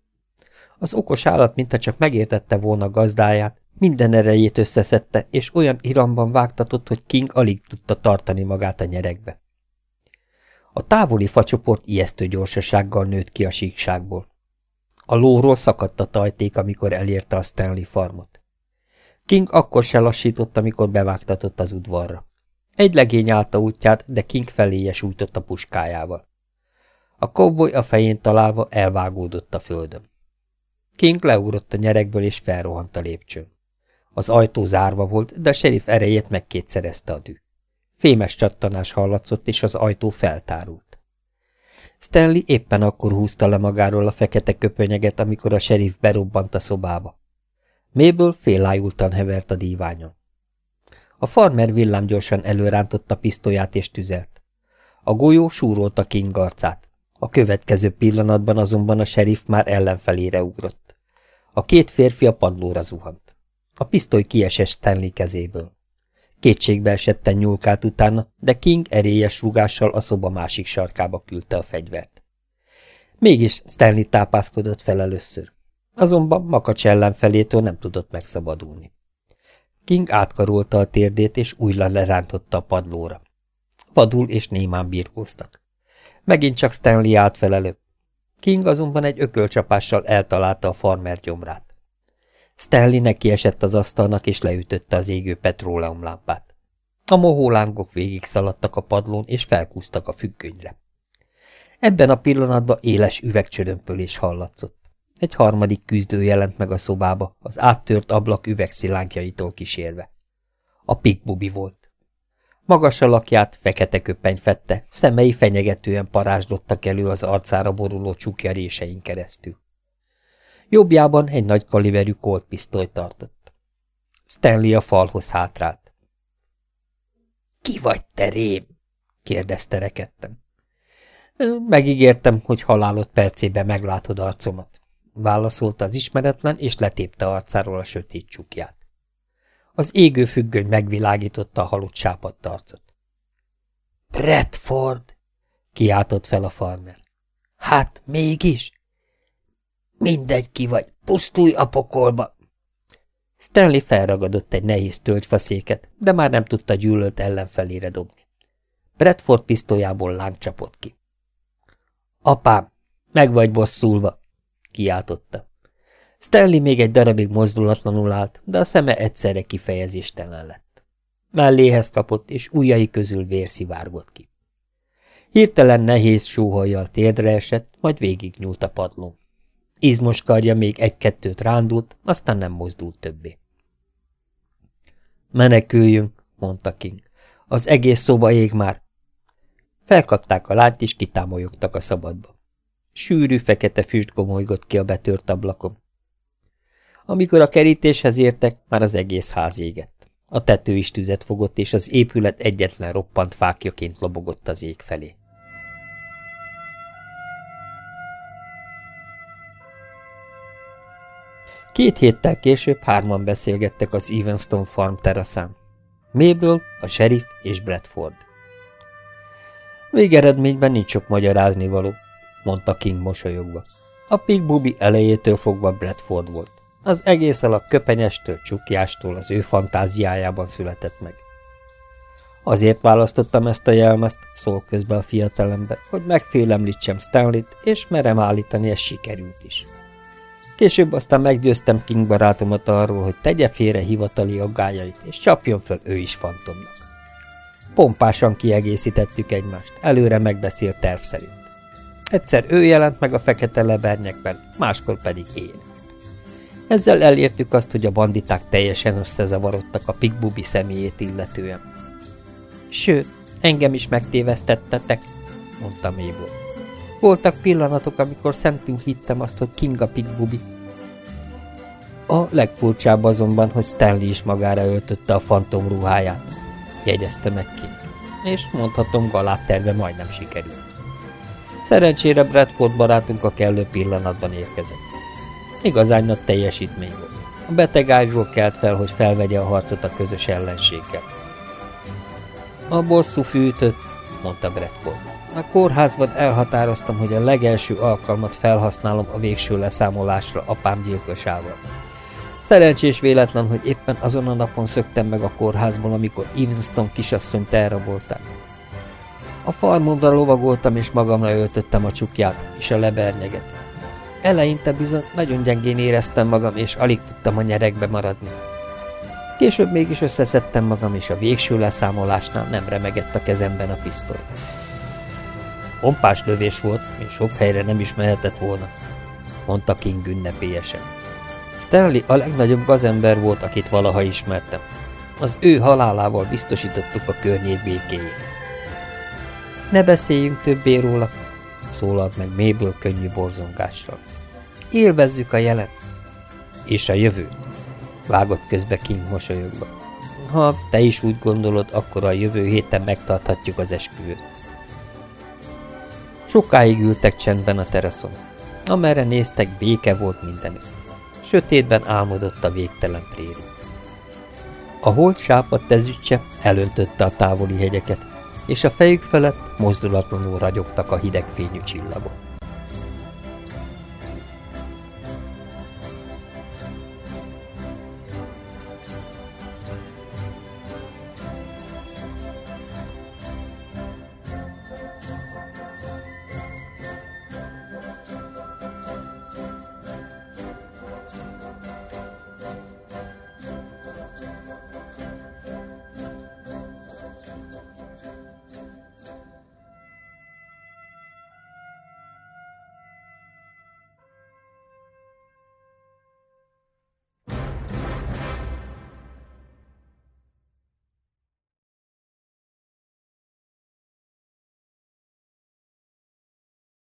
Az okos állat, mintha csak megértette volna gazdáját, minden erejét összeszedte, és olyan iramban vágtatott, hogy King alig tudta tartani magát a nyerekbe. A távoli facsoport ijesztő gyorsasággal nőtt ki a síkságból. A lóról szakadt a tajték, amikor elérte a Stanley farmot. King akkor se lassított, amikor bevágtatott az udvarra. Egy legény állta útját, de King feléje sújtott a puskájával. A cowboy a fején találva elvágódott a földön. King leugrott a nyerekből és felrohant a lépcsőn. Az ajtó zárva volt, de a serif erejét megkétszerezte a dű. Fémes csattanás hallatszott, és az ajtó feltárult. Stanley éppen akkor húzta le magáról a fekete köpönyeget, amikor a serif berobbant a szobába. Mabel félájultan hevert a díványon. A farmer villámgyorsan előrántotta pisztolyát és tüzelt. A golyó súrolta King arcát. A következő pillanatban azonban a serif már ellenfelére ugrott. A két férfi a padlóra zuhant. A pisztoly kiesett Stanley kezéből. Kétségbe esetten nyúlkált utána, de King erélyes rugással a szoba másik sarkába küldte a fegyvert. Mégis Stanley tápászkodott fel először. Azonban Makacs ellenfelétől nem tudott megszabadulni. King átkarolta a térdét, és újra lerántotta a padlóra. Vadul és némán birkóztak. Megint csak Stanley állt fel előbb. King azonban egy ökölcsapással eltalálta a farmer gyomrát. Stanley nekiesett az asztalnak, és leütötte az égő petróleumlámpát. A mohólángok végig szaladtak a padlón, és felkúztak a függönyre. Ebben a pillanatban éles üvegcsörömpölés hallatszott. Egy harmadik küzdő jelent meg a szobába, az áttört ablak üvegszilánkjaitól kísérve. A pikbubi volt. Magas alakját fekete köpeny fette, szemei fenyegetően parázslottak elő az arcára boruló csukja keresztül. Jobbjában egy nagy kaliberű koltpisztoly tartott. Stanley a falhoz hátrált. – Ki vagy te, rém? – kérdezte rekedtem. – Megígértem, hogy halálod percében meglátod arcomat – válaszolta az ismeretlen, és letépte arcáról a sötét csukját. Az égő függöny megvilágította a halott sápadt arcot. – Bradford! – kiáltott fel a farmer. – Hát, mégis? – Mindegy ki vagy, pusztulj a pokolba! Stanley felragadott egy nehéz tölgyfaszéket, de már nem tudta gyűlölt ellenfelére dobni. Bradford pisztolyából láng csapott ki. – Apám, meg vagy bosszulva! – kiáltotta. Stanley még egy darabig mozdulatlanul állt, de a szeme egyszerre kifejezéstelen lett. Melléhez kapott, és ujjai közül vér szivárgott ki. Hirtelen nehéz sóhajjal térdre esett, majd végig nyúlt a padlón. Izmos karja még egy-kettőt rándult, aztán nem mozdult többé. Meneküljünk, mondta King. Az egész szoba ég már. Felkapták a lányt, és kitámolyogtak a szabadba. Sűrű, fekete füst gomolygott ki a betört ablakon. Amikor a kerítéshez értek, már az egész ház égett. A tető is tüzet fogott, és az épület egyetlen roppant fákjaként lobogott az ég felé. Két héttel később hárman beszélgettek az Evanston Farm teraszán. Mabel, a sheriff és Bradford. Végeredményben nincs sok magyarázni való, mondta King mosolyogva. A Pig Bubi elejétől fogva Bradford volt. Az egész alak köpenyestől, csukjástól az ő fantáziájában született meg. Azért választottam ezt a jelmezt, szól közben a fiatalember, hogy megfélemlítsem Stanley-t, és merem állítani, ez sikerült is. Később aztán meggyőztem King barátomat arról, hogy tegye félre hivatali aggájait, és csapjon föl ő is fantomnak. Pompásan kiegészítettük egymást, előre megbeszélt terv szerint. Egyszer ő jelent meg a fekete lebernyekben, máskor pedig én. Ezzel elértük azt, hogy a banditák teljesen összezavarodtak a Pikbubi személyét illetően. Sőt, engem is megtévesztettetek, mondta Mabel. Voltak pillanatok, amikor szentünk hittem azt, hogy King a Pikbubi. A legfurcsább azonban, hogy Stanley is magára öltötte a fantom ruháját, jegyezte meg King, és mondhatom, galát terve majdnem sikerült. Szerencsére Bradford barátunk a kellő pillanatban érkezett. Igazán nagy teljesítmény volt. A beteg ágyról kelt fel, hogy felvegye a harcot a közös ellenséggel. A bosszú fűtött, mondta Bradford. A kórházban elhatároztam, hogy a legelső alkalmat felhasználom a végső leszámolásra apám gyilkosával. Szerencsés véletlen, hogy éppen azon a napon szöktem meg a kórházból, amikor Evanston kisasszonyt elrabolták. A farmomra lovagoltam, és magamra öltöttem a csukját és a lebernyeget. Eleinte bizony nagyon gyengén éreztem magam, és alig tudtam a nyerekbe maradni. Később mégis összeszedtem magam, és a végső leszámolásnál nem remegett a kezemben a pisztoly. Pompás lövés volt, és sok helyre nem is mehetett volna, mondta King ünnepélyesen. Stanley a legnagyobb gazember volt, akit valaha ismertem. Az ő halálával biztosítottuk a környék békéjét. Ne beszéljünk többé róla, szólalt meg Mabel könnyű borzongással. Élvezzük a jelen. És a jövő. Vágott közbe King mosolyogva. Ha te is úgy gondolod, akkor a jövő héten megtarthatjuk az esküvőt. Sokáig ültek csendben a teraszon. Amerre néztek, béke volt mindenütt. Sötétben álmodott a végtelen préri. A holt sápadt tezütse elöntötte a távoli hegyeket, és a fejük felett mozdulatlanul ragyogtak a hidegfényű csillagok.